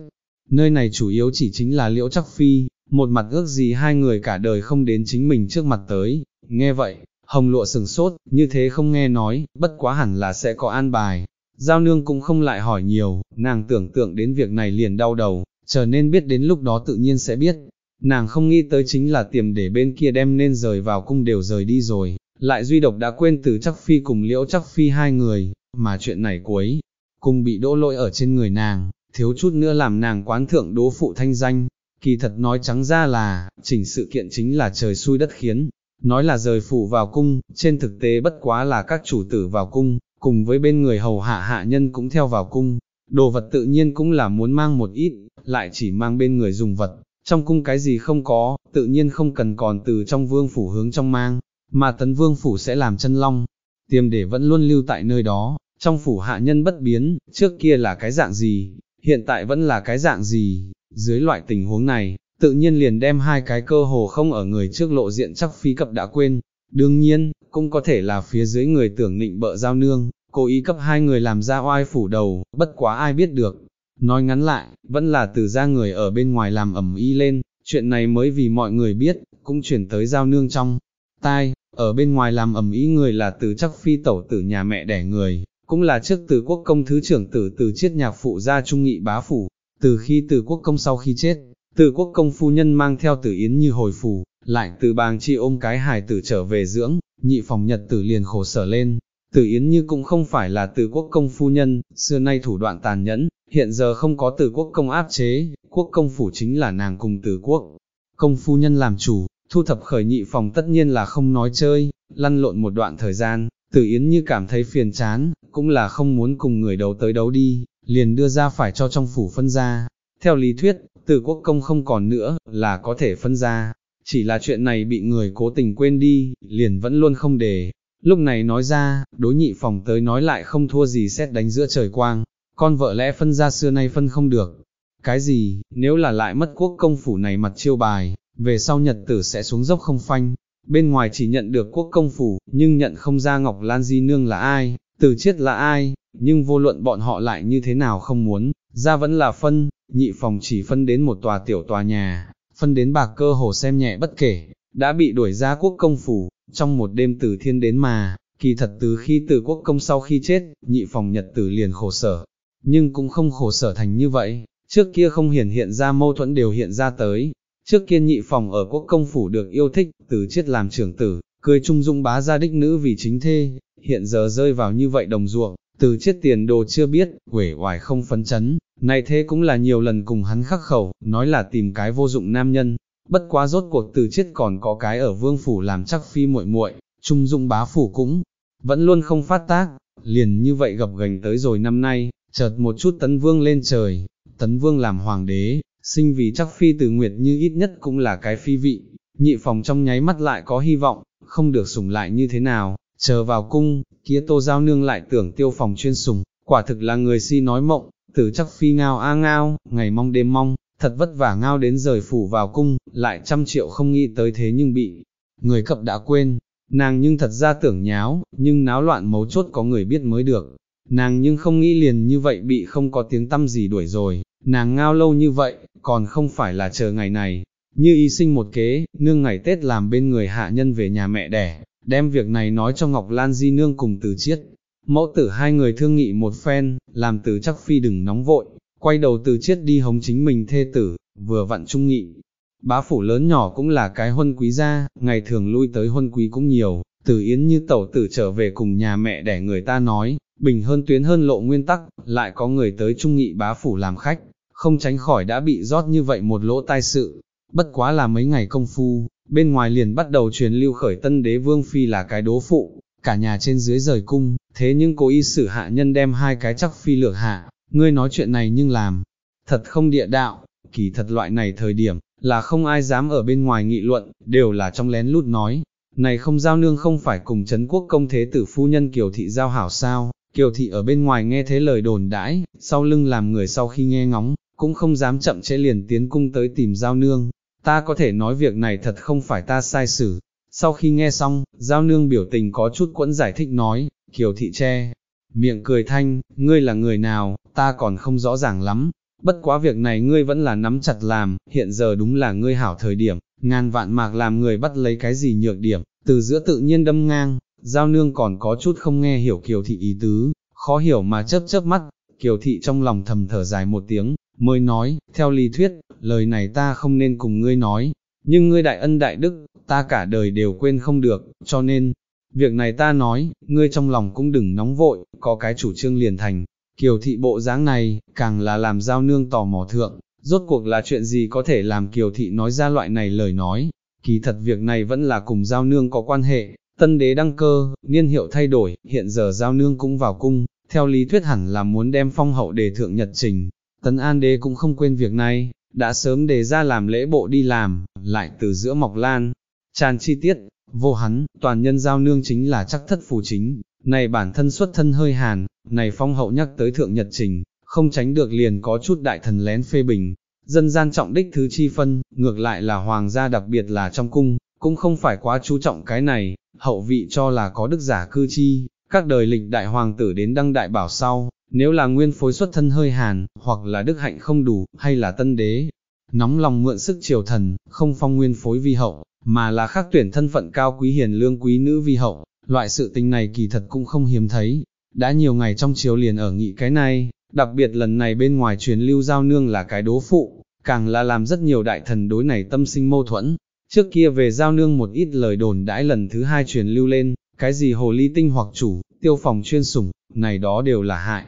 Nơi này chủ yếu chỉ chính là liễu chắc phi, một mặt ước gì hai người cả đời không đến chính mình trước mặt tới, nghe vậy, hồng lụa sừng sốt, như thế không nghe nói, bất quá hẳn là sẽ có an bài. Giao nương cũng không lại hỏi nhiều, nàng tưởng tượng đến việc này liền đau đầu, trở nên biết đến lúc đó tự nhiên sẽ biết. Nàng không nghĩ tới chính là tiềm để bên kia đem nên rời vào cung đều rời đi rồi, lại duy độc đã quên từ chắc phi cùng liễu chắc phi hai người, mà chuyện này cuối, cùng bị đỗ lỗi ở trên người nàng, thiếu chút nữa làm nàng quán thượng đố phụ thanh danh, kỳ thật nói trắng ra là, chỉnh sự kiện chính là trời xui đất khiến, nói là rời phủ vào cung, trên thực tế bất quá là các chủ tử vào cung, cùng với bên người hầu hạ hạ nhân cũng theo vào cung, đồ vật tự nhiên cũng là muốn mang một ít, lại chỉ mang bên người dùng vật, trong cung cái gì không có, tự nhiên không cần còn từ trong vương phủ hướng trong mang, mà tấn vương phủ sẽ làm chân long, tiêm để vẫn luôn lưu tại nơi đó, trong phủ hạ nhân bất biến, trước kia là cái dạng gì, hiện tại vẫn là cái dạng gì, dưới loại tình huống này, tự nhiên liền đem hai cái cơ hồ không ở người trước lộ diện chắc phi cập đã quên. Đương nhiên, cũng có thể là phía dưới người tưởng nịnh bợ giao nương, cố ý cấp hai người làm ra oai phủ đầu, bất quá ai biết được. Nói ngắn lại, vẫn là từ ra người ở bên ngoài làm ẩm y lên, chuyện này mới vì mọi người biết, cũng chuyển tới giao nương trong. Tai, ở bên ngoài làm ẩm ý người là từ chắc phi tẩu tử nhà mẹ đẻ người, cũng là trước từ quốc công thứ trưởng tử từ chiết nhạc phụ ra trung nghị bá phủ, từ khi từ quốc công sau khi chết, từ quốc công phu nhân mang theo tử yến như hồi phủ, lại từ bàng chi ôm cái hài tử trở về dưỡng, nhị phòng nhật tử liền khổ sở lên. Tử Yến như cũng không phải là từ quốc công phu nhân, xưa nay thủ đoạn tàn nhẫn, hiện giờ không có từ quốc công áp chế, quốc công phủ chính là nàng cùng từ quốc. Công phu nhân làm chủ, thu thập khởi nhị phòng tất nhiên là không nói chơi, lăn lộn một đoạn thời gian, Tử Yến như cảm thấy phiền chán, cũng là không muốn cùng người đấu tới đấu đi, liền đưa ra phải cho trong phủ phân ra. Theo lý thuyết, từ quốc công không còn nữa, là có thể phân ra, chỉ là chuyện này bị người cố tình quên đi, liền vẫn luôn không để. Lúc này nói ra, đối nhị phòng tới nói lại không thua gì xét đánh giữa trời quang, con vợ lẽ phân ra xưa nay phân không được. Cái gì, nếu là lại mất quốc công phủ này mặt chiêu bài, về sau nhật tử sẽ xuống dốc không phanh, bên ngoài chỉ nhận được quốc công phủ, nhưng nhận không ra Ngọc Lan Di Nương là ai, từ chết là ai, nhưng vô luận bọn họ lại như thế nào không muốn, ra vẫn là phân, nhị phòng chỉ phân đến một tòa tiểu tòa nhà, phân đến bạc cơ hồ xem nhẹ bất kể, đã bị đuổi ra quốc công phủ, trong một đêm từ thiên đến mà, kỳ thật từ khi từ quốc công sau khi chết, nhị phòng nhật tử liền khổ sở, nhưng cũng không khổ sở thành như vậy, trước kia không hiển hiện ra mâu thuẫn đều hiện ra tới, trước kia nhị phòng ở quốc công phủ được yêu thích, từ chết làm trưởng tử, cười trung dung bá gia đích nữ vì chính thê, hiện giờ rơi vào như vậy đồng ruộng, từ chết tiền đồ chưa biết, quể hoài không phấn chấn, này thế cũng là nhiều lần cùng hắn khắc khẩu, nói là tìm cái vô dụng nam nhân, bất quá rốt cuộc từ chết còn có cái ở vương phủ làm chắc phi muội muội, trung dung bá phủ cũng, vẫn luôn không phát tác, liền như vậy gặp gành tới rồi năm nay, chợt một chút tấn vương lên trời, tấn vương làm hoàng đế, sinh vì chắc phi từ nguyệt như ít nhất cũng là cái phi vị, nhị phòng trong nháy mắt lại có hy vọng, không được sủng lại như thế nào, chờ vào cung, kia tô giao nương lại tưởng tiêu phòng chuyên sủng, quả thực là người si nói mộng, tử chắc phi ngao a ngao, ngày mong đêm mong, thật vất vả ngao đến rời phủ vào cung, lại trăm triệu không nghĩ tới thế nhưng bị, người cập đã quên, nàng nhưng thật ra tưởng nháo, nhưng náo loạn mấu chốt có người biết mới được, nàng nhưng không nghĩ liền như vậy bị không có tiếng tâm gì đuổi rồi, nàng ngao lâu như vậy, còn không phải là chờ ngày này, như y sinh một kế, nương ngày Tết làm bên người hạ nhân về nhà mẹ đẻ, đem việc này nói cho Ngọc Lan Di Nương cùng từ chiết. mẫu tử hai người thương nghị một phen, làm từ chắc phi đừng nóng vội, quay đầu từ chiết đi hống chính mình thê tử, vừa vặn trung nghị. Bá phủ lớn nhỏ cũng là cái huân quý gia, ngày thường lui tới huân quý cũng nhiều, từ yến như tẩu tử trở về cùng nhà mẹ để người ta nói, bình hơn tuyến hơn lộ nguyên tắc, lại có người tới trung nghị bá phủ làm khách, không tránh khỏi đã bị rót như vậy một lỗ tai sự. Bất quá là mấy ngày công phu, bên ngoài liền bắt đầu truyền lưu khởi tân đế vương phi là cái đố phụ, cả nhà trên dưới rời cung, thế nhưng cố ý xử hạ nhân đem hai cái chắc phi lược hạ, ngươi nói chuyện này nhưng làm, thật không địa đạo, kỳ thật loại này thời điểm, là không ai dám ở bên ngoài nghị luận, đều là trong lén lút nói, này không giao nương không phải cùng chấn quốc công thế tử phu nhân kiều thị giao hảo sao, kiều thị ở bên ngoài nghe thế lời đồn đãi, sau lưng làm người sau khi nghe ngóng, cũng không dám chậm trễ liền tiến cung tới tìm giao nương, ta có thể nói việc này thật không phải ta sai xử. Sau khi nghe xong, giao nương biểu tình có chút quẫn giải thích nói, kiều thị che, miệng cười thanh, ngươi là người nào, ta còn không rõ ràng lắm, bất quá việc này ngươi vẫn là nắm chặt làm, hiện giờ đúng là ngươi hảo thời điểm, ngàn vạn mạc làm người bắt lấy cái gì nhược điểm, từ giữa tự nhiên đâm ngang, giao nương còn có chút không nghe hiểu kiều thị ý tứ, khó hiểu mà chớp chớp mắt, kiều thị trong lòng thầm thở dài một tiếng, mới nói, theo lý thuyết, lời này ta không nên cùng ngươi nói, nhưng ngươi đại ân đại đức, ta cả đời đều quên không được, cho nên, việc này ta nói, ngươi trong lòng cũng đừng nóng vội, có cái chủ trương liền thành, kiều thị bộ dáng này, càng là làm giao nương tò mò thượng, rốt cuộc là chuyện gì có thể làm kiều thị nói ra loại này lời nói, kỳ thật việc này vẫn là cùng giao nương có quan hệ, tân đế đăng cơ, niên hiệu thay đổi, hiện giờ giao nương cũng vào cung, theo lý thuyết hẳn là muốn đem phong hậu đề thượng nhật trình, tấn an đế cũng không quên việc này, đã sớm đề ra làm lễ bộ đi làm, lại từ giữa mọc lan, tràn chi tiết, vô hắn, toàn nhân giao nương chính là chắc thất phù chính, này bản thân xuất thân hơi hàn, này phong hậu nhắc tới thượng nhật trình, không tránh được liền có chút đại thần lén phê bình, dân gian trọng đích thứ chi phân, ngược lại là hoàng gia đặc biệt là trong cung, cũng không phải quá chú trọng cái này, hậu vị cho là có đức giả cư chi, các đời lịch đại hoàng tử đến đăng đại bảo sau, nếu là nguyên phối xuất thân hơi hàn, hoặc là đức hạnh không đủ, hay là tân đế, nóng lòng mượn sức triều thần, không phong nguyên phối vi hậu, mà là khắc tuyển thân phận cao quý hiền lương quý nữ vi hậu, loại sự tình này kỳ thật cũng không hiếm thấy, đã nhiều ngày trong chiếu liền ở nghị cái này, đặc biệt lần này bên ngoài truyền lưu giao nương là cái đố phụ, càng là làm rất nhiều đại thần đối này tâm sinh mâu thuẫn. Trước kia về giao nương một ít lời đồn đãi lần thứ hai truyền lưu lên, cái gì hồ ly tinh hoặc chủ, tiêu phòng chuyên sủng, này đó đều là hại.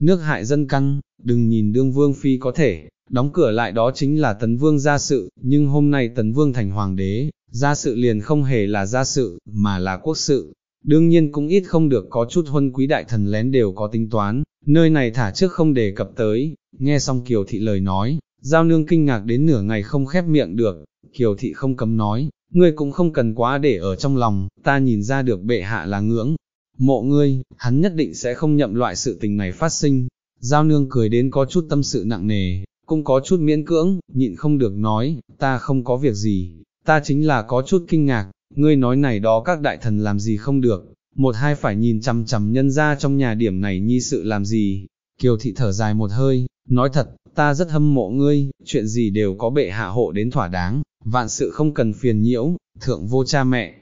Nước hại dân căn, đừng nhìn đương vương phi có thể, đóng cửa lại đó chính là tấn vương gia sự, nhưng hôm nay tấn vương thành hoàng đế, gia sự liền không hề là gia sự, mà là quốc sự. Đương nhiên cũng ít không được có chút huân quý đại thần lén đều có tính toán, nơi này thả trước không đề cập tới, nghe xong Kiều Thị lời nói, Giao Nương kinh ngạc đến nửa ngày không khép miệng được, Kiều Thị không cấm nói, ngươi cũng không cần quá để ở trong lòng, ta nhìn ra được bệ hạ là ngưỡng, mộ ngươi, hắn nhất định sẽ không nhậm loại sự tình này phát sinh. Giao Nương cười đến có chút tâm sự nặng nề, cũng có chút miễn cưỡng, nhịn không được nói, ta không có việc gì, ta chính là có chút kinh ngạc, ngươi nói này đó các đại thần làm gì không được, một hai phải nhìn chằm chằm nhân ra trong nhà điểm này nhi sự làm gì. Kiều thị thở dài một hơi, nói thật, ta rất hâm mộ ngươi, chuyện gì đều có bệ hạ hộ đến thỏa đáng, vạn sự không cần phiền nhiễu, thượng vô cha mẹ,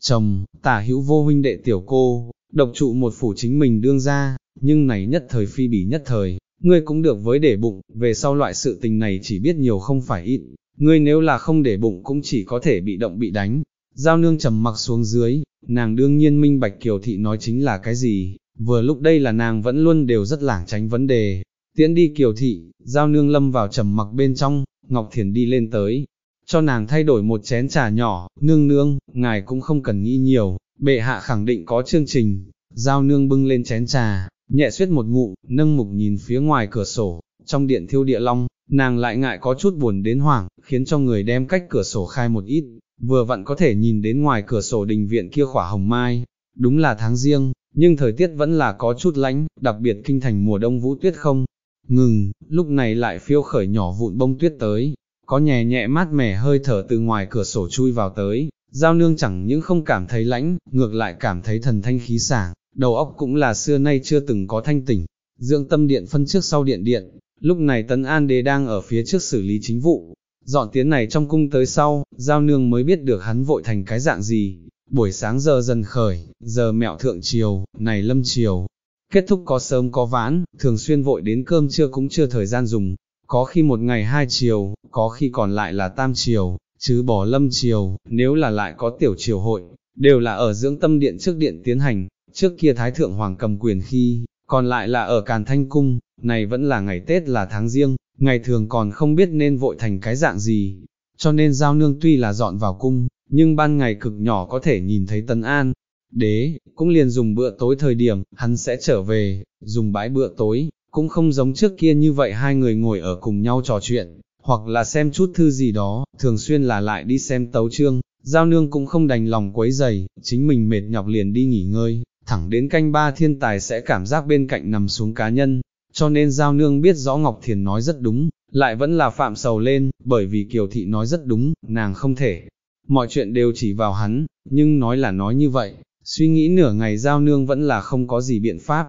chồng, tả hữu vô huynh đệ tiểu cô, độc trụ một phủ chính mình đương ra, nhưng này nhất thời phi bỉ nhất thời, ngươi cũng được với để bụng, về sau loại sự tình này chỉ biết nhiều không phải ít, ngươi nếu là không để bụng cũng chỉ có thể bị động bị đánh. Giao nương trầm mặc xuống dưới, nàng đương nhiên minh bạch kiều thị nói chính là cái gì, vừa lúc đây là nàng vẫn luôn đều rất lảng tránh vấn đề. Tiễn đi kiều thị, giao nương lâm vào trầm mặc bên trong, Ngọc Thiền đi lên tới, cho nàng thay đổi một chén trà nhỏ, nương nương, ngài cũng không cần nghĩ nhiều, bệ hạ khẳng định có chương trình, giao nương bưng lên chén trà, nhẹ suyết một ngụ, nâng mục nhìn phía ngoài cửa sổ, trong điện thiêu địa long, nàng lại ngại có chút buồn đến hoảng, khiến cho người đem cách cửa sổ khai một ít, vừa vặn có thể nhìn đến ngoài cửa sổ đình viện kia khỏa hồng mai, đúng là tháng riêng, nhưng thời tiết vẫn là có chút lạnh, đặc biệt kinh thành mùa đông vũ tuyết không. Ngừng, lúc này lại phiêu khởi nhỏ vụn bông tuyết tới, có nhẹ nhẹ mát mẻ hơi thở từ ngoài cửa sổ chui vào tới, giao nương chẳng những không cảm thấy lãnh, ngược lại cảm thấy thần thanh khí sảng, đầu óc cũng là xưa nay chưa từng có thanh tỉnh. Dưỡng tâm điện phân trước sau điện điện, lúc này tấn an đế đang ở phía trước xử lý chính vụ, dọn tiến này trong cung tới sau, giao nương mới biết được hắn vội thành cái dạng gì. Buổi sáng giờ dần khởi, giờ mẹo thượng chiều, này lâm chiều, kết thúc có sớm có vãn, thường xuyên vội đến cơm trưa cũng chưa thời gian dùng, có khi một ngày hai chiều, có khi còn lại là tam chiều, chứ bỏ lâm chiều, nếu là lại có tiểu chiều hội, đều là ở dưỡng tâm điện trước điện tiến hành, trước kia Thái Thượng Hoàng cầm quyền khi, còn lại là ở Càn Thanh Cung, này vẫn là ngày Tết là tháng riêng, ngày thường còn không biết nên vội thành cái dạng gì, cho nên giao nương tuy là dọn vào cung, nhưng ban ngày cực nhỏ có thể nhìn thấy Tân An. Đế, cũng liền dùng bữa tối thời điểm, hắn sẽ trở về, dùng bãi bữa tối, cũng không giống trước kia như vậy hai người ngồi ở cùng nhau trò chuyện, hoặc là xem chút thư gì đó, thường xuyên là lại đi xem tấu chương, giao nương cũng không đành lòng quấy giày, chính mình mệt nhọc liền đi nghỉ ngơi, thẳng đến canh ba thiên tài sẽ cảm giác bên cạnh nằm xuống cá nhân, cho nên giao nương biết rõ Ngọc Thiền nói rất đúng, lại vẫn là phạm sầu lên, bởi vì Kiều Thị nói rất đúng, nàng không thể, mọi chuyện đều chỉ vào hắn, nhưng nói là nói như vậy, suy nghĩ nửa ngày giao nương vẫn là không có gì biện pháp,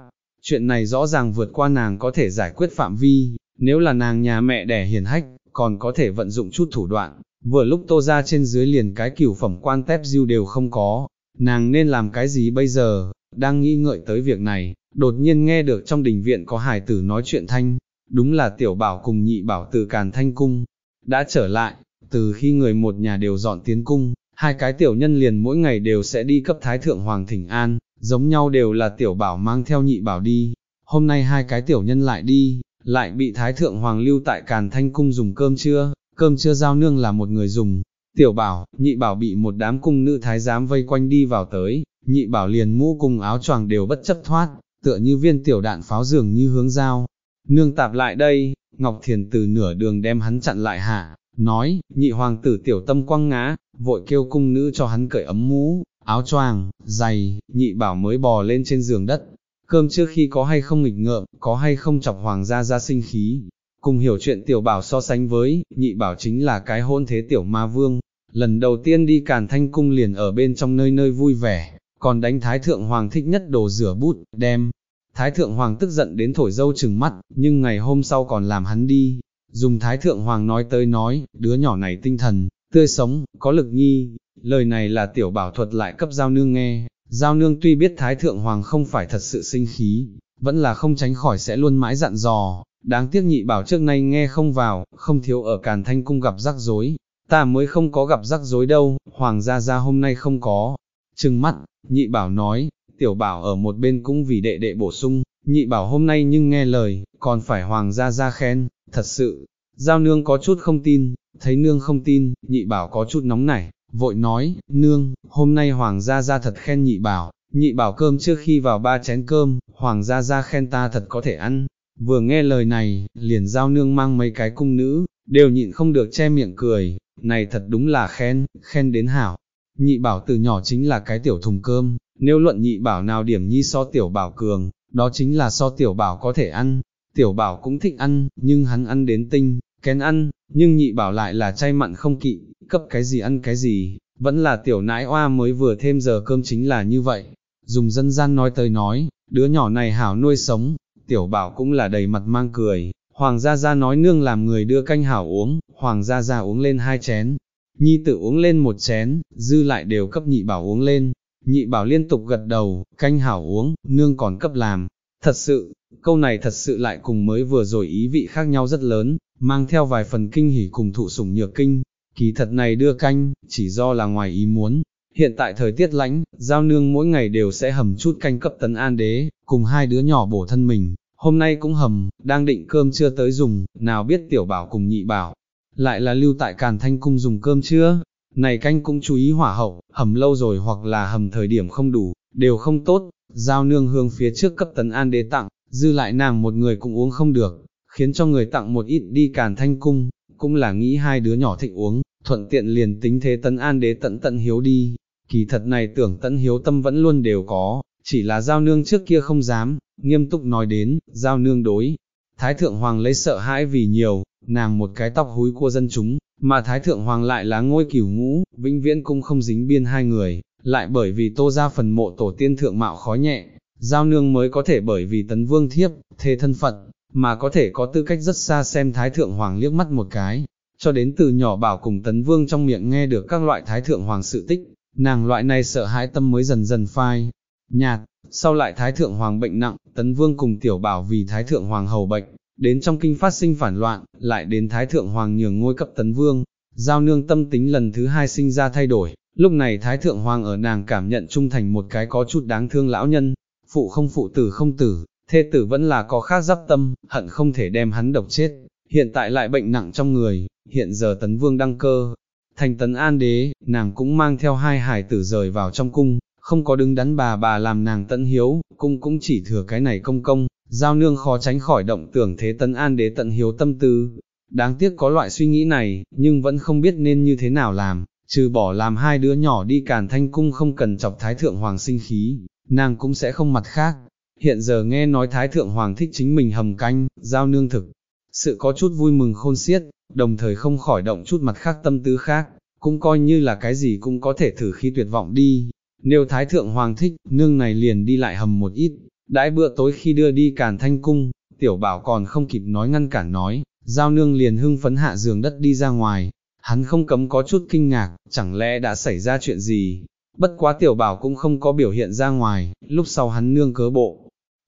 chuyện này rõ ràng vượt qua nàng có thể giải quyết phạm vi, nếu là nàng nhà mẹ đẻ hiền hách, còn có thể vận dụng chút thủ đoạn, vừa lúc tô ra trên dưới liền cái cửu phẩm quan tép diêu đều không có, nàng nên làm cái gì bây giờ, đang nghĩ ngợi tới việc này, đột nhiên nghe được trong đình viện có hài tử nói chuyện thanh, đúng là tiểu bảo cùng nhị bảo từ càn thanh cung, đã trở lại, từ khi người một nhà đều dọn tiến cung, hai cái tiểu nhân liền mỗi ngày đều sẽ đi cấp thái thượng hoàng thỉnh an, giống nhau đều là tiểu bảo mang theo nhị bảo đi, hôm nay hai cái tiểu nhân lại đi, lại bị thái thượng hoàng lưu tại càn thanh cung dùng cơm trưa, cơm trưa giao nương là một người dùng, tiểu bảo, nhị bảo bị một đám cung nữ thái giám vây quanh đi vào tới, nhị bảo liền mũ cùng áo choàng đều bất chấp thoát, tựa như viên tiểu đạn pháo dường như hướng dao. Nương tạp lại đây, Ngọc Thiền từ nửa đường đem hắn chặn lại hạ, nói, nhị hoàng tử tiểu tâm quăng ngã, vội kêu cung nữ cho hắn cởi ấm mũ, áo choàng, giày, nhị bảo mới bò lên trên giường đất. Cơm trước khi có hay không nghịch ngợm, có hay không chọc hoàng gia ra sinh khí. Cùng hiểu chuyện tiểu bảo so sánh với, nhị bảo chính là cái hôn thế tiểu ma vương. Lần đầu tiên đi càn thanh cung liền ở bên trong nơi nơi vui vẻ, còn đánh Thái Thượng Hoàng thích nhất đồ rửa bút, đem. Thái Thượng Hoàng tức giận đến thổi dâu chừng mắt, nhưng ngày hôm sau còn làm hắn đi, dùng Thái Thượng Hoàng nói tới nói, đứa nhỏ này tinh thần, tươi sống, có lực nhi, lời này là tiểu bảo thuật lại cấp giao nương nghe, giao nương tuy biết Thái Thượng Hoàng không phải thật sự sinh khí, vẫn là không tránh khỏi sẽ luôn mãi dặn dò, đáng tiếc nhị bảo trước nay nghe không vào, không thiếu ở Càn Thanh Cung gặp rắc rối, ta mới không có gặp rắc rối đâu, Hoàng gia gia hôm nay không có, trừng mắt, nhị bảo nói, tiểu bảo ở một bên cũng vì đệ đệ bổ sung, nhị bảo hôm nay nhưng nghe lời, còn phải hoàng gia gia khen, thật sự, giao nương có chút không tin, thấy nương không tin, nhị bảo có chút nóng nảy, vội nói, nương, hôm nay hoàng gia gia thật khen nhị bảo, nhị bảo cơm trước khi vào ba chén cơm, hoàng gia gia khen ta thật có thể ăn, vừa nghe lời này, liền giao nương mang mấy cái cung nữ, đều nhịn không được che miệng cười, này thật đúng là khen, khen đến hảo, nhị bảo từ nhỏ chính là cái tiểu thùng cơm, nếu luận nhị bảo nào điểm nhi so tiểu bảo cường, đó chính là so tiểu bảo có thể ăn, tiểu bảo cũng thích ăn, nhưng hắn ăn đến tinh, kén ăn, nhưng nhị bảo lại là chay mặn không kỵ, cấp cái gì ăn cái gì, vẫn là tiểu nãi oa mới vừa thêm giờ cơm chính là như vậy. Dùng dân gian nói tới nói, đứa nhỏ này hảo nuôi sống, tiểu bảo cũng là đầy mặt mang cười, hoàng gia gia nói nương làm người đưa canh hảo uống, hoàng gia gia uống lên hai chén, nhi tự uống lên một chén, dư lại đều cấp nhị bảo uống lên, nhị bảo liên tục gật đầu, canh hảo uống, nương còn cấp làm, thật sự, câu này thật sự lại cùng mới vừa rồi ý vị khác nhau rất lớn, mang theo vài phần kinh hỉ cùng thụ sủng nhược kinh, kỳ thật này đưa canh, chỉ do là ngoài ý muốn. Hiện tại thời tiết lạnh, giao nương mỗi ngày đều sẽ hầm chút canh cấp tấn an đế, cùng hai đứa nhỏ bổ thân mình, hôm nay cũng hầm, đang định cơm chưa tới dùng, nào biết tiểu bảo cùng nhị bảo, lại là lưu tại Càn Thanh Cung dùng cơm chưa? Này canh cũng chú ý hỏa hậu, hầm lâu rồi hoặc là hầm thời điểm không đủ, đều không tốt, giao nương hương phía trước cấp tấn an đế tặng, dư lại nàng một người cũng uống không được, khiến cho người tặng một ít đi Càn Thanh Cung, cũng là nghĩ hai đứa nhỏ thịnh uống, thuận tiện liền tính thế tấn an đế tận tận hiếu đi, kỳ thật này tưởng tận hiếu tâm vẫn luôn đều có, chỉ là giao nương trước kia không dám, nghiêm túc nói đến, giao nương đối. Thái thượng hoàng lấy sợ hãi vì nhiều, nàng một cái tóc húi của dân chúng, mà Thái Thượng Hoàng lại là ngôi cửu ngũ, vĩnh viễn cũng không dính biên hai người, lại bởi vì tô ra phần mộ tổ tiên thượng mạo khó nhẹ, giao nương mới có thể bởi vì tấn vương thiếp, thê thân phận, mà có thể có tư cách rất xa xem Thái Thượng Hoàng liếc mắt một cái, cho đến từ nhỏ bảo cùng tấn vương trong miệng nghe được các loại Thái Thượng Hoàng sự tích, nàng loại này sợ hãi tâm mới dần dần phai, nhạt, sau lại Thái Thượng Hoàng bệnh nặng, Tấn Vương cùng Tiểu Bảo vì Thái Thượng Hoàng hầu bệnh, đến trong kinh phát sinh phản loạn, lại đến Thái Thượng Hoàng nhường ngôi cấp Tấn Vương, giao nương tâm tính lần thứ hai sinh ra thay đổi, lúc này Thái Thượng Hoàng ở nàng cảm nhận trung thành một cái có chút đáng thương lão nhân, phụ không phụ tử không tử, thê tử vẫn là có khác giáp tâm, hận không thể đem hắn độc chết, hiện tại lại bệnh nặng trong người, hiện giờ Tấn Vương đăng cơ, thành Tấn An Đế, nàng cũng mang theo hai hải tử rời vào trong cung, không có đứng đắn bà bà làm nàng tận hiếu, cung cũng chỉ thừa cái này công công, giao nương khó tránh khỏi động tưởng thế Tấn An Đế tận hiếu tâm tư. Đáng tiếc có loại suy nghĩ này, nhưng vẫn không biết nên như thế nào làm, trừ bỏ làm hai đứa nhỏ đi càn thanh cung không cần chọc Thái Thượng Hoàng sinh khí, nàng cũng sẽ không mặt khác. Hiện giờ nghe nói Thái Thượng Hoàng thích chính mình hầm canh, giao nương thực, sự có chút vui mừng khôn xiết, đồng thời không khỏi động chút mặt khác tâm tư khác, cũng coi như là cái gì cũng có thể thử khi tuyệt vọng đi. Nếu Thái Thượng Hoàng thích, nương này liền đi lại hầm một ít, đãi bữa tối khi đưa đi càn thanh cung, tiểu bảo còn không kịp nói ngăn cản nói, giao nương liền hưng phấn hạ giường đất đi ra ngoài, hắn không cấm có chút kinh ngạc, chẳng lẽ đã xảy ra chuyện gì, bất quá tiểu bảo cũng không có biểu hiện ra ngoài, lúc sau hắn nương cớ bộ.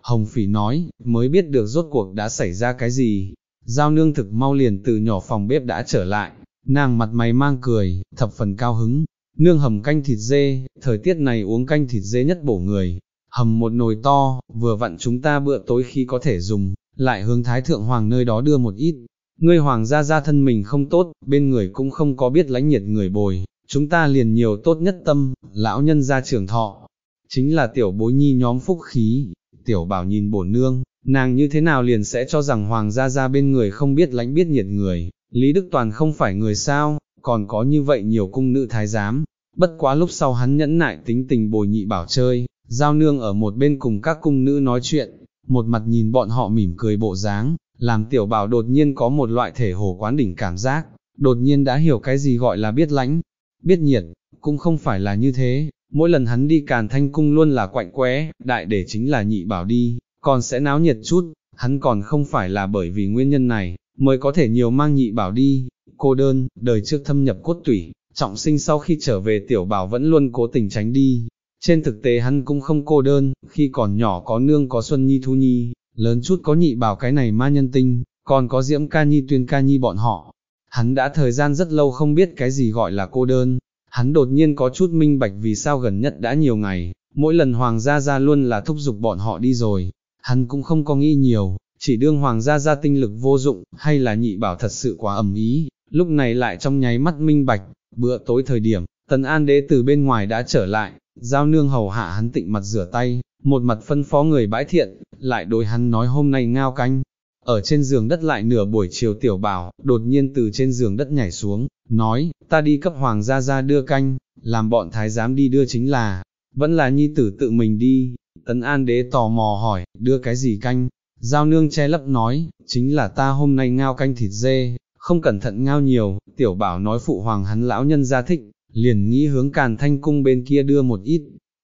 Hồng Phỉ nói, mới biết được rốt cuộc đã xảy ra cái gì, giao nương thực mau liền từ nhỏ phòng bếp đã trở lại, nàng mặt mày mang cười, thập phần cao hứng, nương hầm canh thịt dê, thời tiết này uống canh thịt dê nhất bổ người, hầm một nồi to, vừa vặn chúng ta bữa tối khi có thể dùng, lại hướng Thái Thượng Hoàng nơi đó đưa một ít. Ngươi Hoàng gia gia thân mình không tốt, bên người cũng không có biết lãnh nhiệt người bồi, chúng ta liền nhiều tốt nhất tâm, lão nhân gia trưởng thọ. Chính là tiểu bối nhi nhóm phúc khí, tiểu bảo nhìn bổn nương, nàng như thế nào liền sẽ cho rằng Hoàng gia gia bên người không biết lãnh biết nhiệt người, Lý Đức Toàn không phải người sao, còn có như vậy nhiều cung nữ thái giám, bất quá lúc sau hắn nhẫn nại tính tình bồi nhị bảo chơi, giao nương ở một bên cùng các cung nữ nói chuyện, một mặt nhìn bọn họ mỉm cười bộ dáng, làm tiểu bảo đột nhiên có một loại thể hồ quán đỉnh cảm giác, đột nhiên đã hiểu cái gì gọi là biết lãnh, biết nhiệt, cũng không phải là như thế, mỗi lần hắn đi càn thanh cung luôn là quạnh quẽ, đại để chính là nhị bảo đi, còn sẽ náo nhiệt chút, hắn còn không phải là bởi vì nguyên nhân này, mới có thể nhiều mang nhị bảo đi, cô đơn, đời trước thâm nhập cốt tủy, trọng sinh sau khi trở về tiểu bảo vẫn luôn cố tình tránh đi. Trên thực tế hắn cũng không cô đơn, khi còn nhỏ có nương có Xuân Nhi Thu Nhi, lớn chút có nhị bảo cái này ma nhân tinh, còn có Diễm Ca Nhi Tuyên Ca Nhi bọn họ. Hắn đã thời gian rất lâu không biết cái gì gọi là cô đơn, hắn đột nhiên có chút minh bạch vì sao gần nhất đã nhiều ngày, mỗi lần Hoàng gia gia luôn là thúc giục bọn họ đi rồi, hắn cũng không có nghĩ nhiều, chỉ đương Hoàng gia gia tinh lực vô dụng, hay là nhị bảo thật sự quá ẩm ý, lúc này lại trong nháy mắt minh bạch, bữa tối thời điểm, tần an đế từ bên ngoài đã trở lại, giao nương hầu hạ hắn tịnh mặt rửa tay, một mặt phân phó người bãi thiện, lại đối hắn nói hôm nay ngao canh. Ở trên giường đất lại nửa buổi chiều tiểu bảo, đột nhiên từ trên giường đất nhảy xuống, nói, ta đi cấp hoàng gia ra đưa canh, làm bọn thái giám đi đưa chính là, vẫn là nhi tử tự mình đi. Tấn An đế tò mò hỏi, đưa cái gì canh? Giao nương che lấp nói, chính là ta hôm nay ngao canh thịt dê, không cẩn thận ngao nhiều, tiểu bảo nói phụ hoàng hắn lão nhân gia thích, liền nghĩ hướng càn thanh cung bên kia đưa một ít.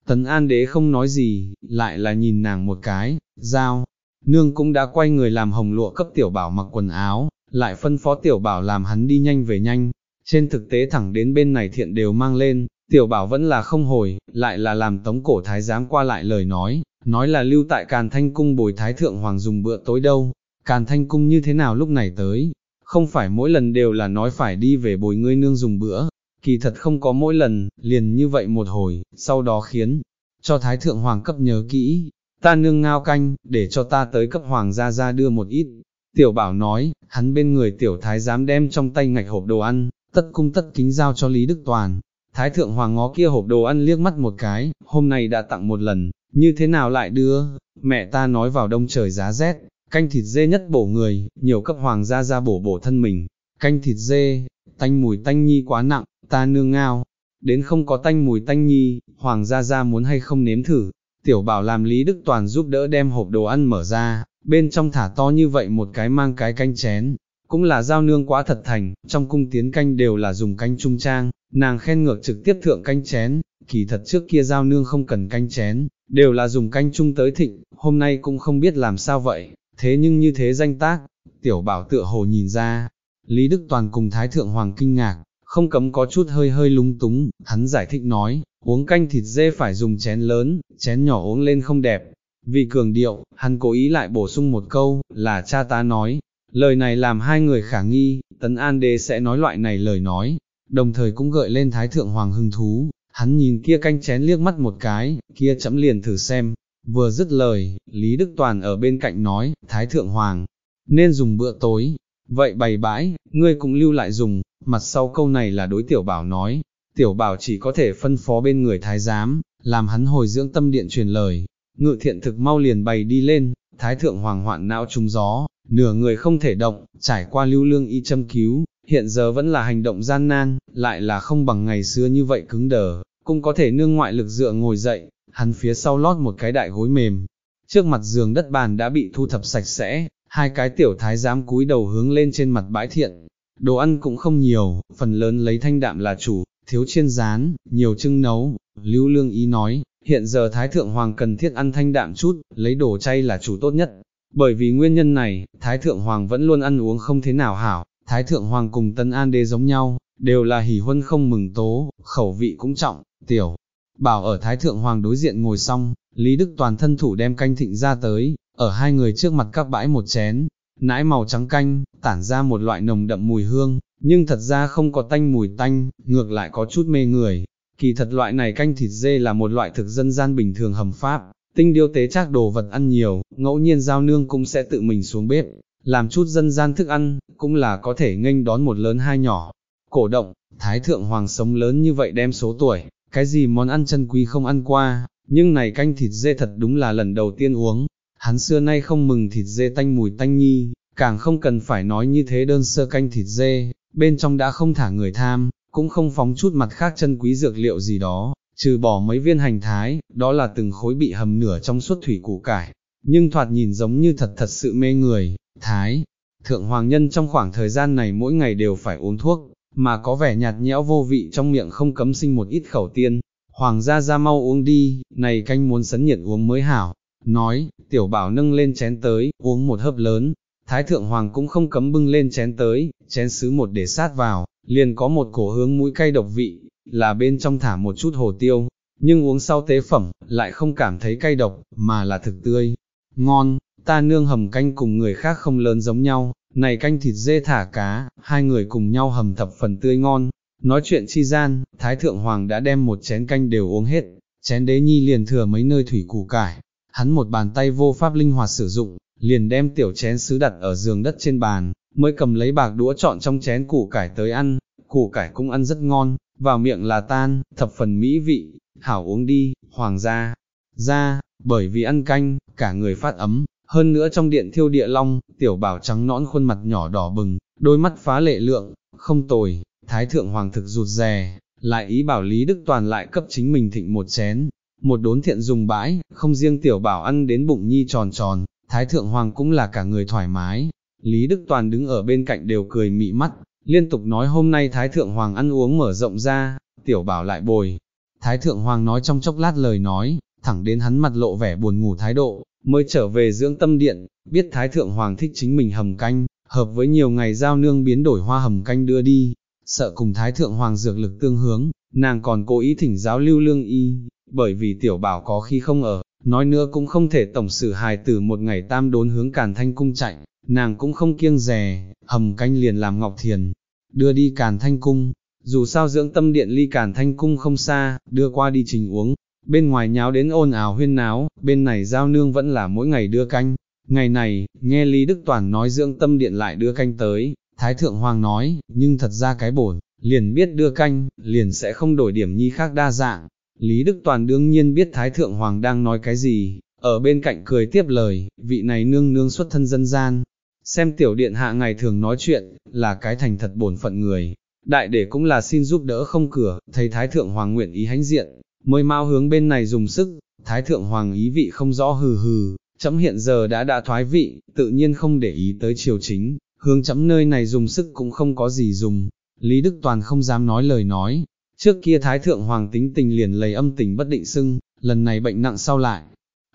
Tấn An đế không nói gì, lại là nhìn nàng một cái, giao, nương cũng đã quay người làm hồng lụa cấp tiểu bảo mặc quần áo, lại phân phó tiểu bảo làm hắn đi nhanh về nhanh. Trên thực tế thẳng đến bên này thiện đều mang lên, tiểu bảo vẫn là không hồi, lại là làm tống cổ thái giám qua lại lời nói, nói là lưu tại Càn Thanh Cung bồi Thái Thượng Hoàng dùng bữa tối đâu, Càn Thanh Cung như thế nào lúc này tới, không phải mỗi lần đều là nói phải đi về bồi ngươi nương dùng bữa, kỳ thật không có mỗi lần, liền như vậy một hồi, sau đó khiến, cho Thái Thượng Hoàng cấp nhớ kỹ, ta nương ngao canh, để cho ta tới cấp Hoàng gia ra đưa một ít. Tiểu bảo nói, hắn bên người tiểu thái dám đem trong tay ngạch hộp đồ ăn, tất cung tất kính giao cho Lý Đức Toàn. Thái thượng hoàng ngó kia hộp đồ ăn liếc mắt một cái, hôm nay đã tặng một lần, như thế nào lại đưa, mẹ ta nói vào đông trời giá rét, canh thịt dê nhất bổ người, nhiều cấp hoàng gia ra bổ bổ thân mình, canh thịt dê, tanh mùi tanh nhi quá nặng, ta nương ngao, đến không có tanh mùi tanh nhi, hoàng gia gia muốn hay không nếm thử, tiểu bảo làm Lý Đức Toàn giúp đỡ đem hộp đồ ăn mở ra, bên trong thả to như vậy một cái mang cái canh chén, cũng là giao nương quá thật thành, trong cung tiến canh đều là dùng canh trung trang, nàng khen ngược trực tiếp thượng canh chén, kỳ thật trước kia giao nương không cần canh chén, đều là dùng canh trung tới thịnh, hôm nay cũng không biết làm sao vậy, thế nhưng như thế danh tác, tiểu bảo tựa hồ nhìn ra, Lý Đức Toàn cùng Thái Thượng Hoàng kinh ngạc, không cấm có chút hơi hơi lúng túng, hắn giải thích nói, uống canh thịt dê phải dùng chén lớn, chén nhỏ uống lên không đẹp. Vì cường điệu, hắn cố ý lại bổ sung một câu, là cha ta nói, lời này làm hai người khả nghi, tấn an đế sẽ nói loại này lời nói, đồng thời cũng gợi lên thái thượng hoàng hưng thú, hắn nhìn kia canh chén liếc mắt một cái, kia chấm liền thử xem, vừa dứt lời, Lý Đức Toàn ở bên cạnh nói, thái thượng hoàng, nên dùng bữa tối, vậy bày bãi, ngươi cũng lưu lại dùng, mặt sau câu này là đối tiểu bảo nói, tiểu bảo chỉ có thể phân phó bên người thái giám, làm hắn hồi dưỡng tâm điện truyền lời, ngự thiện thực mau liền bày đi lên, thái thượng hoàng hoạn não trúng gió, nửa người không thể động, trải qua lưu lương y châm cứu, hiện giờ vẫn là hành động gian nan, lại là không bằng ngày xưa như vậy cứng đờ, cũng có thể nương ngoại lực dựa ngồi dậy, hắn phía sau lót một cái đại gối mềm. Trước mặt giường đất bàn đã bị thu thập sạch sẽ, hai cái tiểu thái giám cúi đầu hướng lên trên mặt bãi thiện. Đồ ăn cũng không nhiều, phần lớn lấy thanh đạm là chủ, thiếu chiên rán, nhiều trưng nấu. Lưu Lương Ý nói, hiện giờ Thái Thượng Hoàng cần thiết ăn thanh đạm chút, lấy đồ chay là chủ tốt nhất. Bởi vì nguyên nhân này, Thái Thượng Hoàng vẫn luôn ăn uống không thế nào hảo, Thái Thượng Hoàng cùng Tân An Đế giống nhau, đều là hỉ huân không mừng tố, khẩu vị cũng trọng, tiểu. Bảo ở Thái Thượng Hoàng đối diện ngồi xong, Lý Đức toàn thân thủ đem canh thịnh ra tới, ở hai người trước mặt các bãi một chén, nãi màu trắng canh, tản ra một loại nồng đậm mùi hương, nhưng thật ra không có tanh mùi tanh, ngược lại có chút mê người. Kỳ thật loại này canh thịt dê là một loại thực dân gian bình thường hầm pháp, tinh điêu tế chắc đồ vật ăn nhiều, ngẫu nhiên giao nương cũng sẽ tự mình xuống bếp, làm chút dân gian thức ăn, cũng là có thể nghênh đón một lớn hai nhỏ. Cổ động, Thái Thượng Hoàng sống lớn như vậy đem số tuổi, cái gì món ăn chân quý không ăn qua, nhưng này canh thịt dê thật đúng là lần đầu tiên uống. Hắn xưa nay không mừng thịt dê tanh mùi tanh nhi, càng không cần phải nói như thế đơn sơ canh thịt dê, bên trong đã không thả người tham, cũng không phóng chút mặt khác chân quý dược liệu gì đó, trừ bỏ mấy viên hành thái, đó là từng khối bị hầm nửa trong suốt thủy củ cải, nhưng thoạt nhìn giống như thật thật sự mê người, thái. Thượng Hoàng Nhân trong khoảng thời gian này mỗi ngày đều phải uống thuốc, mà có vẻ nhạt nhẽo vô vị trong miệng không cấm sinh một ít khẩu tiên. Hoàng gia ra mau uống đi, này canh muốn sấn nhiệt uống mới hảo. Nói, tiểu bảo nâng lên chén tới, uống một hớp lớn. Thái thượng hoàng cũng không cấm bưng lên chén tới, chén sứ một để sát vào, liền có một cổ hướng mũi cay độc vị, là bên trong thả một chút hồ tiêu, nhưng uống sau tế phẩm, lại không cảm thấy cay độc, mà là thực tươi. Ngon, ta nương hầm canh cùng người khác không lớn giống nhau, này canh thịt dê thả cá, hai người cùng nhau hầm thập phần tươi ngon. Nói chuyện chi gian, Thái Thượng Hoàng đã đem một chén canh đều uống hết, chén đế nhi liền thừa mấy nơi thủy củ cải. Hắn một bàn tay vô pháp linh hoạt sử dụng, liền đem tiểu chén sứ đặt ở giường đất trên bàn, mới cầm lấy bạc đũa chọn trong chén củ cải tới ăn, củ cải cũng ăn rất ngon, vào miệng là tan, thập phần mỹ vị, hảo uống đi, hoàng gia, ra, bởi vì ăn canh, cả người phát ấm, hơn nữa trong điện thiêu địa long, tiểu bảo trắng nõn khuôn mặt nhỏ đỏ bừng, đôi mắt phá lệ lượng, không tồi, thái thượng hoàng thực rụt rè, lại ý bảo Lý Đức Toàn lại cấp chính mình thịnh một chén, một đốn thiện dùng bãi, không riêng tiểu bảo ăn đến bụng nhi tròn tròn, thái thượng hoàng cũng là cả người thoải mái, Lý Đức Toàn đứng ở bên cạnh đều cười mị mắt, liên tục nói hôm nay thái thượng hoàng ăn uống mở rộng ra, tiểu bảo lại bồi, thái thượng hoàng nói trong chốc lát lời nói, thẳng đến hắn mặt lộ vẻ buồn ngủ thái độ, mới trở về dưỡng tâm điện, biết Thái Thượng Hoàng thích chính mình hầm canh, hợp với nhiều ngày giao nương biến đổi hoa hầm canh đưa đi, sợ cùng Thái Thượng Hoàng dược lực tương hướng, nàng còn cố ý thỉnh giáo lưu lương y, bởi vì tiểu bảo có khi không ở, nói nữa cũng không thể tổng xử hài tử một ngày tam đốn hướng càn thanh cung chạy, nàng cũng không kiêng rè, hầm canh liền làm ngọc thiền, đưa đi càn thanh cung, dù sao dưỡng tâm điện ly càn thanh cung không xa, đưa qua đi trình uống, bên ngoài nháo đến ồn ào huyên náo, bên này giao nương vẫn là mỗi ngày đưa canh. Ngày này, nghe Lý Đức Toàn nói dưỡng tâm điện lại đưa canh tới, Thái Thượng Hoàng nói, nhưng thật ra cái bổn, liền biết đưa canh, liền sẽ không đổi điểm nhi khác đa dạng. Lý Đức Toàn đương nhiên biết Thái Thượng Hoàng đang nói cái gì, ở bên cạnh cười tiếp lời, vị này nương nương xuất thân dân gian. Xem tiểu điện hạ ngày thường nói chuyện, là cái thành thật bổn phận người. Đại để cũng là xin giúp đỡ không cửa, thấy Thái Thượng Hoàng nguyện ý hãnh diện, mới mau hướng bên này dùng sức, Thái Thượng Hoàng ý vị không rõ hừ hừ, chấm hiện giờ đã đã thoái vị, tự nhiên không để ý tới triều chính, hướng chấm nơi này dùng sức cũng không có gì dùng. Lý Đức Toàn không dám nói lời nói, trước kia Thái Thượng Hoàng tính tình liền lấy âm tình bất định sưng, lần này bệnh nặng sau lại.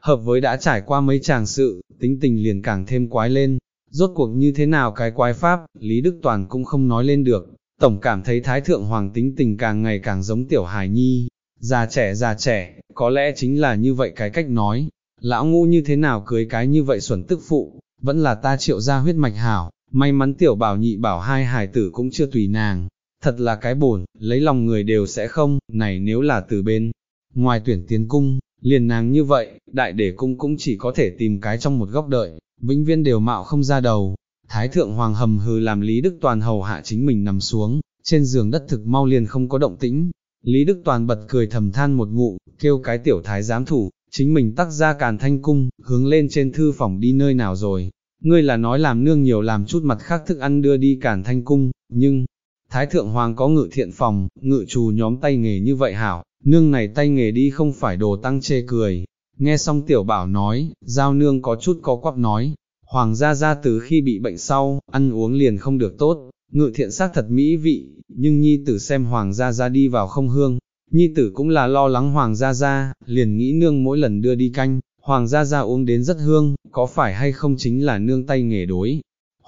Hợp với đã trải qua mấy chàng sự, tính tình liền càng thêm quái lên, rốt cuộc như thế nào cái quái pháp, Lý Đức Toàn cũng không nói lên được, tổng cảm thấy Thái Thượng Hoàng tính tình càng ngày càng giống tiểu hài nhi, già trẻ già trẻ, có lẽ chính là như vậy cái cách nói, lão ngu như thế nào cưới cái như vậy xuẩn tức phụ, vẫn là ta triệu ra huyết mạch hảo, may mắn tiểu bảo nhị bảo hai hài tử cũng chưa tùy nàng, thật là cái bổn, lấy lòng người đều sẽ không, này nếu là từ bên, ngoài tuyển tiến cung, liền nàng như vậy, đại để cung cũng chỉ có thể tìm cái trong một góc đợi, vĩnh viên đều mạo không ra đầu. Thái thượng hoàng hầm hừ làm Lý Đức Toàn hầu hạ chính mình nằm xuống, trên giường đất thực mau liền không có động tĩnh. Lý Đức Toàn bật cười thầm than một ngụ, kêu cái tiểu thái giám thủ, chính mình tắc ra càn thanh cung, hướng lên trên thư phòng đi nơi nào rồi. Ngươi là nói làm nương nhiều làm chút mặt khác thức ăn đưa đi cản thanh cung, nhưng, Thái thượng hoàng có ngự thiện phòng, ngự trù nhóm tay nghề như vậy hảo, nương này tay nghề đi không phải đồ tăng chê cười. Nghe xong tiểu bảo nói, giao nương có chút có quắp nói, hoàng gia gia từ khi bị bệnh sau, ăn uống liền không được tốt, ngự thiện xác thật mỹ vị, nhưng nhi tử xem hoàng gia gia đi vào không hương, nhi tử cũng là lo lắng hoàng gia gia, liền nghĩ nương mỗi lần đưa đi canh, hoàng gia gia uống đến rất hương, có phải hay không chính là nương tay nghề đối.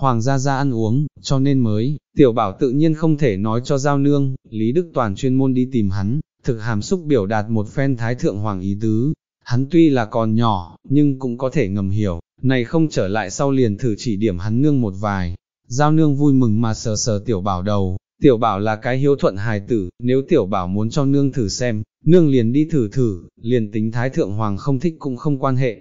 Hoàng gia gia ăn uống, cho nên mới, tiểu bảo tự nhiên không thể nói cho giao nương, Lý Đức Toàn chuyên môn đi tìm hắn, thực hàm xúc biểu đạt một phen thái thượng hoàng ý tứ. Hắn tuy là còn nhỏ, nhưng cũng có thể ngầm hiểu, này không trở lại sau liền thử chỉ điểm hắn nương một vài. Giao nương vui mừng mà sờ sờ tiểu bảo đầu, tiểu bảo là cái hiếu thuận hài tử, nếu tiểu bảo muốn cho nương thử xem, nương liền đi thử thử, liền tính thái thượng hoàng không thích cũng không quan hệ.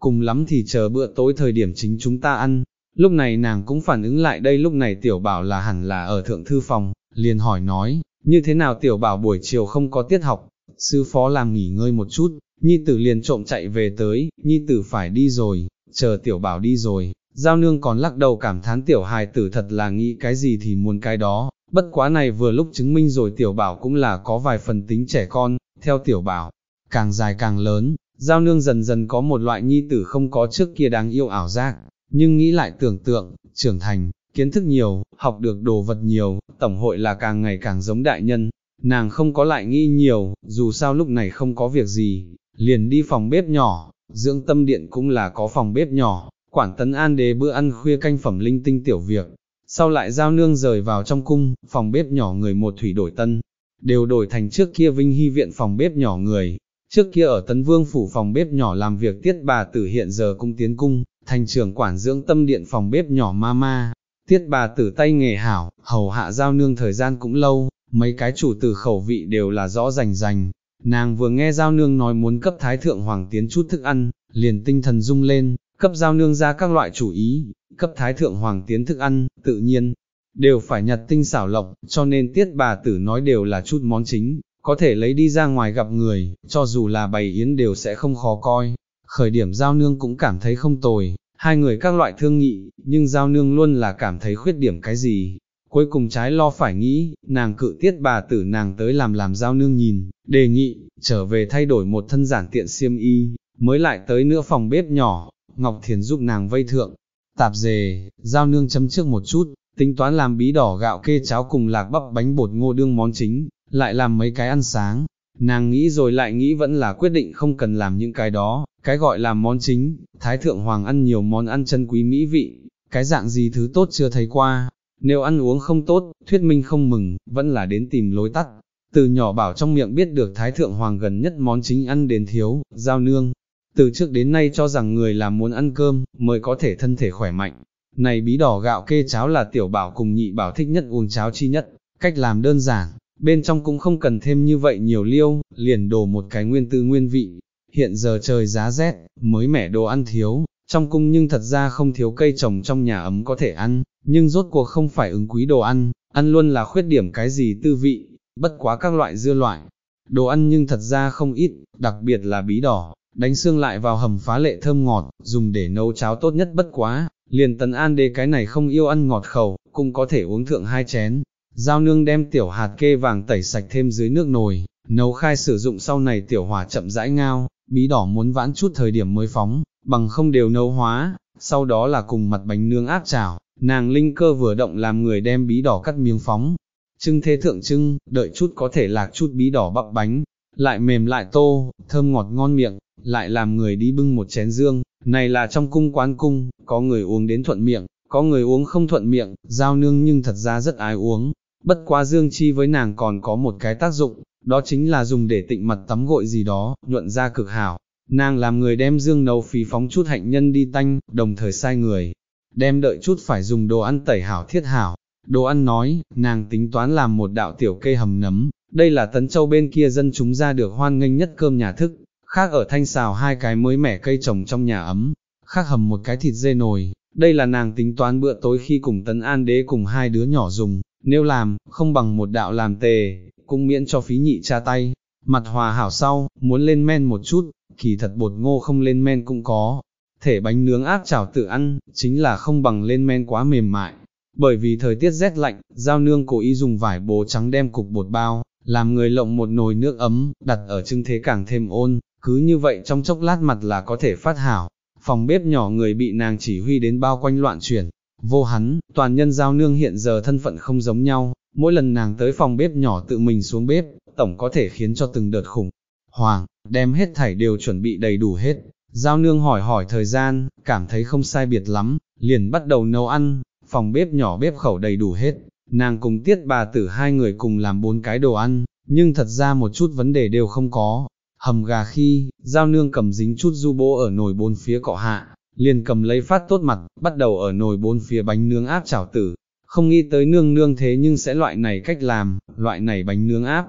Cùng lắm thì chờ bữa tối thời điểm chính chúng ta ăn, Lúc này nàng cũng phản ứng lại đây lúc này tiểu bảo là hẳn là ở thượng thư phòng, liền hỏi nói, như thế nào tiểu bảo buổi chiều không có tiết học, sư phó làm nghỉ ngơi một chút, nhi tử liền trộm chạy về tới, nhi tử phải đi rồi, chờ tiểu bảo đi rồi, giao nương còn lắc đầu cảm thán tiểu hài tử thật là nghĩ cái gì thì muốn cái đó, bất quá này vừa lúc chứng minh rồi tiểu bảo cũng là có vài phần tính trẻ con, theo tiểu bảo, càng dài càng lớn, giao nương dần dần có một loại nhi tử không có trước kia đáng yêu ảo giác, nhưng nghĩ lại tưởng tượng, trưởng thành, kiến thức nhiều, học được đồ vật nhiều, tổng hội là càng ngày càng giống đại nhân, nàng không có lại nghĩ nhiều, dù sao lúc này không có việc gì, liền đi phòng bếp nhỏ, dưỡng tâm điện cũng là có phòng bếp nhỏ, quản tấn an đế bữa ăn khuya canh phẩm linh tinh tiểu việc, sau lại giao nương rời vào trong cung, phòng bếp nhỏ người một thủy đổi tân, đều đổi thành trước kia vinh hy viện phòng bếp nhỏ người, trước kia ở tấn vương phủ phòng bếp nhỏ làm việc tiết bà tử hiện giờ cung tiến cung, thành trưởng quản dưỡng tâm điện phòng bếp nhỏ ma ma, tiết bà tử tay nghề hảo, hầu hạ giao nương thời gian cũng lâu, mấy cái chủ tử khẩu vị đều là rõ rành rành. Nàng vừa nghe giao nương nói muốn cấp thái thượng hoàng tiến chút thức ăn, liền tinh thần rung lên, cấp giao nương ra các loại chủ ý, cấp thái thượng hoàng tiến thức ăn, tự nhiên, đều phải nhặt tinh xảo lộc, cho nên tiết bà tử nói đều là chút món chính, có thể lấy đi ra ngoài gặp người, cho dù là bày yến đều sẽ không khó coi khởi điểm giao nương cũng cảm thấy không tồi, hai người các loại thương nghị, nhưng giao nương luôn là cảm thấy khuyết điểm cái gì. Cuối cùng trái lo phải nghĩ, nàng cự tiết bà tử nàng tới làm làm giao nương nhìn, đề nghị, trở về thay đổi một thân giản tiện xiêm y, mới lại tới nữa phòng bếp nhỏ, Ngọc Thiền giúp nàng vây thượng, tạp dề, giao nương chấm trước một chút, tính toán làm bí đỏ gạo kê cháo cùng lạc bắp bánh bột ngô đương món chính, lại làm mấy cái ăn sáng, nàng nghĩ rồi lại nghĩ vẫn là quyết định không cần làm những cái đó, cái gọi là món chính, Thái Thượng Hoàng ăn nhiều món ăn chân quý mỹ vị, cái dạng gì thứ tốt chưa thấy qua, nếu ăn uống không tốt, thuyết minh không mừng, vẫn là đến tìm lối tắt. Từ nhỏ bảo trong miệng biết được Thái Thượng Hoàng gần nhất món chính ăn đến thiếu, giao nương. Từ trước đến nay cho rằng người làm muốn ăn cơm, mới có thể thân thể khỏe mạnh. Này bí đỏ gạo kê cháo là tiểu bảo cùng nhị bảo thích nhất uống cháo chi nhất, cách làm đơn giản, bên trong cũng không cần thêm như vậy nhiều liêu, liền đổ một cái nguyên tư nguyên vị, hiện giờ trời giá rét, mới mẻ đồ ăn thiếu, trong cung nhưng thật ra không thiếu cây trồng trong nhà ấm có thể ăn, nhưng rốt cuộc không phải ứng quý đồ ăn, ăn luôn là khuyết điểm cái gì tư vị, bất quá các loại dưa loại. Đồ ăn nhưng thật ra không ít, đặc biệt là bí đỏ, đánh xương lại vào hầm phá lệ thơm ngọt, dùng để nấu cháo tốt nhất bất quá, liền tấn an đế cái này không yêu ăn ngọt khẩu, cũng có thể uống thượng hai chén. Giao nương đem tiểu hạt kê vàng tẩy sạch thêm dưới nước nồi, nấu khai sử dụng sau này tiểu hỏa chậm rãi ngao, bí đỏ muốn vãn chút thời điểm mới phóng, bằng không đều nấu hóa, sau đó là cùng mặt bánh nướng áp chảo, nàng linh cơ vừa động làm người đem bí đỏ cắt miếng phóng, trưng thế thượng trưng, đợi chút có thể lạc chút bí đỏ bắp bánh, lại mềm lại tô, thơm ngọt ngon miệng, lại làm người đi bưng một chén dương, này là trong cung quán cung, có người uống đến thuận miệng, có người uống không thuận miệng, giao nương nhưng thật ra rất ái uống, bất quá dương chi với nàng còn có một cái tác dụng, đó chính là dùng để tịnh mặt tắm gội gì đó, nhuận ra cực hảo. Nàng làm người đem dương nấu phí phóng chút hạnh nhân đi tanh, đồng thời sai người, đem đợi chút phải dùng đồ ăn tẩy hảo thiết hảo. Đồ ăn nói, nàng tính toán làm một đạo tiểu cây hầm nấm, đây là tấn châu bên kia dân chúng ra được hoan nghênh nhất cơm nhà thức, khác ở thanh xào hai cái mới mẻ cây trồng trong nhà ấm, khác hầm một cái thịt dê nồi, đây là nàng tính toán bữa tối khi cùng tấn an đế cùng hai đứa nhỏ dùng, nếu làm, không bằng một đạo làm tề, cũng miễn cho phí nhị cha tay, mặt hòa hảo sau, muốn lên men một chút, kỳ thật bột ngô không lên men cũng có, thể bánh nướng áp chảo tự ăn, chính là không bằng lên men quá mềm mại. Bởi vì thời tiết rét lạnh, giao nương cố ý dùng vải bố trắng đem cục bột bao, làm người lộng một nồi nước ấm, đặt ở trưng thế càng thêm ôn, cứ như vậy trong chốc lát mặt là có thể phát hảo. Phòng bếp nhỏ người bị nàng chỉ huy đến bao quanh loạn chuyển, vô hắn, toàn nhân giao nương hiện giờ thân phận không giống nhau, mỗi lần nàng tới phòng bếp nhỏ tự mình xuống bếp, tổng có thể khiến cho từng đợt khủng. Hoàng, đem hết thảy đều chuẩn bị đầy đủ hết, giao nương hỏi hỏi thời gian, cảm thấy không sai biệt lắm, liền bắt đầu nấu ăn, phòng bếp nhỏ bếp khẩu đầy đủ hết, nàng cùng tiết bà tử hai người cùng làm bốn cái đồ ăn, nhưng thật ra một chút vấn đề đều không có. Hầm gà khi, giao nương cầm dính chút du bố ở nồi bốn phía cọ hạ, liền cầm lấy phát tốt mặt, bắt đầu ở nồi bốn phía bánh nướng áp chảo tử. Không nghĩ tới nương nương thế nhưng sẽ loại này cách làm, loại này bánh nướng áp.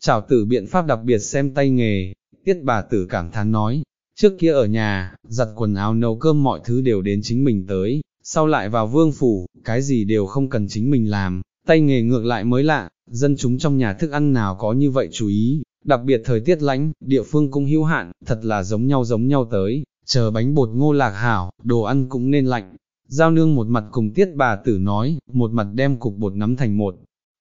Chào tử biện pháp đặc biệt xem tay nghề, tiết bà tử cảm thán nói, trước kia ở nhà, giặt quần áo nấu cơm mọi thứ đều đến chính mình tới, sau lại vào vương phủ, cái gì đều không cần chính mình làm, tay nghề ngược lại mới lạ, dân chúng trong nhà thức ăn nào có như vậy chú ý, đặc biệt thời tiết lạnh, địa phương cũng hữu hạn, thật là giống nhau giống nhau tới, chờ bánh bột ngô lạc hảo, đồ ăn cũng nên lạnh. Giao nương một mặt cùng tiết bà tử nói, một mặt đem cục bột nắm thành một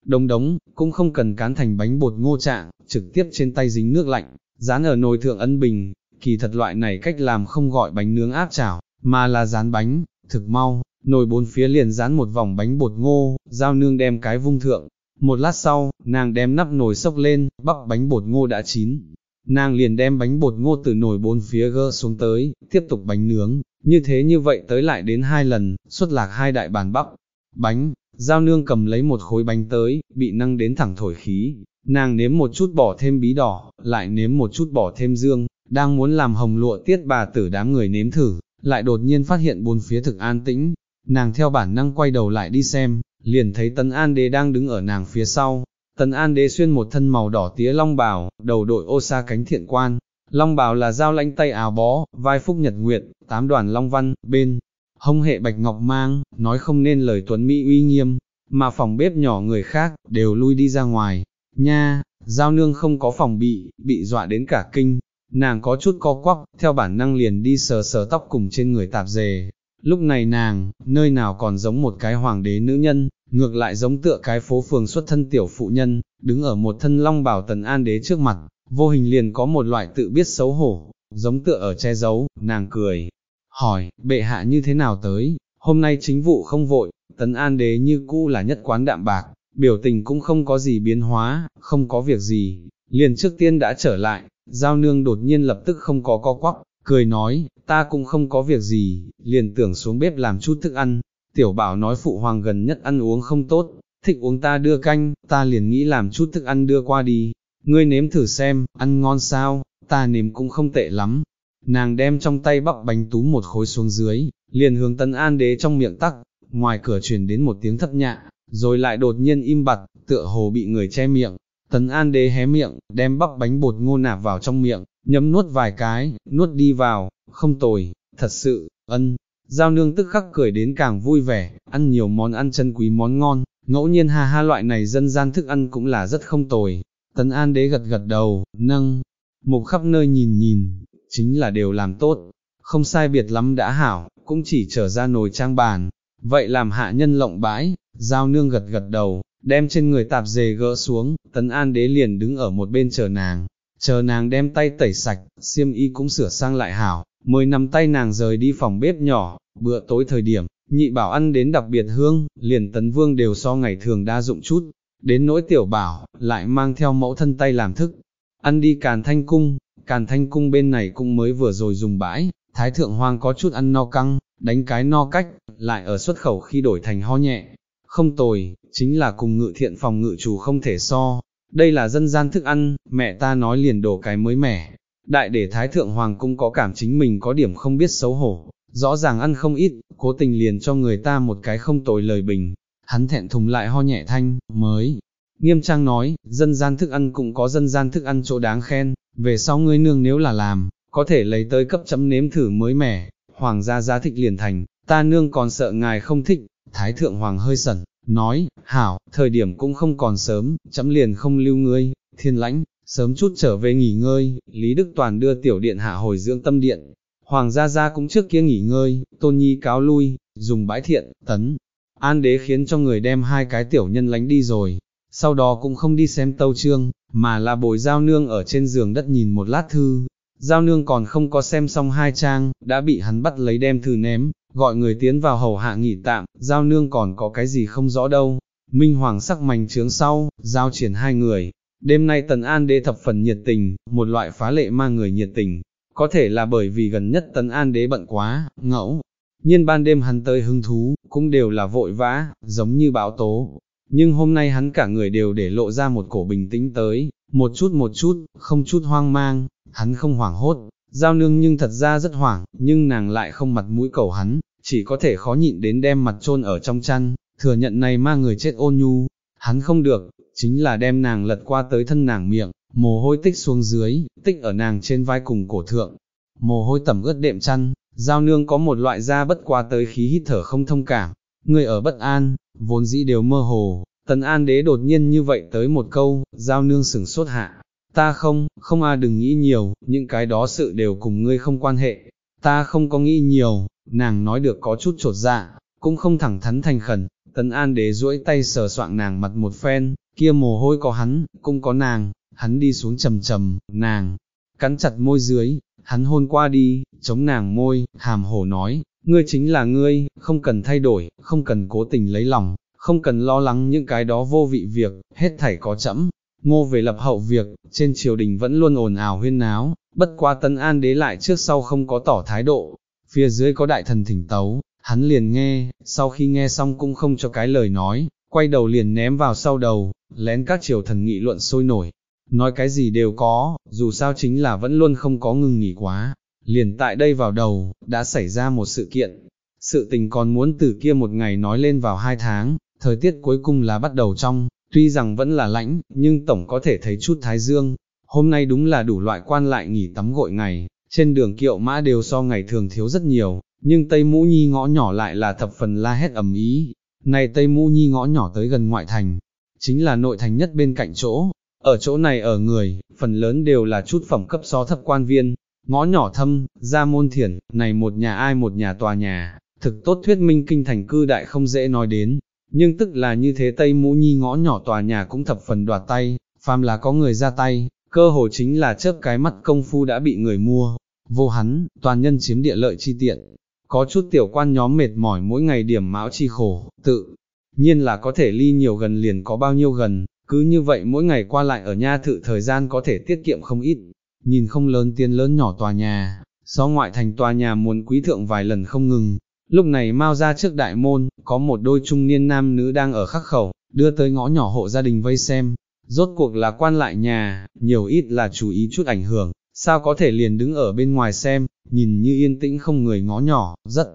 đống đống, cũng không cần cán thành bánh bột ngô trạng, trực tiếp trên tay dính nước lạnh, dán ở nồi thượng ân bình, kỳ thật loại này cách làm không gọi bánh nướng áp chảo, mà là dán bánh, thực mau, nồi bốn phía liền dán một vòng bánh bột ngô, giao nương đem cái vung thượng. Một lát sau, nàng đem nắp nồi sốc lên, bắp bánh bột ngô đã chín. Nàng liền đem bánh bột ngô từ nồi bốn phía gỡ xuống tới, tiếp tục bánh nướng, như thế như vậy tới lại đến hai lần, xuất lạc hai đại bàn bắp. Bánh, giao nương cầm lấy một khối bánh tới, bị năng đến thẳng thổi khí, nàng nếm một chút bỏ thêm bí đỏ, lại nếm một chút bỏ thêm dương, đang muốn làm hồng lụa tiết bà tử đám người nếm thử, lại đột nhiên phát hiện bốn phía thực an tĩnh, nàng theo bản năng quay đầu lại đi xem, liền thấy tấn an đế đang đứng ở nàng phía sau, tấn an đế xuyên một thân màu đỏ tía long bào, đầu đội ô sa cánh thiện quan, long bào là dao lãnh tay áo bó, vai phúc nhật nguyệt, tám đoàn long văn, bên, hông hệ bạch ngọc mang, nói không nên lời tuấn mỹ uy nghiêm, mà phòng bếp nhỏ người khác, đều lui đi ra ngoài, nha, giao nương không có phòng bị, bị dọa đến cả kinh, nàng có chút co quắp, theo bản năng liền đi sờ sờ tóc cùng trên người tạp dề. Lúc này nàng, nơi nào còn giống một cái hoàng đế nữ nhân, ngược lại giống tựa cái phố phường xuất thân tiểu phụ nhân, đứng ở một thân long bảo tần an đế trước mặt, vô hình liền có một loại tự biết xấu hổ, giống tựa ở che giấu, nàng cười, hỏi, bệ hạ như thế nào tới, hôm nay chính vụ không vội, tấn an đế như cũ là nhất quán đạm bạc, biểu tình cũng không có gì biến hóa, không có việc gì, liền trước tiên đã trở lại, giao nương đột nhiên lập tức không có co quắp, cười nói, ta cũng không có việc gì, liền tưởng xuống bếp làm chút thức ăn, tiểu bảo nói phụ hoàng gần nhất ăn uống không tốt, thích uống ta đưa canh, ta liền nghĩ làm chút thức ăn đưa qua đi, ngươi nếm thử xem, ăn ngon sao, ta nếm cũng không tệ lắm. Nàng đem trong tay bắp bánh tú một khối xuống dưới, liền hướng tấn an đế trong miệng tắc, ngoài cửa truyền đến một tiếng thấp nhạ, rồi lại đột nhiên im bặt, tựa hồ bị người che miệng, Tấn An đế hé miệng, đem bắp bánh bột ngô nạp vào trong miệng, nhấm nuốt vài cái, nuốt đi vào, không tồi, thật sự, ân. Giao nương tức khắc cười đến càng vui vẻ, ăn nhiều món ăn chân quý món ngon, ngẫu nhiên ha ha loại này dân gian thức ăn cũng là rất không tồi. Tấn An đế gật gật đầu, nâng, mục khắp nơi nhìn nhìn, chính là đều làm tốt, không sai biệt lắm đã hảo, cũng chỉ trở ra nồi trang bàn. Vậy làm hạ nhân lộng bãi, giao nương gật gật đầu, đem trên người tạp dề gỡ xuống, tấn an đế liền đứng ở một bên chờ nàng, chờ nàng đem tay tẩy sạch, xiêm y cũng sửa sang lại hảo, mới nắm tay nàng rời đi phòng bếp nhỏ, bữa tối thời điểm, nhị bảo ăn đến đặc biệt hương, liền tấn vương đều so ngày thường đa dụng chút, đến nỗi tiểu bảo, lại mang theo mẫu thân tay làm thức, ăn đi càn thanh cung, càn thanh cung bên này cũng mới vừa rồi dùng bãi, thái thượng hoàng có chút ăn no căng, đánh cái no cách, lại ở xuất khẩu khi đổi thành ho nhẹ, không tồi, chính là cùng ngự thiện phòng ngự chủ không thể so, đây là dân gian thức ăn, mẹ ta nói liền đổ cái mới mẻ. Đại để Thái Thượng Hoàng cũng có cảm chính mình có điểm không biết xấu hổ, rõ ràng ăn không ít, cố tình liền cho người ta một cái không tồi lời bình. Hắn thẹn thùng lại ho nhẹ thanh, mới. Nghiêm trang nói, dân gian thức ăn cũng có dân gian thức ăn chỗ đáng khen, về sau ngươi nương nếu là làm, có thể lấy tới cấp chấm nếm thử mới mẻ, hoàng gia gia thích liền thành, ta nương còn sợ ngài không thích, thái thượng hoàng hơi sẩn, nói, hảo, thời điểm cũng không còn sớm, chấm liền không lưu ngươi, thiên lãnh, sớm chút trở về nghỉ ngơi, Lý Đức Toàn đưa tiểu điện hạ hồi dưỡng tâm điện, Hoàng gia gia cũng trước kia nghỉ ngơi, tôn nhi cáo lui, dùng bãi thiện, tấn. An đế khiến cho người đem hai cái tiểu nhân lánh đi rồi, sau đó cũng không đi xem tâu trương, mà là bồi giao nương ở trên giường đất nhìn một lát thư. Giao nương còn không có xem xong hai trang, đã bị hắn bắt lấy đem thư ném, gọi người tiến vào hầu hạ nghỉ tạm, giao nương còn có cái gì không rõ đâu. Minh Hoàng sắc mảnh trướng sau, giao triển hai người. Đêm nay Tần An đế thập phần nhiệt tình, một loại phá lệ mang người nhiệt tình, có thể là bởi vì gần nhất tần an đế bận quá, ngẫu, nhiên ban đêm hắn tới hứng thú, cũng đều là vội vã, giống như bão tố, nhưng hôm nay hắn cả người đều để lộ ra một cổ bình tĩnh tới, một chút một chút, không chút hoang mang, hắn không hoảng hốt, giao nương nhưng thật ra rất hoảng, nhưng nàng lại không mặt mũi cầu hắn, chỉ có thể khó nhịn đến đem mặt trôn ở trong chăn, thừa nhận này ma người chết ôn nhu, hắn không được, chính là đem nàng lật qua tới thân nàng miệng, mồ hôi tích xuống dưới, tích ở nàng trên vai cùng cổ thượng, mồ hôi tẩm ướt đệm chăn, giao nương có một loại da bất qua tới khí hít thở không thông cảm, người ở bất an, vốn dĩ đều mơ hồ, tần an đế đột nhiên như vậy tới một câu, giao nương sửng sốt hạ, ta không, không a đừng nghĩ nhiều, những cái đó sự đều cùng ngươi không quan hệ, ta không có nghĩ nhiều, nàng nói được có chút trột dạ, cũng không thẳng thắn thành khẩn, tần an đế duỗi tay sờ soạng nàng mặt một phen, kia mồ hôi có hắn, cũng có nàng, hắn đi xuống trầm trầm, nàng, cắn chặt môi dưới, hắn hôn qua đi, chống nàng môi, hàm hồ nói, ngươi chính là ngươi, không cần thay đổi, không cần cố tình lấy lòng, không cần lo lắng những cái đó vô vị việc, hết thảy có chậm. Ngô về lập hậu việc, trên triều đình vẫn luôn ồn ào huyên náo, bất quá tấn an đế lại trước sau không có tỏ thái độ, phía dưới có đại thần thỉnh tấu, hắn liền nghe, sau khi nghe xong cũng không cho cái lời nói, quay đầu liền ném vào sau đầu, lén các triều thần nghị luận sôi nổi, nói cái gì đều có, dù sao chính là vẫn luôn không có ngừng nghỉ quá, liền tại đây vào đầu, đã xảy ra một sự kiện, sự tình còn muốn từ kia một ngày nói lên vào hai tháng, thời tiết cuối cùng là bắt đầu trong, tuy rằng vẫn là lãnh, nhưng tổng có thể thấy chút thái dương, hôm nay đúng là đủ loại quan lại nghỉ tắm gội ngày, trên đường kiệu mã đều so ngày thường thiếu rất nhiều, nhưng Tây Mũ Nhi ngõ nhỏ lại là thập phần la hét ầm ý, này Tây Mũ Nhi ngõ nhỏ tới gần ngoại thành, chính là nội thành nhất bên cạnh chỗ, ở chỗ này ở người, phần lớn đều là chút phẩm cấp so thấp quan viên, ngõ nhỏ thâm, ra môn thiển, này một nhà ai một nhà tòa nhà, thực tốt thuyết minh kinh thành cư đại không dễ nói đến, nhưng tức là như thế Tây Mũ Nhi ngõ nhỏ tòa nhà cũng thập phần đoạt tay, phàm là có người ra tay, cơ hồ chính là chớp cái mắt công phu đã bị người mua, vô hắn, toàn nhân chiếm địa lợi chi tiện, có chút tiểu quan nhóm mệt mỏi mỗi ngày điểm mão chi khổ, tự nhiên là có thể ly nhiều gần liền có bao nhiêu gần, cứ như vậy mỗi ngày qua lại ở nha thự thời gian có thể tiết kiệm không ít, nhìn không lớn tiền lớn nhỏ tòa nhà, do ngoại thành tòa nhà muốn quý thượng vài lần không ngừng. Lúc này mau ra trước đại môn, có một đôi trung niên nam nữ đang ở khắc khẩu, đưa tới ngõ nhỏ hộ gia đình vây xem. Rốt cuộc là quan lại nhà, nhiều ít là chú ý chút ảnh hưởng, sao có thể liền đứng ở bên ngoài xem, nhìn như yên tĩnh không người ngõ nhỏ, rất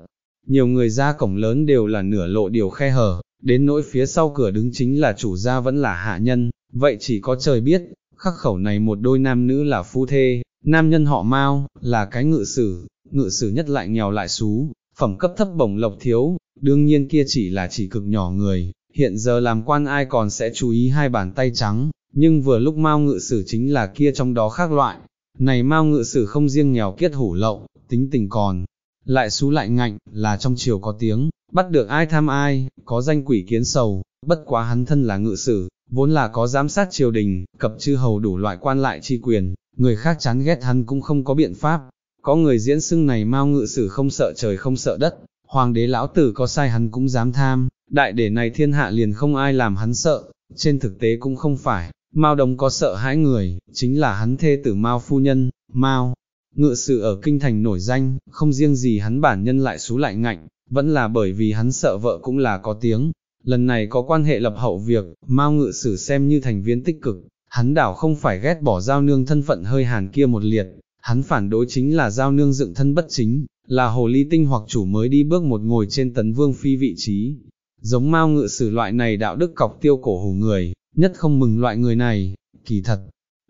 nhiều người ra cổng lớn đều là nửa lộ điều khe hở, đến nỗi phía sau cửa đứng chính là chủ gia vẫn là hạ nhân, vậy chỉ có trời biết, khắc khẩu này một đôi nam nữ là phu thê, nam nhân họ Mao, là cái ngự sử, ngự sử nhất lại nghèo lại xú, phẩm cấp thấp bổng lộc thiếu, đương nhiên kia chỉ là chỉ cực nhỏ người, hiện giờ làm quan ai còn sẽ chú ý hai bàn tay trắng, nhưng vừa lúc Mao ngự sử chính là kia trong đó khác loại, này Mao ngự sử không riêng nghèo kiết hủ lậu, tính tình còn, lại xú lại ngạnh, là trong chiều có tiếng, bắt được ai tham ai, có danh quỷ kiến sầu, bất quá hắn thân là ngự sử, vốn là có giám sát triều đình, cập chư hầu đủ loại quan lại chi quyền, người khác chán ghét hắn cũng không có biện pháp. Có người diễn xưng này mau ngự sử không sợ trời không sợ đất, hoàng đế lão tử có sai hắn cũng dám tham, đại để này thiên hạ liền không ai làm hắn sợ, trên thực tế cũng không phải, Mao Đồng có sợ hãi người, chính là hắn thê tử Mao phu nhân, Mao. Ngự sự ở kinh thành nổi danh, không riêng gì hắn bản nhân lại xú lại ngạnh, vẫn là bởi vì hắn sợ vợ cũng là có tiếng. Lần này có quan hệ lập hậu việc, Mao ngự sử xem như thành viên tích cực, hắn đảo không phải ghét bỏ giao nương thân phận hơi hàn kia một liệt, hắn phản đối chính là giao nương dựng thân bất chính, là hồ ly tinh hoặc chủ mới đi bước một ngồi trên tấn vương phi vị trí. Giống mao ngự sử loại này đạo đức cọc tiêu cổ hủ người, nhất không mừng loại người này, kỳ thật.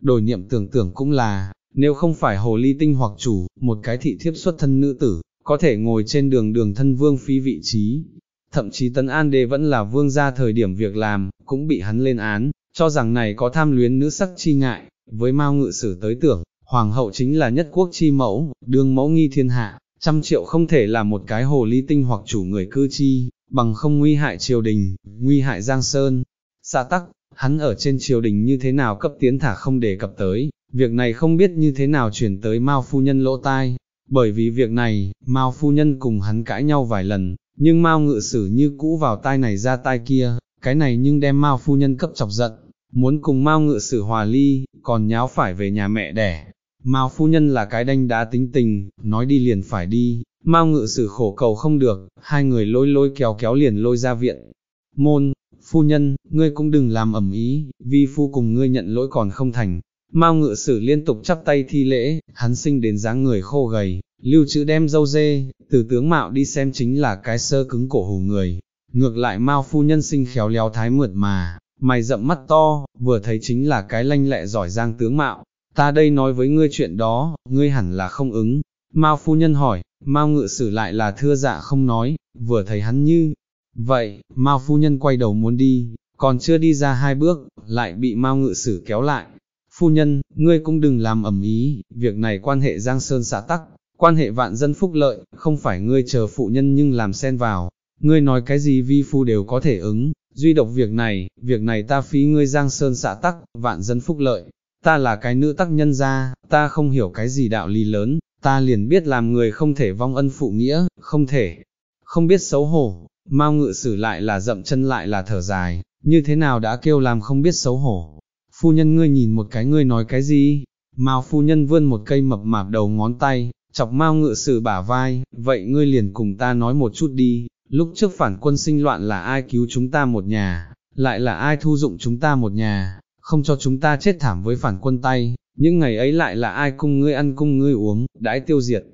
Đổi niệm tưởng tưởng cũng là, nếu không phải hồ ly tinh hoặc chủ, một cái thị thiếp xuất thân nữ tử, có thể ngồi trên đường đường thân vương phi vị trí. Thậm chí Tấn An Đế vẫn là vương gia thời điểm việc làm, cũng bị hắn lên án, cho rằng này có tham luyến nữ sắc chi ngại, với Mao ngự sử tới tưởng, hoàng hậu chính là nhất quốc chi mẫu, đương mẫu nghi thiên hạ, trăm triệu không thể là một cái hồ ly tinh hoặc chủ người cư chi, bằng không nguy hại triều đình, nguy hại Giang Sơn. Xã tắc, hắn ở trên triều đình như thế nào cấp tiến thả không đề cập tới, việc này không biết như thế nào chuyển tới Mao phu nhân lỗ tai, bởi vì việc này, Mao phu nhân cùng hắn cãi nhau vài lần, nhưng Mao ngự sử như cũ vào tai này ra tai kia, cái này nhưng đem Mao phu nhân cấp chọc giận, muốn cùng Mao ngự sử hòa ly, còn nháo phải về nhà mẹ đẻ. Mao phu nhân là cái đanh đá tính tình, nói đi liền phải đi, Mao ngự sử khổ cầu không được, hai người lôi lôi kéo kéo liền lôi ra viện. Môn, phu nhân, ngươi cũng đừng làm ẩm ý, vi phu cùng ngươi nhận lỗi còn không thành. Mao ngự sử liên tục chắp tay thi lễ, hắn sinh đến dáng người khô gầy, lưu trữ đem dâu dê, từ tướng mạo đi xem chính là cái sơ cứng cổ hủ người. Ngược lại Mao phu nhân sinh khéo léo thái mượt mà, mày rậm mắt to, vừa thấy chính là cái lanh lẹ giỏi giang tướng mạo. Ta đây nói với ngươi chuyện đó, ngươi hẳn là không ứng. Mao phu nhân hỏi, Mao ngự sử lại là thưa dạ không nói, vừa thấy hắn như, Vậy, Mao phu nhân quay đầu muốn đi, còn chưa đi ra hai bước, lại bị Mao ngự sử kéo lại. Phu nhân, ngươi cũng đừng làm ẩm ý, việc này quan hệ Giang Sơn xã tắc, quan hệ vạn dân phúc lợi, không phải ngươi chờ phụ nhân nhưng làm xen vào. Ngươi nói cái gì vi phu đều có thể ứng, duy độc việc này, việc này ta phí ngươi Giang Sơn xã tắc, vạn dân phúc lợi. Ta là cái nữ tắc nhân gia, ta không hiểu cái gì đạo lý lớn, ta liền biết làm người không thể vong ân phụ nghĩa, không thể, không biết xấu hổ, mau ngự sử lại là dậm chân lại là thở dài, như thế nào đã kêu làm không biết xấu hổ. Phu nhân ngươi nhìn một cái ngươi nói cái gì? Mao phu nhân vươn một cây mập mạp đầu ngón tay, chọc Mao ngự sử bả vai, vậy ngươi liền cùng ta nói một chút đi, lúc trước phản quân sinh loạn là ai cứu chúng ta một nhà, lại là ai thu dụng chúng ta một nhà, không cho chúng ta chết thảm với phản quân tay, những ngày ấy lại là ai cung ngươi ăn cung ngươi uống, đãi tiêu diệt.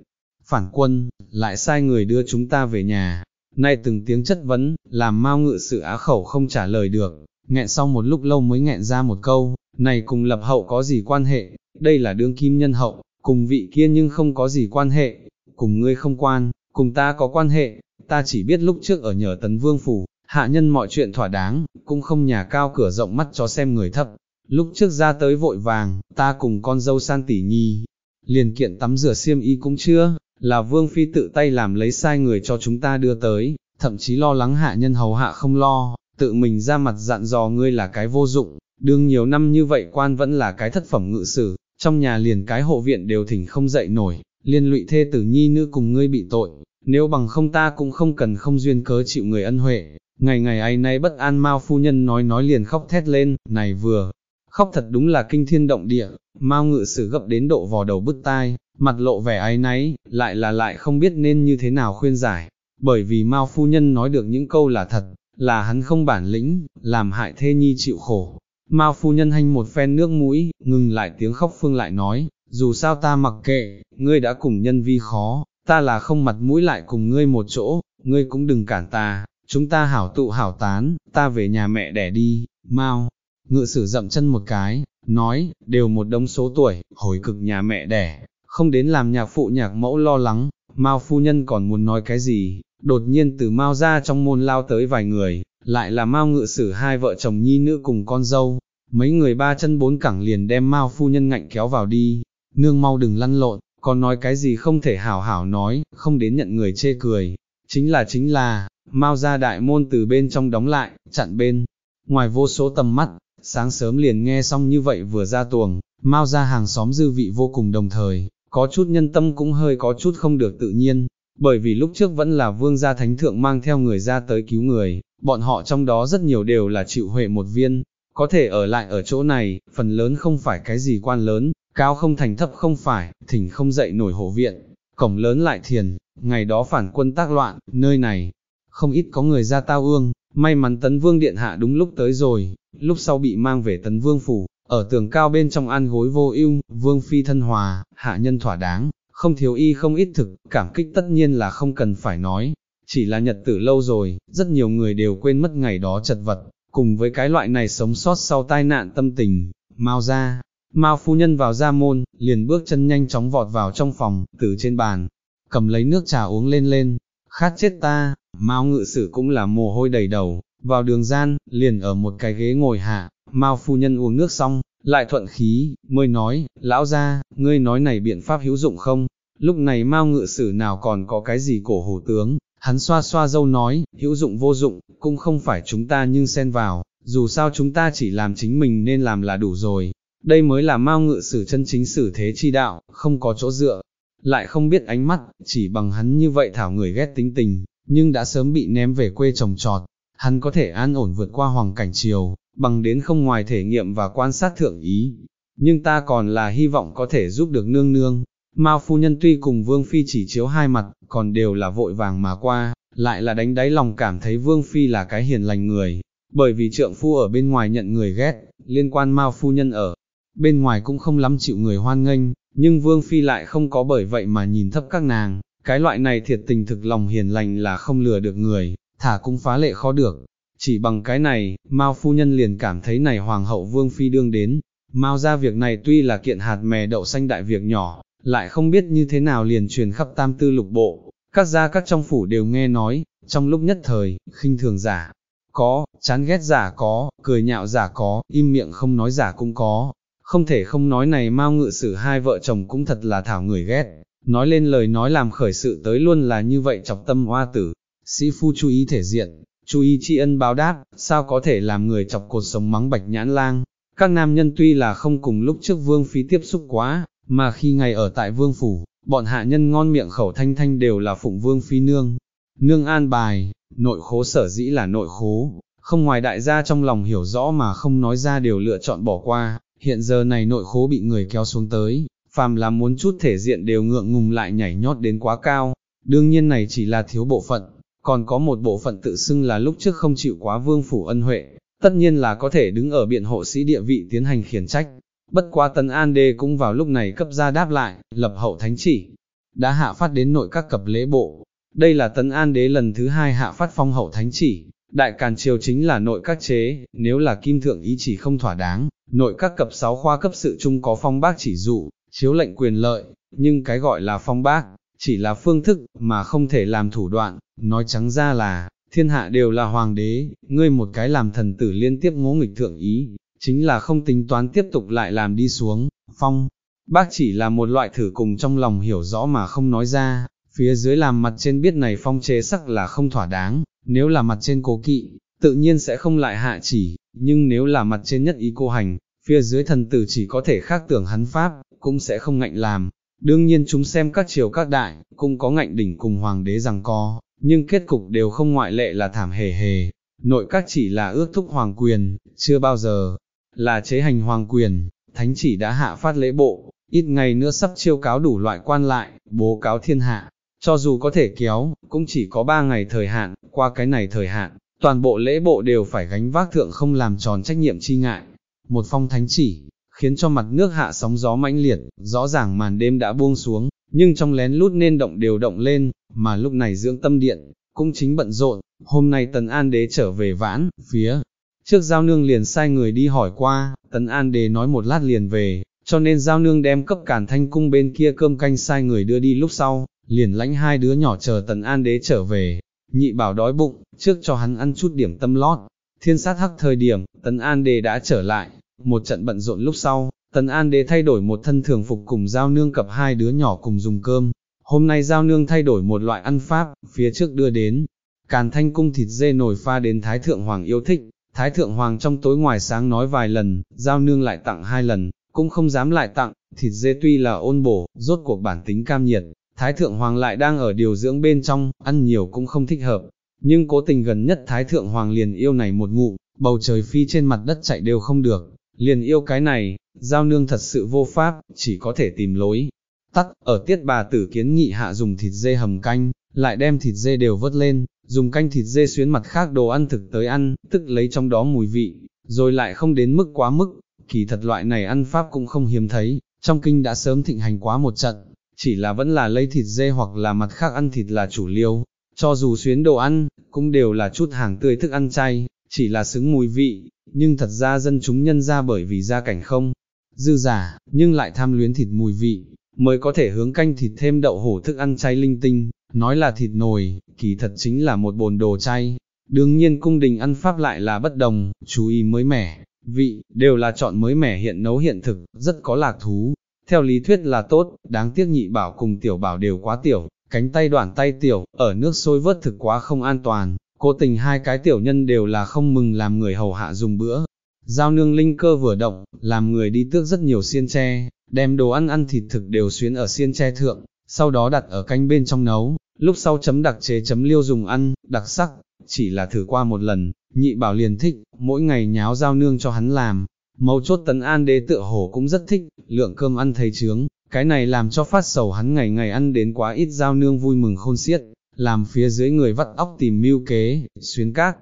Phản quân, lại sai người đưa chúng ta về nhà, Nay từng tiếng chất vấn, làm Mao ngự sự á khẩu không trả lời được, nghẹn sau một lúc lâu mới nghẹn ra một câu, này cùng lập hậu có gì quan hệ, đây là đương kim nhân hậu, cùng vị kia nhưng không có gì quan hệ, cùng ngươi không quan, cùng ta có quan hệ, ta chỉ biết lúc trước ở nhờ tấn vương phủ, hạ nhân mọi chuyện thỏa đáng, cũng không nhà cao cửa rộng mắt cho xem người thấp, lúc trước ra tới vội vàng, ta cùng con dâu san tỷ nhi, liền kiện tắm rửa xiêm y cũng chưa, là vương phi tự tay làm lấy sai người cho chúng ta đưa tới, thậm chí lo lắng hạ nhân hầu hạ không lo, tự mình ra mặt dặn dò ngươi là cái vô dụng, đương nhiều năm như vậy quan vẫn là cái thất phẩm ngự sử, trong nhà liền cái hộ viện đều thỉnh không dậy nổi, liên lụy thê tử nhi nữ cùng ngươi bị tội, nếu bằng không ta cũng không cần không duyên cớ chịu người ân huệ. Ngày ngày ấy nay bất an Mao phu nhân nói nói liền khóc thét lên, này vừa, khóc thật đúng là kinh thiên động địa, Mao ngự sử gấp đến độ vò đầu bứt tai, mặt lộ vẻ ái náy, lại là lại không biết nên như thế nào khuyên giải, bởi vì Mao phu nhân nói được những câu là thật, là hắn không bản lĩnh, làm hại thê nhi chịu khổ. Mao phu nhân hanh một phen nước mũi, ngừng lại tiếng khóc phương lại nói, dù sao ta mặc kệ, ngươi đã cùng nhân vi khó, ta là không mặt mũi lại cùng ngươi một chỗ, ngươi cũng đừng cản ta, chúng ta hảo tụ hảo tán, ta về nhà mẹ đẻ đi, Mao. Ngự sử dậm chân một cái, nói, đều một đống số tuổi, hồi cực nhà mẹ đẻ, không đến làm nhạc phụ nhạc mẫu lo lắng, Mao phu nhân còn muốn nói cái gì, đột nhiên từ Mao ra trong môn lao tới vài người, lại là Mao ngự sử hai vợ chồng nhi nữ cùng con dâu, mấy người ba chân bốn cẳng liền đem Mao phu nhân ngạnh kéo vào đi, nương mau đừng lăn lộn, còn nói cái gì không thể hảo hảo nói, không đến nhận người chê cười, chính là chính là, Mao ra đại môn từ bên trong đóng lại, chặn bên, ngoài vô số tầm mắt, sáng sớm liền nghe xong như vậy vừa ra tuồng, Mao ra hàng xóm dư vị vô cùng đồng thời, có chút nhân tâm cũng hơi có chút không được tự nhiên, bởi vì lúc trước vẫn là vương gia thánh thượng mang theo người ra tới cứu người, bọn họ trong đó rất nhiều đều là chịu huệ một viên, có thể ở lại ở chỗ này, phần lớn không phải cái gì quan lớn, cao không thành thấp không phải, thỉnh không dậy nổi hộ viện, cổng lớn lại thiền, ngày đó phản quân tác loạn, nơi này, không ít có người ra tao ương, may mắn tấn vương điện hạ đúng lúc tới rồi, lúc sau bị mang về tấn vương phủ, ở tường cao bên trong an gối vô ưu, vương phi thân hòa, hạ nhân thỏa đáng, không thiếu y không ít thực, cảm kích tất nhiên là không cần phải nói, chỉ là nhật tử lâu rồi, rất nhiều người đều quên mất ngày đó chật vật, cùng với cái loại này sống sót sau tai nạn tâm tình, mau ra, Mao phu nhân vào ra môn, liền bước chân nhanh chóng vọt vào trong phòng, từ trên bàn, cầm lấy nước trà uống lên lên, khát chết ta, Mao ngự sử cũng là mồ hôi đầy đầu, vào đường gian, liền ở một cái ghế ngồi hạ, Mao phu nhân uống nước xong, lại thuận khí, mới nói, lão ra, ngươi nói này biện pháp hữu dụng không? Lúc này Mao ngự sử nào còn có cái gì cổ hổ tướng, hắn xoa xoa dâu nói, hữu dụng vô dụng, cũng không phải chúng ta nhưng xen vào, dù sao chúng ta chỉ làm chính mình nên làm là đủ rồi, đây mới là Mao ngự sử chân chính sử thế chi đạo, không có chỗ dựa, lại không biết ánh mắt, chỉ bằng hắn như vậy thảo người ghét tính tình, nhưng đã sớm bị ném về quê trồng trọt, hắn có thể an ổn vượt qua hoàng cảnh chiều bằng đến không ngoài thể nghiệm và quan sát thượng ý, nhưng ta còn là hy vọng có thể giúp được nương nương. Mao phu nhân tuy cùng Vương Phi chỉ chiếu hai mặt, còn đều là vội vàng mà qua, lại là đánh đáy lòng cảm thấy Vương Phi là cái hiền lành người, bởi vì trượng phu ở bên ngoài nhận người ghét, liên quan Mao phu nhân ở bên ngoài cũng không lắm chịu người hoan nghênh, nhưng Vương Phi lại không có bởi vậy mà nhìn thấp các nàng, cái loại này thiệt tình thực lòng hiền lành là không lừa được người, thả cũng phá lệ khó được. Chỉ bằng cái này, Mao phu nhân liền cảm thấy này hoàng hậu Vương Phi đương đến, Mao ra việc này tuy là kiện hạt mè đậu xanh đại việc nhỏ, lại không biết như thế nào liền truyền khắp tam tư lục bộ, các gia các trong phủ đều nghe nói, trong lúc nhất thời, khinh thường giả, có, chán ghét giả có, cười nhạo giả có, im miệng không nói giả cũng có, không thể không nói này mau ngự sử hai vợ chồng cũng thật là thảo người ghét, nói lên lời nói làm khởi sự tới luôn là như vậy chọc tâm hoa tử, sĩ phu chú ý thể diện, chú ý tri ân báo đáp, sao có thể làm người chọc cột sống mắng bạch nhãn lang, các nam nhân tuy là không cùng lúc trước vương phí tiếp xúc quá, mà khi ngày ở tại vương phủ, bọn hạ nhân ngon miệng khẩu thanh thanh đều là phụng vương phi nương, nương an bài, nội khố sở dĩ là nội khố, không ngoài đại gia trong lòng hiểu rõ mà không nói ra đều lựa chọn bỏ qua, hiện giờ này nội khố bị người kéo xuống tới, phàm là muốn chút thể diện đều ngượng ngùng lại nhảy nhót đến quá cao, đương nhiên này chỉ là thiếu bộ phận, còn có một bộ phận tự xưng là lúc trước không chịu quá vương phủ ân huệ, tất nhiên là có thể đứng ở biện hộ sĩ địa vị tiến hành khiển trách. Bất quá tấn an đê cũng vào lúc này cấp ra đáp lại, lập hậu thánh chỉ, đã hạ phát đến nội các cập lễ bộ. Đây là tấn an đế lần thứ hai hạ phát phong hậu thánh chỉ, đại càn triều chính là nội các chế, nếu là kim thượng ý chỉ không thỏa đáng, nội các cập 6 khoa cấp sự chung có phong bác chỉ dụ, chiếu lệnh quyền lợi, nhưng cái gọi là phong bác, chỉ là phương thức, mà không thể làm thủ đoạn, nói trắng ra là, thiên hạ đều là hoàng đế, ngươi một cái làm thần tử liên tiếp ngỗ nghịch thượng ý, chính là không tính toán tiếp tục lại làm đi xuống, phong. Bác chỉ là một loại thử cùng trong lòng hiểu rõ mà không nói ra, phía dưới làm mặt trên biết này phong chế sắc là không thỏa đáng, nếu là mặt trên cố kỵ, tự nhiên sẽ không lại hạ chỉ, nhưng nếu là mặt trên nhất ý cô hành, phía dưới thần tử chỉ có thể khác tưởng hắn pháp, cũng sẽ không ngạnh làm. Đương nhiên chúng xem các triều các đại, cũng có ngạnh đỉnh cùng hoàng đế rằng co, nhưng kết cục đều không ngoại lệ là thảm hề hề. Nội các chỉ là ước thúc hoàng quyền, chưa bao giờ là chế hành hoàng quyền, thánh chỉ đã hạ phát lễ bộ, ít ngày nữa sắp chiêu cáo đủ loại quan lại, bố cáo thiên hạ, cho dù có thể kéo, cũng chỉ có ba ngày thời hạn, qua cái này thời hạn, toàn bộ lễ bộ đều phải gánh vác thượng không làm tròn trách nhiệm chi ngại. Một phong thánh chỉ, khiến cho mặt nước hạ sóng gió mãnh liệt, rõ ràng màn đêm đã buông xuống, nhưng trong lén lút nên động đều động lên, mà lúc này dưỡng tâm điện, cũng chính bận rộn, hôm nay Tần An Đế trở về vãn, phía, trước giao nương liền sai người đi hỏi qua, Tần An Đế nói một lát liền về, cho nên giao nương đem cấp cản thanh cung bên kia cơm canh sai người đưa đi lúc sau, liền lãnh hai đứa nhỏ chờ Tần An Đế trở về, nhị bảo đói bụng, trước cho hắn ăn chút điểm tâm lót. Thiên sát hắc thời điểm, Tần An Đế đã trở lại, một trận bận rộn lúc sau, Tần An Đế thay đổi một thân thường phục cùng giao nương cập hai đứa nhỏ cùng dùng cơm. Hôm nay giao nương thay đổi một loại ăn pháp, phía trước đưa đến, càn thanh cung thịt dê nổi pha đến Thái Thượng Hoàng yêu thích. Thái Thượng Hoàng trong tối ngoài sáng nói vài lần, giao nương lại tặng hai lần, cũng không dám lại tặng, thịt dê tuy là ôn bổ, rốt cuộc bản tính cam nhiệt, Thái Thượng Hoàng lại đang ở điều dưỡng bên trong, ăn nhiều cũng không thích hợp, nhưng cố tình gần nhất Thái Thượng Hoàng liền yêu này một ngụ, bầu trời phi trên mặt đất chạy đều không được, liền yêu cái này, giao nương thật sự vô pháp, chỉ có thể tìm lối. Tắt, ở tiết bà tử kiến nghị hạ dùng thịt dê hầm canh, lại đem thịt dê đều vớt lên, dùng canh thịt dê xuyến mặt khác đồ ăn thực tới ăn, tức lấy trong đó mùi vị, rồi lại không đến mức quá mức, kỳ thật loại này ăn pháp cũng không hiếm thấy, trong kinh đã sớm thịnh hành quá một trận, chỉ là vẫn là lấy thịt dê hoặc là mặt khác ăn thịt là chủ liêu, cho dù xuyến đồ ăn, cũng đều là chút hàng tươi thức ăn chay, chỉ là xứng mùi vị, nhưng thật ra dân chúng nhân ra bởi vì gia cảnh không, dư giả, nhưng lại tham luyến thịt mùi vị, mới có thể hướng canh thịt thêm đậu hổ thức ăn chay linh tinh, nói là thịt nồi, kỳ thật chính là một bồn đồ chay. Đương nhiên cung đình ăn pháp lại là bất đồng, chú ý mới mẻ, vị, đều là chọn mới mẻ hiện nấu hiện thực, rất có lạc thú. Theo lý thuyết là tốt, đáng tiếc nhị bảo cùng tiểu bảo đều quá tiểu, cánh tay đoạn tay tiểu, ở nước sôi vớt thực quá không an toàn, cố tình hai cái tiểu nhân đều là không mừng làm người hầu hạ dùng bữa. Giao nương linh cơ vừa động, làm người đi tước rất nhiều xiên tre, đem đồ ăn ăn thịt thực đều xuyến ở xiên tre thượng, sau đó đặt ở canh bên trong nấu, lúc sau chấm đặc chế chấm liêu dùng ăn, đặc sắc, chỉ là thử qua một lần, nhị bảo liền thích, mỗi ngày nháo giao nương cho hắn làm, mấu chốt tấn an đế tựa hổ cũng rất thích, lượng cơm ăn thấy trướng, cái này làm cho phát sầu hắn ngày ngày ăn đến quá ít giao nương vui mừng khôn xiết, làm phía dưới người vắt óc tìm mưu kế, xuyến các,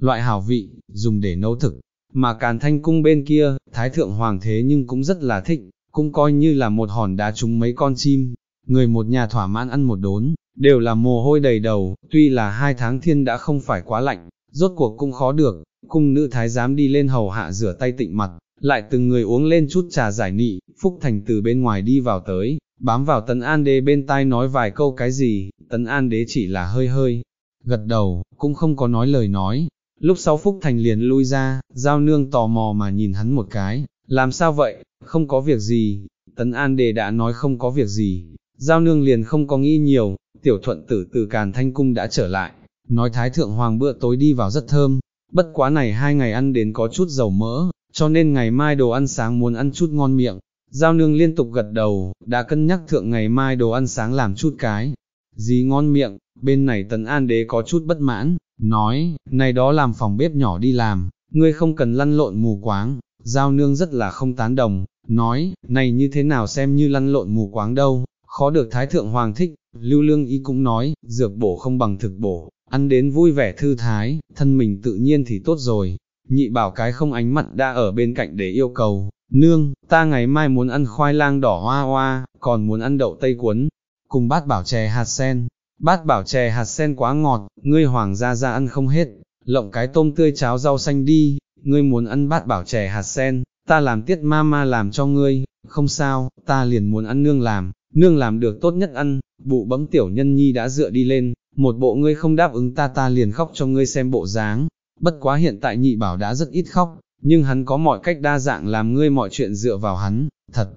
loại hảo vị, dùng để nấu thực, mà càn thanh cung bên kia, thái thượng hoàng thế nhưng cũng rất là thích, cũng coi như là một hòn đá trúng mấy con chim, người một nhà thỏa mãn ăn một đốn, đều là mồ hôi đầy đầu, tuy là hai tháng thiên đã không phải quá lạnh, rốt cuộc cũng khó được, cung nữ thái giám đi lên hầu hạ rửa tay tịnh mặt, lại từng người uống lên chút trà giải nị, Phúc Thành từ bên ngoài đi vào tới, bám vào tấn an đế bên tai nói vài câu cái gì, tấn an đế chỉ là hơi hơi, gật đầu, cũng không có nói lời nói. Lúc sau Phúc Thành liền lui ra, giao nương tò mò mà nhìn hắn một cái, làm sao vậy, không có việc gì, tấn an đề đã nói không có việc gì, giao nương liền không có nghĩ nhiều, tiểu thuận tử từ càn thanh cung đã trở lại, nói thái thượng hoàng bữa tối đi vào rất thơm, bất quá này hai ngày ăn đến có chút dầu mỡ, cho nên ngày mai đồ ăn sáng muốn ăn chút ngon miệng. Giao nương liên tục gật đầu, đã cân nhắc thượng ngày mai đồ ăn sáng làm chút cái. Gì ngon miệng, bên này tấn an đế có chút bất mãn, nói, này đó làm phòng bếp nhỏ đi làm, ngươi không cần lăn lộn mù quáng. Giao nương rất là không tán đồng, nói, này như thế nào xem như lăn lộn mù quáng đâu, khó được Thái Thượng Hoàng thích, Lưu Lương Y cũng nói, dược bổ không bằng thực bổ, ăn đến vui vẻ thư thái, thân mình tự nhiên thì tốt rồi, nhị bảo cái không ánh mặt đã ở bên cạnh để yêu cầu, nương, ta ngày mai muốn ăn khoai lang đỏ hoa hoa, còn muốn ăn đậu tây cuốn, cùng bát bảo chè hạt sen, bát bảo chè hạt sen quá ngọt, ngươi hoàng gia ra ăn không hết, lộng cái tôm tươi cháo rau xanh đi, ngươi muốn ăn bát bảo chè hạt sen, ta làm tiết ma ma làm cho ngươi, không sao, ta liền muốn ăn nương làm, nương làm được tốt nhất ăn, bụ bấm tiểu nhân nhi đã dựa đi lên, một bộ ngươi không đáp ứng ta ta liền khóc cho ngươi xem bộ dáng, bất quá hiện tại nhị bảo đã rất ít khóc, nhưng hắn có mọi cách đa dạng làm ngươi mọi chuyện dựa vào hắn, thật,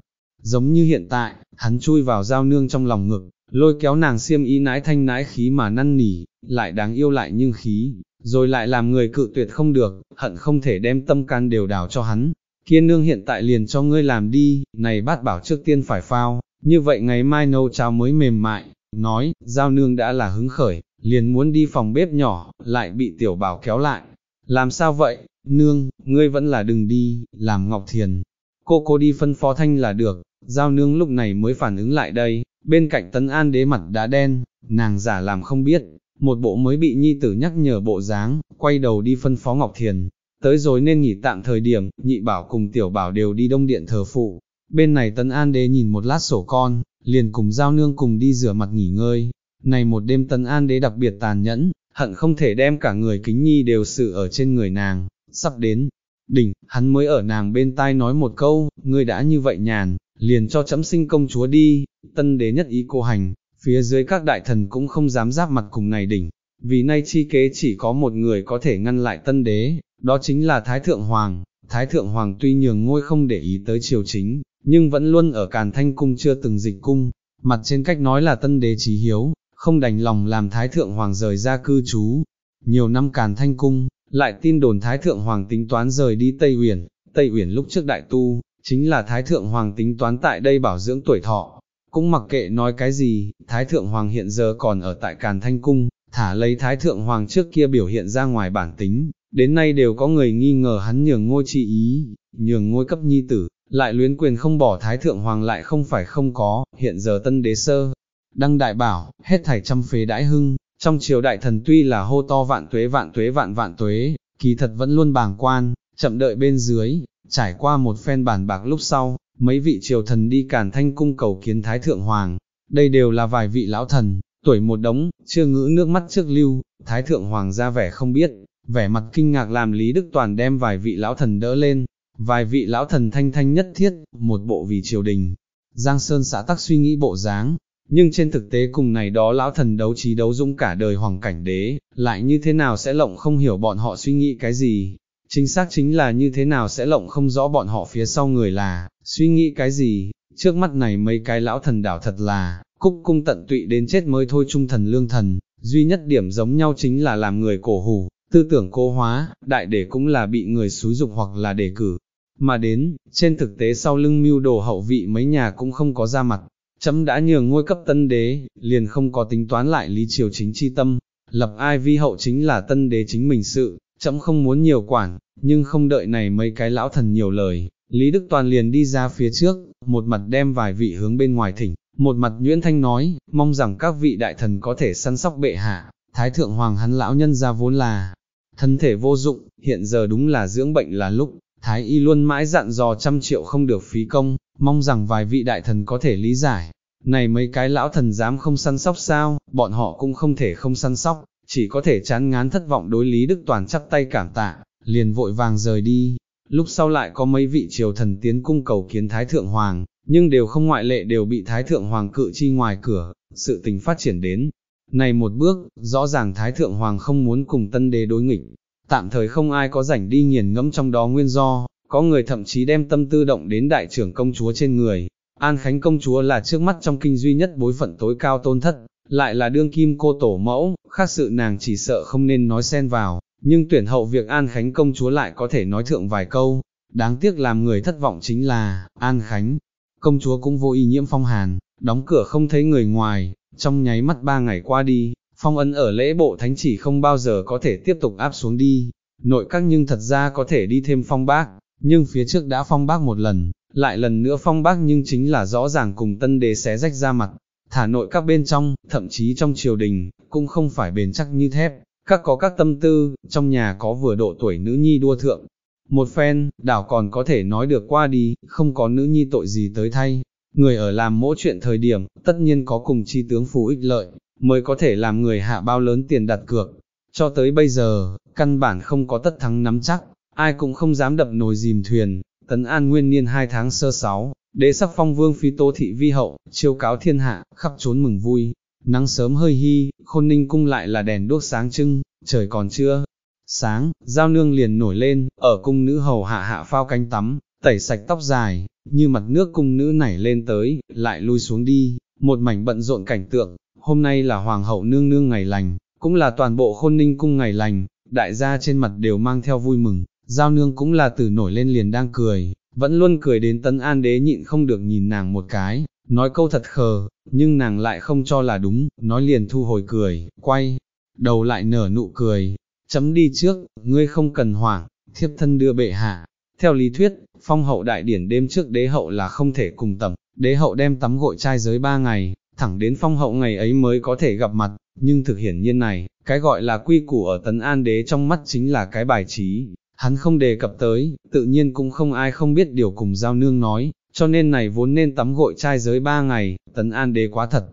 giống như hiện tại, hắn chui vào giao nương trong lòng ngực, lôi kéo nàng xiêm ý nái thanh nái khí mà năn nỉ, lại đáng yêu lại nhưng khí, rồi lại làm người cự tuyệt không được, hận không thể đem tâm can đều đào cho hắn, kia nương hiện tại liền cho ngươi làm đi, này bát bảo trước tiên phải phao, như vậy ngày mai nấu cháo mới mềm mại, nói, giao nương đã là hứng khởi, liền muốn đi phòng bếp nhỏ, lại bị tiểu bảo kéo lại. Làm sao vậy, nương, ngươi vẫn là đừng đi, làm ngọc thiền. Cô cô đi phân phó thanh là được, giao nương lúc này mới phản ứng lại đây, bên cạnh tấn an đế mặt đã đen, nàng giả làm không biết, một bộ mới bị nhi tử nhắc nhở bộ dáng, quay đầu đi phân phó ngọc thiền. Tới rồi nên nghỉ tạm thời điểm, nhị bảo cùng tiểu bảo đều đi đông điện thờ phụ, Bên này tấn an đế nhìn một lát sổ con, liền cùng giao nương cùng đi rửa mặt nghỉ ngơi. Này một đêm tấn an đế đặc biệt tàn nhẫn, hận không thể đem cả người kính nhi đều sự ở trên người nàng, sắp đến. Đỉnh, hắn mới ở nàng bên tai nói một câu, ngươi đã như vậy nhàn, liền cho chấm sinh công chúa đi, tân đế nhất ý cô hành, phía dưới các đại thần cũng không dám giáp mặt cùng này đỉnh, vì nay chi kế chỉ có một người có thể ngăn lại tân đế, đó chính là Thái Thượng Hoàng, Thái Thượng Hoàng tuy nhường ngôi không để ý tới triều chính, nhưng vẫn luôn ở Càn Thanh Cung chưa từng dịch cung, mặt trên cách nói là tân đế trí hiếu, không đành lòng làm Thái Thượng Hoàng rời ra cư trú. Nhiều năm Càn Thanh Cung, lại tin đồn Thái Thượng Hoàng tính toán rời đi Tây Uyển, Tây Uyển lúc trước đại tu, chính là Thái Thượng Hoàng tính toán tại đây bảo dưỡng tuổi thọ. Cũng mặc kệ nói cái gì, Thái Thượng Hoàng hiện giờ còn ở tại Càn Thanh Cung, thả lấy Thái Thượng Hoàng trước kia biểu hiện ra ngoài bản tính, đến nay đều có người nghi ngờ hắn nhường ngôi trị ý, nhường ngôi cấp nhi tử, lại luyến quyền không bỏ thái thượng hoàng lại không phải không có, hiện giờ tân đế sơ, đăng đại bảo, hết thảy trăm phế đãi hưng, trong triều đại thần tuy là hô to vạn tuế vạn tuế vạn vạn tuế, kỳ thật vẫn luôn bàng quan, chậm đợi bên dưới, trải qua một phen bản bạc lúc sau, mấy vị triều thần đi càn thanh cung cầu kiến Thái Thượng Hoàng, đây đều là vài vị lão thần, tuổi một đống, chưa ngữ nước mắt trước lưu, Thái Thượng Hoàng ra vẻ không biết, vẻ mặt kinh ngạc làm Lý Đức Toàn đem vài vị lão thần đỡ lên, vài vị lão thần thanh thanh nhất thiết, một bộ vì triều đình. Giang Sơn xã tắc suy nghĩ bộ dáng, nhưng trên thực tế cùng này đó lão thần đấu trí đấu dũng cả đời hoàng cảnh đế, lại như thế nào sẽ lộng không hiểu bọn họ suy nghĩ cái gì, chính xác chính là như thế nào sẽ lộng không rõ bọn họ phía sau người là, suy nghĩ cái gì, trước mắt này mấy cái lão thần đảo thật là, cúc cung tận tụy đến chết mới thôi trung thần lương thần, duy nhất điểm giống nhau chính là làm người cổ hủ, tư tưởng cô hóa, đại để cũng là bị người xúi dục hoặc là đề cử. Mà đến, trên thực tế sau lưng mưu đồ hậu vị mấy nhà cũng không có ra mặt, chấm đã nhường ngôi cấp tân đế, liền không có tính toán lại lý triều chính chi tâm, lập ai vi hậu chính là tân đế chính mình sự, chấm không muốn nhiều quản, nhưng không đợi này mấy cái lão thần nhiều lời, Lý Đức Toàn liền đi ra phía trước, một mặt đem vài vị hướng bên ngoài thỉnh, một mặt Nguyễn Thanh nói, mong rằng các vị đại thần có thể săn sóc bệ hạ, Thái Thượng Hoàng hắn lão nhân ra vốn là thân thể vô dụng, hiện giờ đúng là dưỡng bệnh là lúc, Thái Y luôn mãi dặn dò trăm triệu không được phí công, mong rằng vài vị đại thần có thể lý giải. Này mấy cái lão thần dám không săn sóc sao, bọn họ cũng không thể không săn sóc, chỉ có thể chán ngán thất vọng đối Lý Đức Toàn chắp tay cảm tạ, liền vội vàng rời đi. Lúc sau lại có mấy vị triều thần tiến cung cầu kiến Thái Thượng Hoàng, nhưng đều không ngoại lệ đều bị Thái Thượng Hoàng cự chi ngoài cửa, sự tình phát triển đến. Này một bước, rõ ràng Thái Thượng Hoàng không muốn cùng tân đế đối nghịch, tạm thời không ai có rảnh đi nghiền ngẫm trong đó nguyên do, có người thậm chí đem tâm tư động đến đại trưởng công chúa trên người. An Khánh công chúa là trước mắt trong kinh duy nhất bối phận tối cao tôn thất, lại là đương kim cô tổ mẫu, khác sự nàng chỉ sợ không nên nói xen vào, nhưng tuyển hậu việc An Khánh công chúa lại có thể nói thượng vài câu, đáng tiếc làm người thất vọng chính là, An Khánh, công chúa cũng vô ý nhiễm phong hàn, đóng cửa không thấy người ngoài, trong nháy mắt ba ngày qua đi, phong ấn ở lễ bộ thánh chỉ không bao giờ có thể tiếp tục áp xuống đi, nội các nhưng thật ra có thể đi thêm phong bác, nhưng phía trước đã phong bác một lần, lại lần nữa phong bác nhưng chính là rõ ràng cùng tân đế xé rách ra mặt, thả nội các bên trong, thậm chí trong triều đình, cũng không phải bền chắc như thép, các có các tâm tư, trong nhà có vừa độ tuổi nữ nhi đua thượng. Một phen, đảo còn có thể nói được qua đi, không có nữ nhi tội gì tới thay. Người ở làm mỗi chuyện thời điểm, tất nhiên có cùng chi tướng phù ích lợi, mới có thể làm người hạ bao lớn tiền đặt cược. Cho tới bây giờ, căn bản không có tất thắng nắm chắc, ai cũng không dám đập nồi dìm thuyền. Tấn An nguyên niên hai tháng sơ sáu, đế sắc phong vương phi tô thị vi hậu, chiêu cáo thiên hạ, khắp trốn mừng vui, Nắng sớm hơi hy, khôn ninh cung lại là đèn đuốc sáng trưng, trời còn chưa. Sáng, giao nương liền nổi lên, ở cung nữ hầu hạ hạ phao canh tắm, tẩy sạch tóc dài, như mặt nước cung nữ nảy lên tới, lại lui xuống đi, một mảnh bận rộn cảnh tượng, hôm nay là hoàng hậu nương nương ngày lành, cũng là toàn bộ khôn ninh cung ngày lành, đại gia trên mặt đều mang theo vui mừng, giao nương cũng là từ nổi lên liền đang cười, vẫn luôn cười đến tấn an đế nhịn không được nhìn nàng một cái, nói câu thật khờ, nhưng nàng lại không cho là đúng, nói liền thu hồi cười, quay, đầu lại nở nụ cười, chấm đi trước, ngươi không cần hoảng, thiếp thân đưa bệ hạ. Theo lý thuyết, phong hậu đại điển đêm trước đế hậu là không thể cùng tầm, đế hậu đem tắm gội trai giới ba ngày, thẳng đến phong hậu ngày ấy mới có thể gặp mặt, nhưng thực hiển nhiên này, cái gọi là quy củ ở tấn an đế trong mắt chính là cái bài trí, hắn không đề cập tới, tự nhiên cũng không ai không biết điều cùng giao nương nói, cho nên này vốn nên tắm gội trai giới ba ngày, tấn an đế quá thật,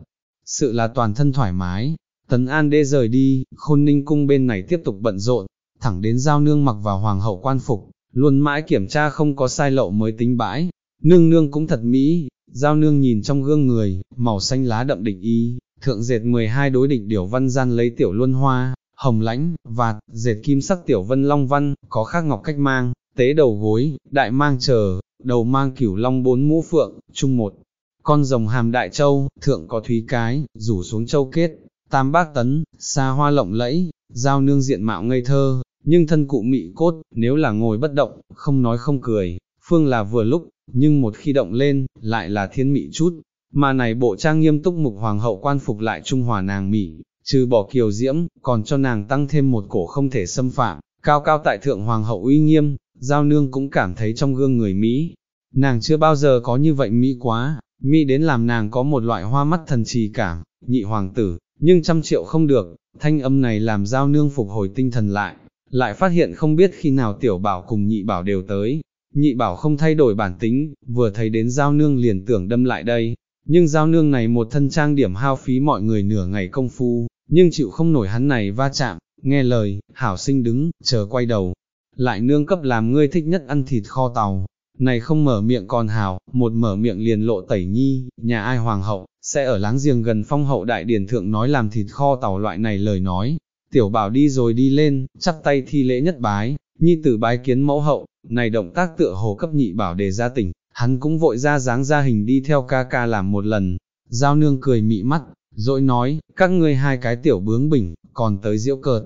sự là toàn thân thoải mái, tấn an đế rời đi, khôn ninh cung bên này tiếp tục bận rộn, thẳng đến giao nương mặc vào hoàng hậu quan phục, luôn mãi kiểm tra không có sai lậu mới tính bãi, nương nương cũng thật mỹ, giao nương nhìn trong gương người, màu xanh lá đậm định y, thượng dệt 12 đối đỉnh điểu văn gian lấy tiểu luân hoa, hồng lãnh, vạt, dệt kim sắc tiểu vân long văn, có khác ngọc cách mang, tế đầu gối, đại mang chờ, đầu mang cửu long bốn mũ phượng, chung một, con rồng hàm đại châu, thượng có thúy cái, rủ xuống châu kết, tam bác tấn, xa hoa lộng lẫy, giao nương diện mạo ngây thơ, nhưng thân cụ mị cốt, nếu là ngồi bất động, không nói không cười, phương là vừa lúc, nhưng một khi động lên, lại là thiên mị chút, mà này bộ trang nghiêm túc mục hoàng hậu quan phục lại trung hòa nàng mị, trừ bỏ kiều diễm, còn cho nàng tăng thêm một cổ không thể xâm phạm, cao cao tại thượng hoàng hậu uy nghiêm, giao nương cũng cảm thấy trong gương người Mỹ, nàng chưa bao giờ có như vậy Mỹ quá, Mỹ đến làm nàng có một loại hoa mắt thần trì cảm, nhị hoàng tử, nhưng trăm triệu không được, thanh âm này làm giao nương phục hồi tinh thần lại, lại phát hiện không biết khi nào tiểu bảo cùng nhị bảo đều tới, nhị bảo không thay đổi bản tính, vừa thấy đến giao nương liền tưởng đâm lại đây, nhưng giao nương này một thân trang điểm hao phí mọi người nửa ngày công phu, nhưng chịu không nổi hắn này va chạm, nghe lời, hảo sinh đứng, chờ quay đầu, lại nương cấp làm ngươi thích nhất ăn thịt kho tàu, này không mở miệng còn hảo, một mở miệng liền lộ tẩy nhi, nhà ai hoàng hậu, sẽ ở láng giềng gần phong hậu đại điển thượng nói làm thịt kho tàu loại này lời nói, tiểu bảo đi rồi đi lên, chắp tay thi lễ nhất bái, nhi tử bái kiến mẫu hậu, này động tác tựa hồ cấp nhị bảo đề ra tỉnh, hắn cũng vội ra dáng ra hình đi theo ca ca làm một lần, giao nương cười mị mắt, rồi nói, các ngươi hai cái tiểu bướng bỉnh, còn tới diễu cợt,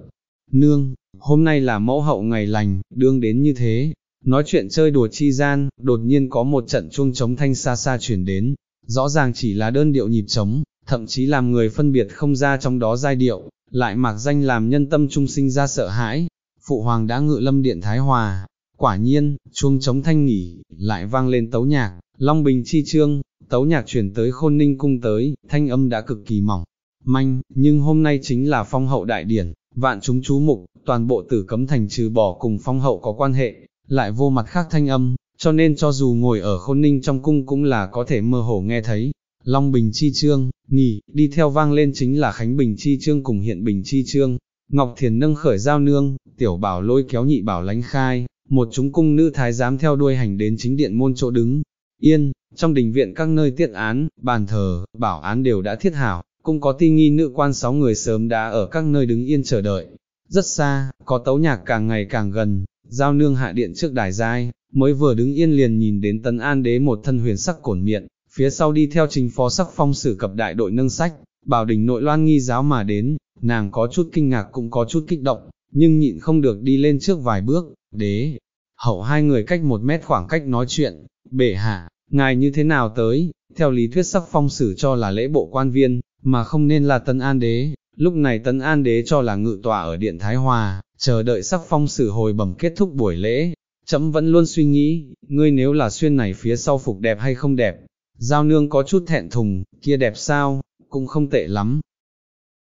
nương, hôm nay là mẫu hậu ngày lành, đương đến như thế, nói chuyện chơi đùa chi gian, đột nhiên có một trận chuông trống thanh xa xa chuyển đến, rõ ràng chỉ là đơn điệu nhịp trống, thậm chí làm người phân biệt không ra trong đó giai điệu, lại mặc danh làm nhân tâm trung sinh ra sợ hãi. Phụ hoàng đã ngự lâm điện Thái Hòa, quả nhiên, chuông trống thanh nghỉ, lại vang lên tấu nhạc, Long Bình chi trương, tấu nhạc chuyển tới khôn ninh cung tới, thanh âm đã cực kỳ mỏng, manh, nhưng hôm nay chính là phong hậu đại điển, vạn chúng chú mục, toàn bộ tử cấm thành trừ bỏ cùng phong hậu có quan hệ, lại vô mặt khác thanh âm, cho nên cho dù ngồi ở khôn ninh trong cung cũng là có thể mơ hồ nghe thấy. Long Bình Chi Trương, nghỉ, đi theo vang lên chính là Khánh Bình Chi Trương cùng Hiện Bình Chi Trương. Ngọc Thiền nâng khởi giao nương, tiểu bảo lôi kéo nhị bảo lánh khai, một chúng cung nữ thái giám theo đuôi hành đến chính điện môn chỗ đứng. Yên, trong đình viện các nơi tiết án, bàn thờ, bảo án đều đã thiết hảo, cũng có ti nghi nữ quan sáu người sớm đã ở các nơi đứng yên chờ đợi. Rất xa, có tấu nhạc càng ngày càng gần, giao nương hạ điện trước đài giai, mới vừa đứng yên liền nhìn đến tấn an đế một thân huyền sắc cổn miệng, phía sau đi theo trình phó sắc phong sử cập đại đội nâng sách, bảo đình nội loan nghi giáo mà đến, nàng có chút kinh ngạc cũng có chút kích động, nhưng nhịn không được đi lên trước vài bước, đế, hậu hai người cách một mét khoảng cách nói chuyện, bệ hạ, ngài như thế nào tới, theo lý thuyết sắc phong sử cho là lễ bộ quan viên, mà không nên là tân an đế, lúc này tân an đế cho là ngự tòa ở điện Thái Hòa, chờ đợi sắc phong sử hồi bẩm kết thúc buổi lễ, chấm vẫn luôn suy nghĩ, ngươi nếu là xuyên này phía sau phục đẹp hay không đẹp, giao nương có chút thẹn thùng, kia đẹp sao, cũng không tệ lắm,